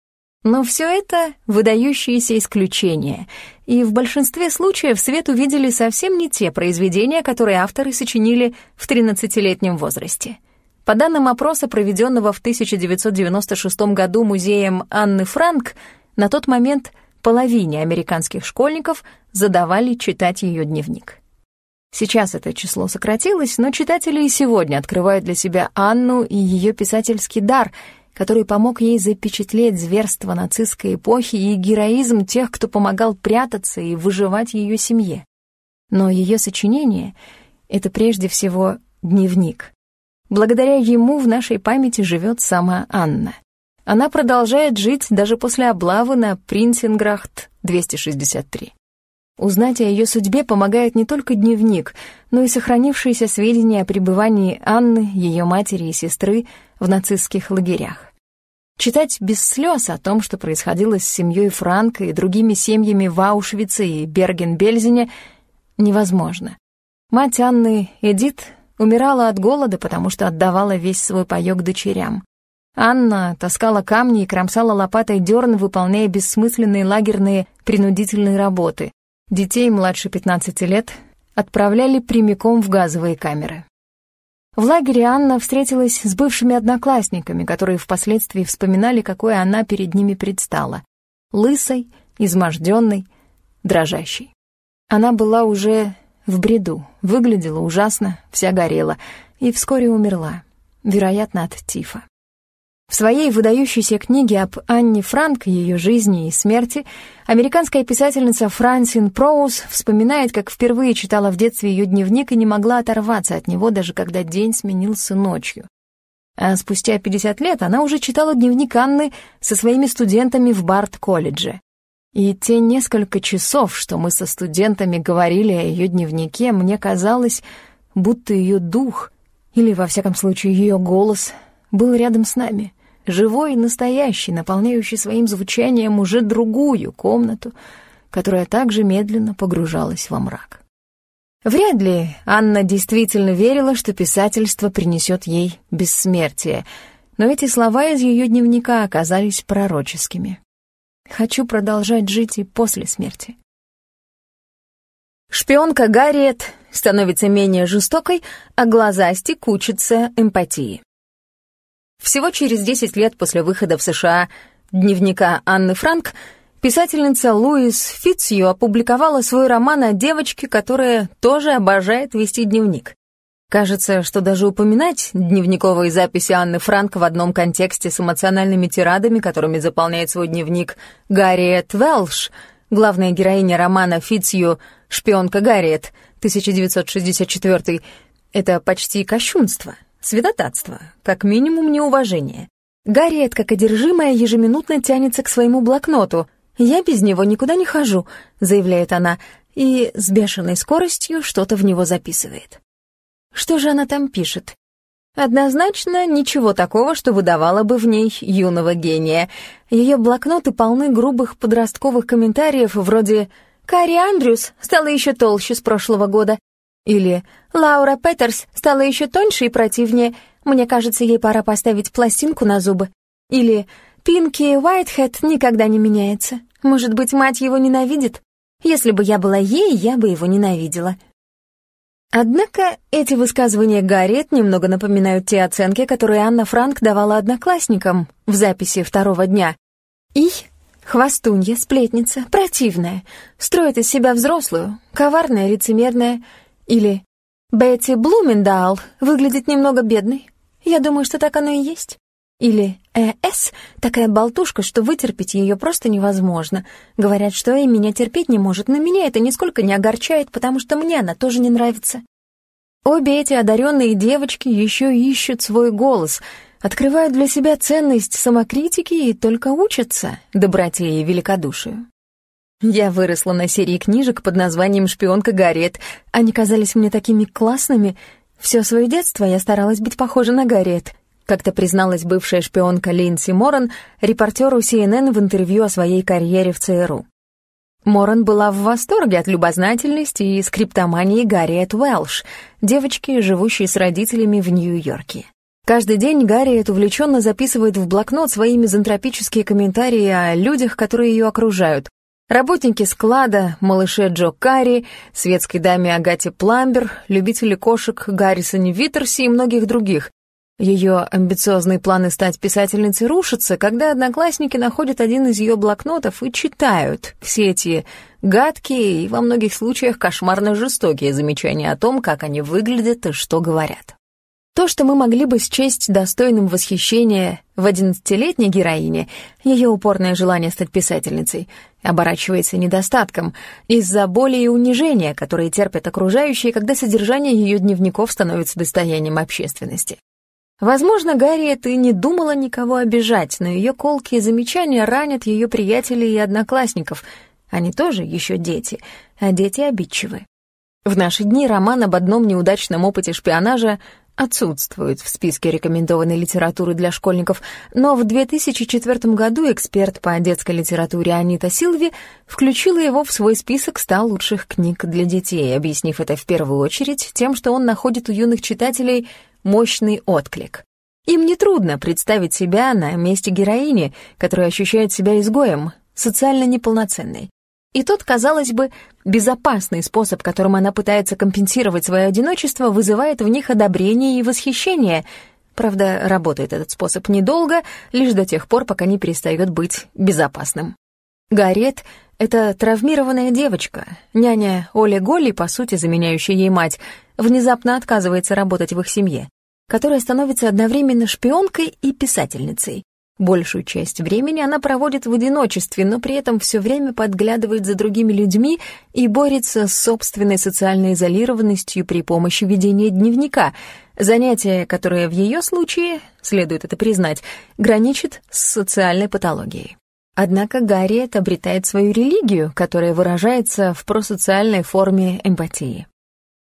Но все это выдающиеся исключения, и в большинстве случаев свет увидели совсем не те произведения, которые авторы сочинили в 13-летнем возрасте. По данным опроса, проведенного в 1996 году музеем Анны Франк, на тот момент половине американских школьников задавали читать ее дневник. Сейчас это число сократилось, но читатели и сегодня открывают для себя Анну и ее писательский дар, который помог ей запечатлеть зверство нацистской эпохи и героизм тех, кто помогал прятаться и выживать ее семье. Но ее сочинение — это прежде всего дневник. Благодаря ему в нашей памяти живет сама Анна. Она продолжает жить даже после облавы на Принцинграхт 263. Узнать о ее судьбе помогает не только дневник, но и сохранившиеся сведения о пребывании Анны, ее матери и сестры в нацистских лагерях. Читать без слез о том, что происходило с семьей Франка и другими семьями в Аушвице и Берген-Бельзене, невозможно. Мать Анны, Эдит, умирала от голода, потому что отдавала весь свой паёк дочерям. Анна таскала камни и кромсала лопатой дерн, выполняя бессмысленные лагерные принудительные работы, Детей младше 15 лет отправляли прямиком в газовые камеры. В лагере Анна встретилась с бывшими одноклассниками, которые впоследствии вспоминали, какой она перед ними предстала. Лысой, изможденной, дрожащей. Она была уже в бреду, выглядела ужасно, вся горела, и вскоре умерла, вероятно, от тифа. В своей выдающейся книге об Анне Франк, ее жизни и смерти, американская писательница Франсин Проуз вспоминает, как впервые читала в детстве ее дневник и не могла оторваться от него, даже когда день сменился ночью. А спустя 50 лет она уже читала дневник Анны со своими студентами в Барт-колледже. И те несколько часов, что мы со студентами говорили о ее дневнике, мне казалось, будто ее дух, или, во всяком случае, ее голос, был рядом с нами, живой и настоящий, наполняющий своим звучанием уже другую комнату, которая также медленно погружалась во мрак. Вряд ли Анна действительно верила, что писательство принесет ей бессмертие, но эти слова из ее дневника оказались пророческими. «Хочу продолжать жить и после смерти». Шпионка Гарриет становится менее жестокой, а глаза стекучатся эмпатии. Всего через 10 лет после выхода в США дневника Анны Франк Писательница Луис Фитцью опубликовала свой роман о девочке, которая тоже обожает вести дневник. Кажется, что даже упоминать дневниковые записи Анны Франк в одном контексте с эмоциональными тирадами, которыми заполняет свой дневник Гарриет Велш, главная героиня романа Фитцью «Шпионка Гарриет» 1964 это почти кощунство, святотатство, как минимум неуважение. Гарриет, как одержимая, ежеминутно тянется к своему блокноту, «Я без него никуда не хожу», — заявляет она, и с бешеной скоростью что-то в него записывает. Что же она там пишет? Однозначно ничего такого, что выдавало бы в ней юного гения. Ее блокноты полны грубых подростковых комментариев вроде «Карри Андрюс стала еще толще с прошлого года» или «Лаура Петерс стала еще тоньше и противнее, мне кажется, ей пора поставить пластинку на зубы» или Пинки Уайтхед никогда не меняется. Может быть, мать его ненавидит? Если бы я была ей, я бы его ненавидела. Однако эти высказывания Гарриет немного напоминают те оценки, которые Анна Франк давала одноклассникам в записи второго дня. И хвастунья, сплетница, противная, строит из себя взрослую, коварная, лицемерная. Или Бетти Блумендал выглядит немного бедной. Я думаю, что так оно и есть. Или «Э-С» — такая болтушка, что вытерпеть ее просто невозможно. Говорят, что Эй меня терпеть не может, но меня это нисколько не огорчает, потому что мне она тоже не нравится. Обе эти одаренные девочки еще ищут свой голос, открывают для себя ценность самокритики и только учатся доброте и великодушию. Я выросла на серии книжек под названием «Шпионка Гарриет». Они казались мне такими классными. Все свое детство я старалась быть похожа на Гарриет — как-то призналась бывшая шпионка Линдси Моран репортеру CNN в интервью о своей карьере в ЦРУ. Моран была в восторге от любознательности и скриптомании Гарриет Уэлш, девочки, живущей с родителями в Нью-Йорке. Каждый день Гарриет увлеченно записывает в блокнот свои мизантропические комментарии о людях, которые ее окружают. Работники склада, малыше Джо Карри, светской даме Агате Пламбер, любители кошек Гаррисоне Виттерси и многих других, ее амбициозные планы стать писательницей рушатся, когда одноклассники находят один из ее блокнотов и читают все эти гадкие и во многих случаях кошмарно жестокие замечания о том, как они выглядят и что говорят. То, что мы могли бы счесть достойным восхищения в одиннадцатилетней героине, ее упорное желание стать писательницей, оборачивается недостатком из-за боли и унижения, которые терпят окружающие, когда содержание ее дневников становится достоянием общественности. Возможно, Гарриет и не думала никого обижать, но ее колкие замечания ранят ее приятелей и одноклассников. Они тоже еще дети, а дети обидчивы. В наши дни роман об одном неудачном опыте шпионажа отсутствует в списке рекомендованной литературы для школьников, но в 2004 году эксперт по детской литературе Анита Силви включила его в свой список 100 лучших книг для детей, объяснив это в первую очередь тем, что он находит у юных читателей мощный отклик. Им нетрудно представить себя на месте героини, которая ощущает себя изгоем, социально неполноценной. И тот, казалось бы, безопасный способ, которым она пытается компенсировать свое одиночество, вызывает в них одобрение и восхищение. Правда, работает этот способ недолго, лишь до тех пор, пока не перестает быть безопасным. Гарет — это травмированная девочка. Няня Оля Голли, по сути, заменяющая ей мать, внезапно отказывается работать в их семье которая становится одновременно шпионкой и писательницей. Большую часть времени она проводит в одиночестве, но при этом все время подглядывает за другими людьми и борется с собственной социальной изолированностью при помощи ведения дневника, занятие, которое в ее случае, следует это признать, граничит с социальной патологией. Однако Гарриет обретает свою религию, которая выражается в просоциальной форме эмпатии.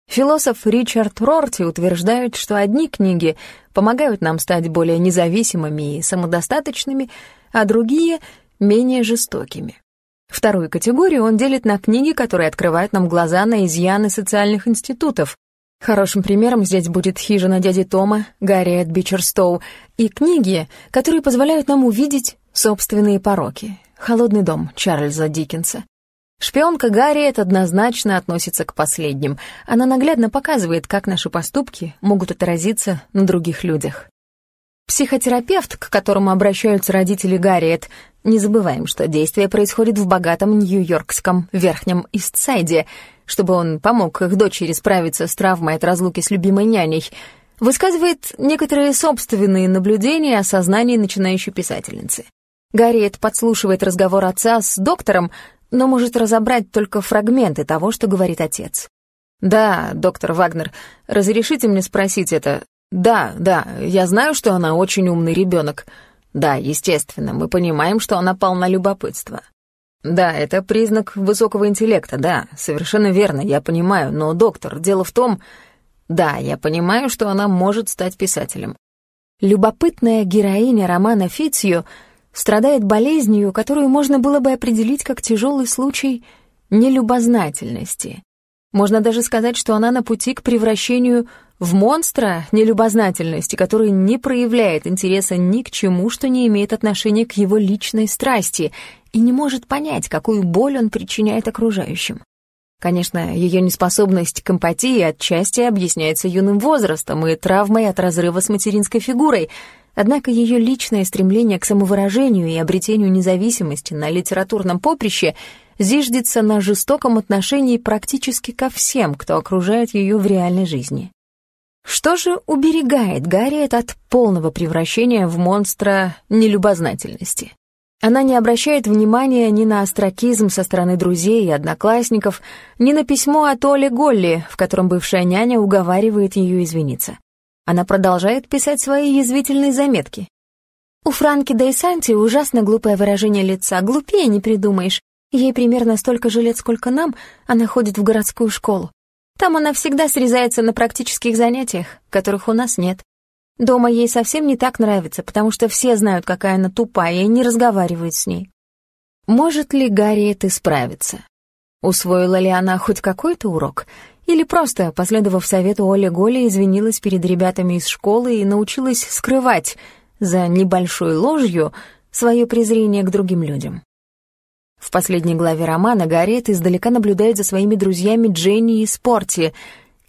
Философ Ричард Рорти утверждает, что одни книги помогают нам стать более независимыми и самодостаточными, а другие — менее жестокими. Вторую категорию он делит на книги, которые открывают нам глаза на изъяны социальных институтов. Хорошим примером здесь будет «Хижина дяди Тома» Гарриет Бичерстоу и книги, которые позволяют нам увидеть собственные пороки. «Холодный дом» Чарльза Диккенса. Шпионка Гарриет однозначно относится к последним. Она наглядно показывает, как наши поступки могут отразиться на других людях. Психотерапевт, к которому обращаются родители Гарриет, не забываем, что действие происходит в богатом нью-йоркском Верхнем Истсайде, чтобы он помог их дочери справиться с травмой от разлуки с любимой няней, высказывает некоторые собственные наблюдения о сознании начинающей писательницы. Гарриет подслушивает разговор отца с доктором, но может разобрать только фрагменты того, что говорит отец. «Да, доктор Вагнер, разрешите мне спросить это? Да, да, я знаю, что она очень умный ребенок. Да, естественно, мы понимаем, что она полна любопытства. Да, это признак высокого интеллекта, да, совершенно верно, я понимаю, но, доктор, дело в том... Да, я понимаю, что она может стать писателем. Любопытная героиня романа Фитцью — страдает болезнью, которую можно было бы определить как тяжелый случай нелюбознательности. Можно даже сказать, что она на пути к превращению в монстра нелюбознательности, который не проявляет интереса ни к чему, что не имеет отношения к его личной страсти, и не может понять, какую боль он причиняет окружающим. Конечно, ее неспособность к эмпатии отчасти объясняется юным возрастом и травмой от разрыва с материнской фигурой — Однако ее личное стремление к самовыражению и обретению независимости на литературном поприще зиждется на жестоком отношении практически ко всем, кто окружает ее в реальной жизни. Что же уберегает Гарриет от полного превращения в монстра нелюбознательности? Она не обращает внимания ни на остракизм со стороны друзей и одноклассников, ни на письмо от Оли Голли, в котором бывшая няня уговаривает ее извиниться. Она продолжает писать свои язвительные заметки. У Франки Дей Санти ужасно глупое выражение лица, глупее не придумаешь. Ей примерно столько же лет, сколько нам, она ходит в городскую школу. Там она всегда срезается на практических занятиях, которых у нас нет. Дома ей совсем не так нравится, потому что все знают, какая она тупая, и не разговаривают с ней. Может ли Гарриет исправиться? Усвоила ли она хоть какой-то урок? Или просто, последовав совету Оли Голи, извинилась перед ребятами из школы и научилась скрывать за небольшой ложью свое презрение к другим людям. В последней главе романа Гарриет издалека наблюдает за своими друзьями Дженни и Спорти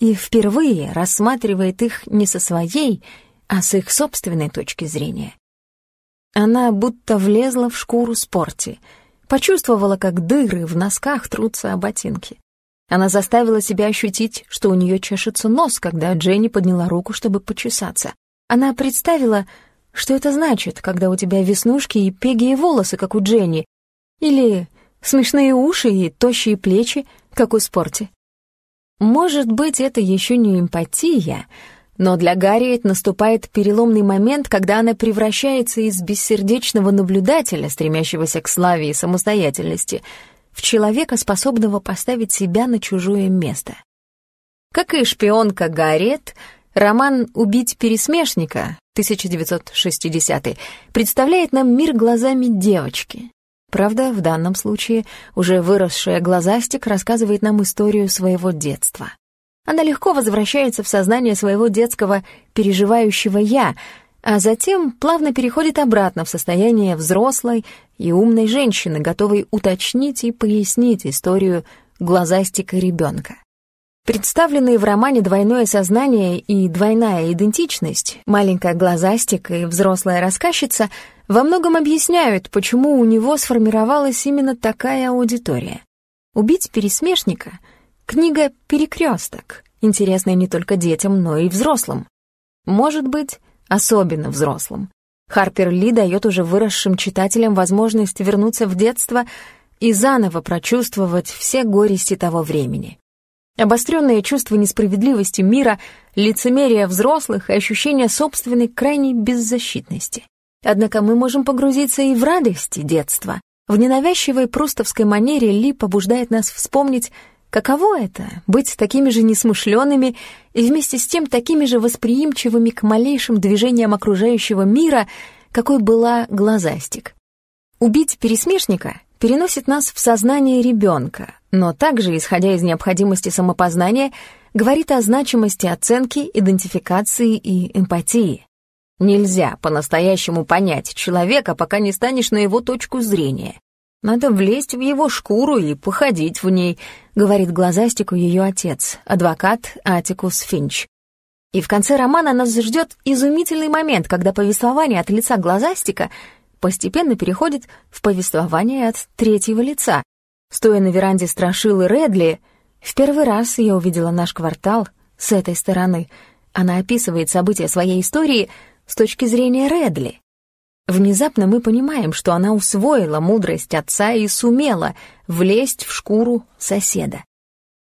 и впервые рассматривает их не со своей, а с их собственной точки зрения. Она будто влезла в шкуру Спорти, почувствовала, как дыры в носках трутся о ботинки. Она заставила себя ощутить, что у нее чешется нос, когда Дженни подняла руку, чтобы почесаться. Она представила, что это значит, когда у тебя веснушки и пегие волосы, как у Дженни, или смешные уши и тощие плечи, как у Спорти. Может быть, это еще не эмпатия, но для Гарриет наступает переломный момент, когда она превращается из бессердечного наблюдателя, стремящегося к славе и самостоятельности — в человека, способного поставить себя на чужое место. Как и шпионка Гарриет, роман «Убить пересмешника» 1960 представляет нам мир глазами девочки. Правда, в данном случае уже выросшая глазастик рассказывает нам историю своего детства. Она легко возвращается в сознание своего детского переживающего «я», а затем плавно переходит обратно в состояние взрослой и умной женщины, готовой уточнить и пояснить историю глазастика ребенка. Представленные в романе двойное сознание и двойная идентичность, маленькая глазастик и взрослая рассказчица, во многом объясняют, почему у него сформировалась именно такая аудитория. «Убить пересмешника» — книга «Перекресток», интересная не только детям, но и взрослым. Может быть, особенно взрослым. Харпер Ли дает уже выросшим читателям возможность вернуться в детство и заново прочувствовать все горести того времени. Обостренное чувство несправедливости мира, лицемерие взрослых и ощущение собственной крайней беззащитности. Однако мы можем погрузиться и в радости детства. В ненавязчивой прустовской манере Ли побуждает нас вспомнить, каково это — быть такими же несмышленными и вместе с тем такими же восприимчивыми к малейшим движениям окружающего мира, какой была глазастик. Убить пересмешника переносит нас в сознание ребенка, но также, исходя из необходимости самопознания, говорит о значимости оценки, идентификации и эмпатии. Нельзя по-настоящему понять человека, пока не станешь на его точку зрения. Надо влезть в его шкуру и походить в ней, говорит глазастику ее отец, адвокат Атикус Финч. И в конце романа нас ждет изумительный момент, когда повествование от лица глазастика постепенно переходит в повествование от третьего лица. Стоя на веранде страшилы Редли, в первый раз я увидела наш квартал с этой стороны. Она описывает события своей истории с точки зрения Редли. Внезапно мы понимаем, что она усвоила мудрость отца и сумела влезть в шкуру соседа.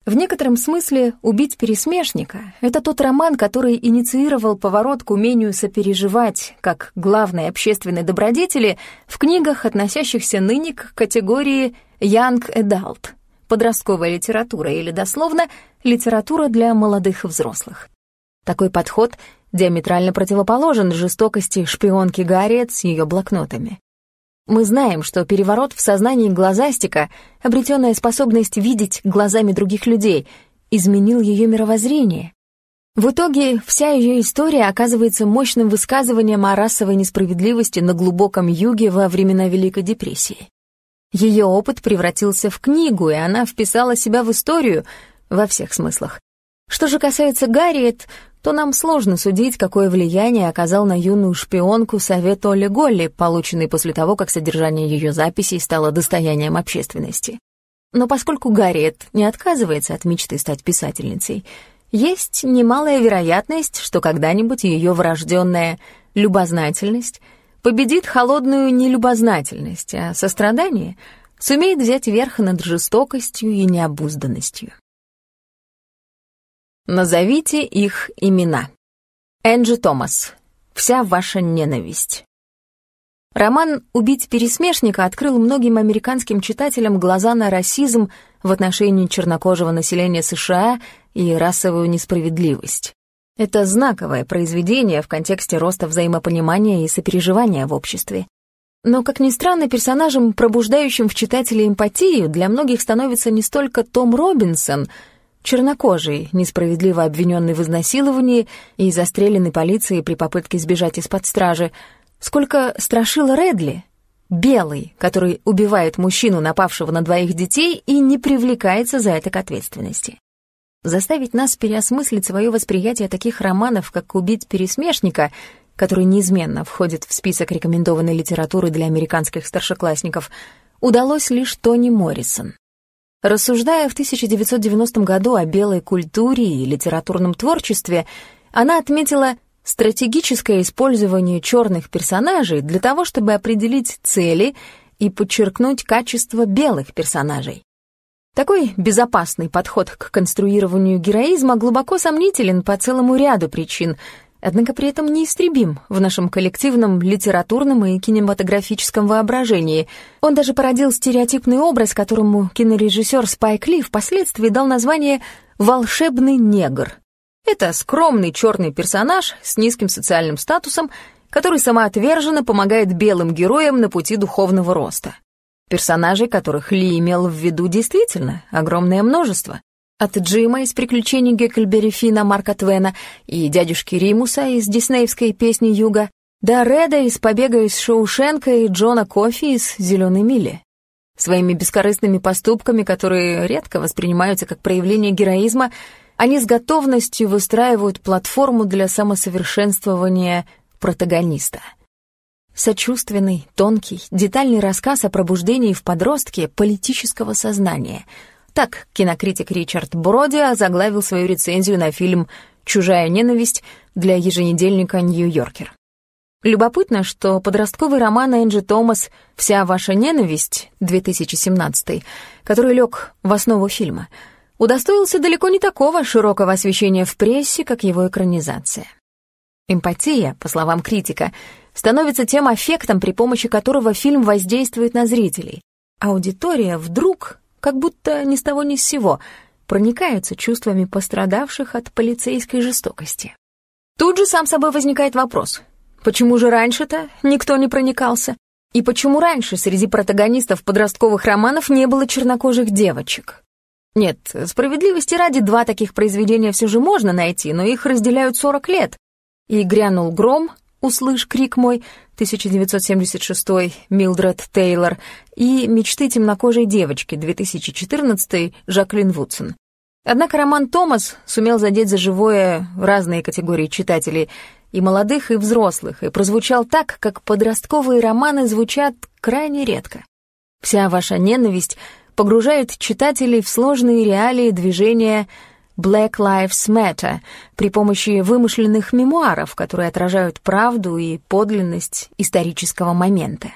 В некотором смысле «Убить пересмешника» — это тот роман, который инициировал поворот к умению сопереживать как главной общественной добродетели в книгах, относящихся ныне к категории «Young Adult» — подростковая литература или, дословно, литература для молодых взрослых. Такой подход диаметрально противоположен жестокости шпионки Гарриет с ее блокнотами. Мы знаем, что переворот в сознании глазастика, обретенная способность видеть глазами других людей, изменил ее мировоззрение. В итоге вся ее история оказывается мощным высказыванием о расовой несправедливости на глубоком юге во времена Великой депрессии. Ее опыт превратился в книгу, и она вписала себя в историю во всех смыслах. Что же касается Гарриет, то нам сложно судить, какое влияние оказал на юную шпионку совет Олли Голли, полученный после того, как содержание ее записей стало достоянием общественности. Но поскольку Гарриет не отказывается от мечты стать писательницей, есть немалая вероятность, что когда-нибудь ее врожденная любознательность победит холодную нелюбознательность, а сострадание сумеет взять верх над жестокостью и необузданностью. Назовите их имена. Энджи Томас. Вся ваша ненависть. Роман «Убить пересмешника» открыл многим американским читателям глаза на расизм в отношении чернокожего населения США и расовую несправедливость. Это знаковое произведение в контексте роста взаимопонимания и сопереживания в обществе. Но, как ни странно, персонажем, пробуждающим в читателе эмпатию, для многих становится не столько Том Робинсон — чернокожий, несправедливо обвиненный в изнасиловании и застреленный полицией при попытке сбежать из-под стражи, сколько страшил Редли, белый, который убивает мужчину, напавшего на двоих детей, и не привлекается за это к ответственности. Заставить нас переосмыслить свое восприятие таких романов, как «Убить пересмешника», который неизменно входит в список рекомендованной литературы для американских старшеклассников, удалось лишь Тони Моррисон. Рассуждая в 1990 году о белой культуре и литературном творчестве, она отметила стратегическое использование черных персонажей для того, чтобы определить цели и подчеркнуть качество белых персонажей. Такой безопасный подход к конструированию героизма глубоко сомнителен по целому ряду причин, однако при этом неистребим в нашем коллективном литературном и кинематографическом воображении. Он даже породил стереотипный образ, которому кинорежиссер Спайк Ли впоследствии дал название «волшебный негр». Это скромный черный персонаж с низким социальным статусом, который самоотверженно помогает белым героям на пути духовного роста. Персонажей, которых Ли имел в виду действительно огромное множество. От Джима из «Приключений Гекльберри Фина» Марка Твена и дядюшки Римуса из диснеевской песни «Юга» до Реда из «Побега из Шоушенка» и Джона Кофи из «Зеленой мили». Своими бескорыстными поступками, которые редко воспринимаются как проявление героизма, они с готовностью выстраивают платформу для самосовершенствования протагониста. Сочувственный, тонкий, детальный рассказ о пробуждении в подростке политического сознания — так кинокритик Ричард Броди озаглавил свою рецензию на фильм «Чужая ненависть» для еженедельника «Нью-Йоркер». Любопытно, что подростковый роман Энджи Томас «Вся ваша ненависть» 2017, который лег в основу фильма, удостоился далеко не такого широкого освещения в прессе, как его экранизация. Эмпатия, по словам критика, становится тем аффектом, при помощи которого фильм воздействует на зрителей. Аудитория вдруг, как будто ни с того ни с сего, проникается чувствами пострадавших от полицейской жестокости. Тут же сам собой возникает вопрос — Почему же раньше-то никто не проникался? И почему раньше среди протагонистов подростковых романов не было чернокожих девочек? Нет, справедливости ради два таких произведения все же можно найти, но их разделяют 40 лет. И «Грянул гром», «Услышь крик мой», 1976, Милдред Тейлор, и «Мечты темнокожей девочки», 2014, Жаклин Вудсон. Однако роман «Томас» сумел задеть за живое разные категории читателей, и молодых, и взрослых, и прозвучал так, как подростковые романы звучат крайне редко. Вся ваша ненависть погружает читателей в сложные реалии движения Black Lives Matter при помощи вымышленных мемуаров, которые отражают правду и подлинность исторического момента.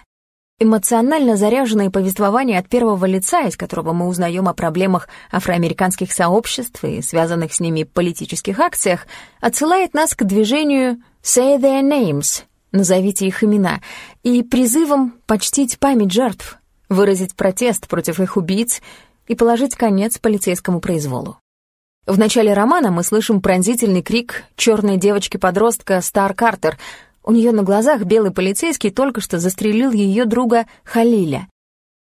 Эмоционально заряженное повествование от первого лица, из которого мы узнаем о проблемах афроамериканских сообществ и связанных с ними политических акциях, отсылает нас к движению «Say their names» — «Назовите их имена» и призывом почтить память жертв, выразить протест против их убийц и положить конец полицейскому произволу. В начале романа мы слышим пронзительный крик черной девочки-подростка Стар Картер — у нее на глазах белый полицейский только что застрелил ее друга Халиля.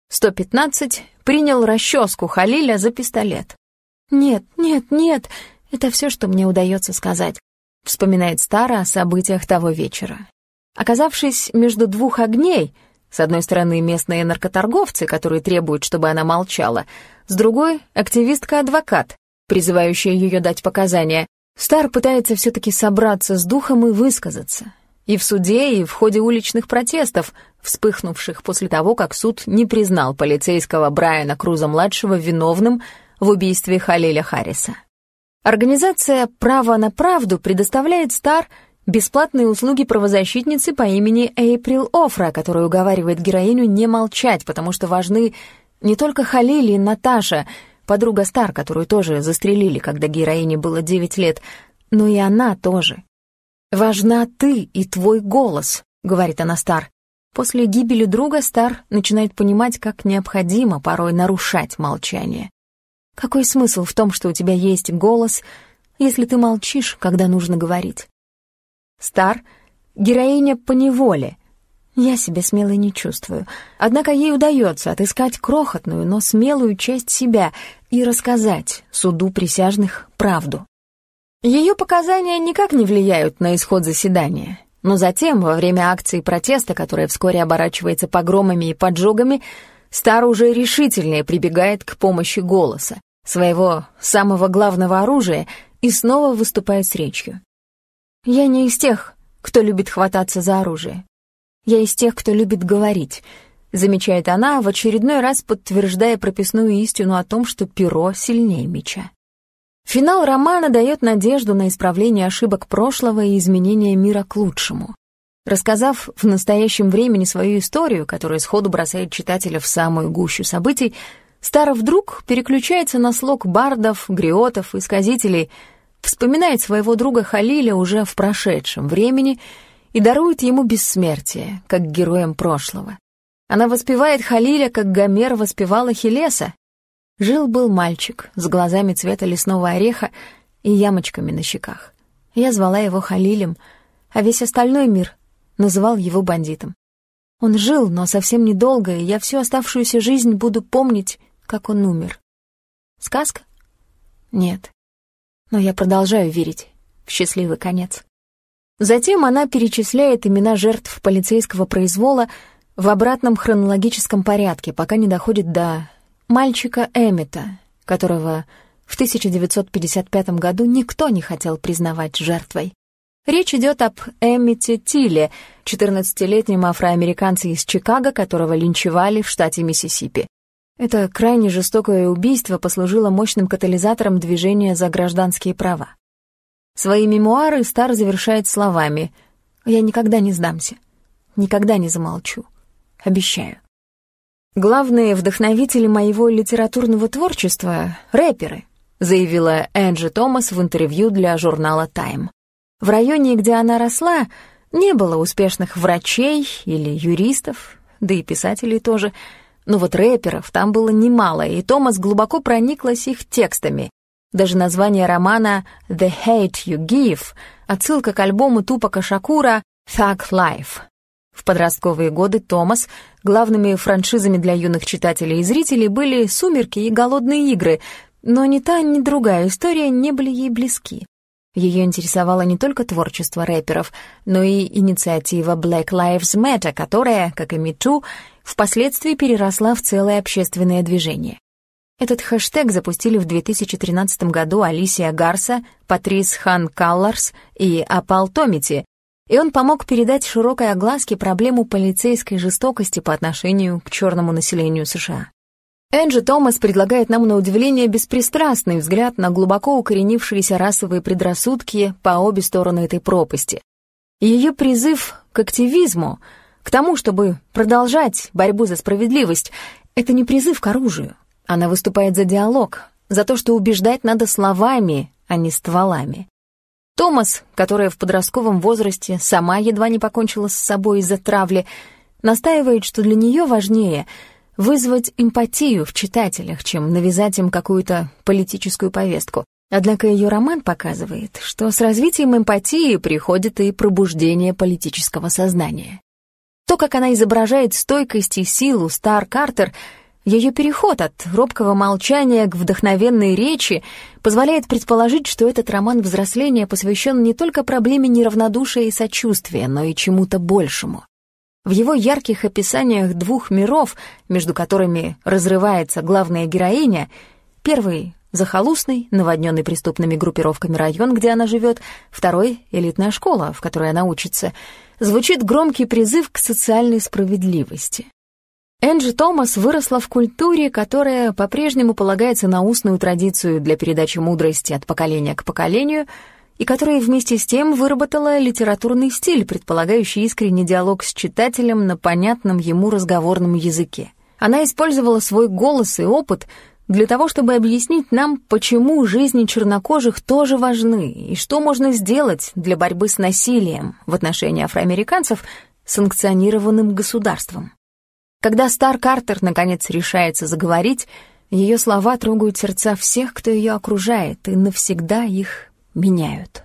115 принял расческу Халиля за пистолет. «Нет, нет, нет, это все, что мне удается сказать», вспоминает Стара о событиях того вечера. Оказавшись между двух огней, с одной стороны местные наркоторговцы, которые требуют, чтобы она молчала, с другой — активистка-адвокат, призывающая ее дать показания, Стар пытается все-таки собраться с духом и высказаться. И в суде, и в ходе уличных протестов, вспыхнувших после того, как суд не признал полицейского Брайана Круза-младшего виновным в убийстве Халиля Харриса. Организация «Право на правду» предоставляет Стар бесплатные услуги правозащитницы по имени Эйприл Офра, которая уговаривает героиню не молчать, потому что важны не только Халили и Наташа, подруга Стар, которую тоже застрелили, когда героине было 9 лет, но и она тоже. «Важна ты и твой голос», — говорит она Стар. После гибели друга Стар начинает понимать, как необходимо порой нарушать молчание. Какой смысл в том, что у тебя есть голос, если ты молчишь, когда нужно говорить? Стар — героиня по неволе. Я себя смелой не чувствую. Однако ей удается отыскать крохотную, но смелую часть себя и рассказать суду присяжных правду. Ее показания никак не влияют на исход заседания. Но затем, во время акции протеста, которая вскоре оборачивается погромами и поджогами, Стар уже решительнее прибегает к помощи голоса, своего самого главного оружия, и снова выступает с речью. «Я не из тех, кто любит хвататься за оружие. Я из тех, кто любит говорить», замечает она, в очередной раз подтверждая прописную истину о том, что перо сильнее меча. Финал романа дает надежду на исправление ошибок прошлого и изменение мира к лучшему. Рассказав в настоящем времени свою историю, которая сходу бросает читателя в самую гущу событий, Старов вдруг переключается на слог бардов, гриотов и сказителей, вспоминает своего друга Халиля уже в прошедшем времени и дарует ему бессмертие, как героям прошлого. Она воспевает Халиля, как Гомер воспевал Ахиллеса, Жил-был мальчик с глазами цвета лесного ореха и ямочками на щеках. Я звала его Халилем, а весь остальной мир называл его бандитом. Он жил, но совсем недолго, и я всю оставшуюся жизнь буду помнить, как он умер. Сказка? Нет. Но я продолжаю верить в счастливый конец. Затем она перечисляет имена жертв полицейского произвола в обратном хронологическом порядке, пока не доходит до мальчика Эмита, которого в 1955 году никто не хотел признавать жертвой. Речь идет об Эммите Тилле, 14-летнем афроамериканце из Чикаго, которого линчевали в штате Миссисипи. Это крайне жестокое убийство послужило мощным катализатором движения за гражданские права. Свои мемуары Стар завершает словами Я никогда не сдамся, никогда не замолчу. Обещаю. Главные вдохновители моего литературного творчества — рэперы, заявила Энджи Томас в интервью для журнала Time. В районе, где она росла, не было успешных врачей или юристов, да и писателей тоже. Но вот рэперов там было немало, и Томас глубоко прониклась их текстами. Даже название романа «The Hate You Give» — отсылка к альбому Тупака Шакура «Thug Life». В подростковые годы Томас главными франшизами для юных читателей и зрителей были «Сумерки» и «Голодные игры», но ни та, ни другая история не были ей близки. Ее интересовало не только творчество рэперов, но и инициатива Black Lives Matter, которая, как и MeToo, впоследствии переросла в целое общественное движение. Этот хэштег запустили в 2013 году Алисия Гарса, Патрис Хан Калларс и Апал Томити, и он помог передать широкой огласке проблему полицейской жестокости по отношению к черному населению США. Энджи Томас предлагает нам на удивление беспристрастный взгляд на глубоко укоренившиеся расовые предрассудки по обе стороны этой пропасти. Ее призыв к активизму, к тому, чтобы продолжать борьбу за справедливость, это не призыв к оружию. Она выступает за диалог, за то, что убеждать надо словами, а не стволами. Томас, которая в подростковом возрасте сама едва не покончила с собой из-за травли, настаивает, что для нее важнее вызвать эмпатию в читателях, чем навязать им какую-то политическую повестку. Однако ее роман показывает, что с развитием эмпатии приходит и пробуждение политического сознания. То, как она изображает стойкость и силу Стар Картер — ее переход от робкого молчания к вдохновенной речи позволяет предположить, что этот роман взросления посвящен не только проблеме неравнодушия и сочувствия, но и чему-то большему. В его ярких описаниях двух миров, между которыми разрывается главная героиня, первый — захолустный, наводненный преступными группировками район, где она живет, второй — элитная школа, в которой она учится, звучит громкий призыв к социальной справедливости. Энджи Томас выросла в культуре, которая по-прежнему полагается на устную традицию для передачи мудрости от поколения к поколению, и которая вместе с тем выработала литературный стиль, предполагающий искренний диалог с читателем на понятном ему разговорном языке. Она использовала свой голос и опыт для того, чтобы объяснить нам, почему жизни чернокожих тоже важны и что можно сделать для борьбы с насилием в отношении афроамериканцев, санкционированным государством. Когда Стар Картер наконец решается заговорить, ее слова трогают сердца всех, кто ее окружает, и навсегда их меняют.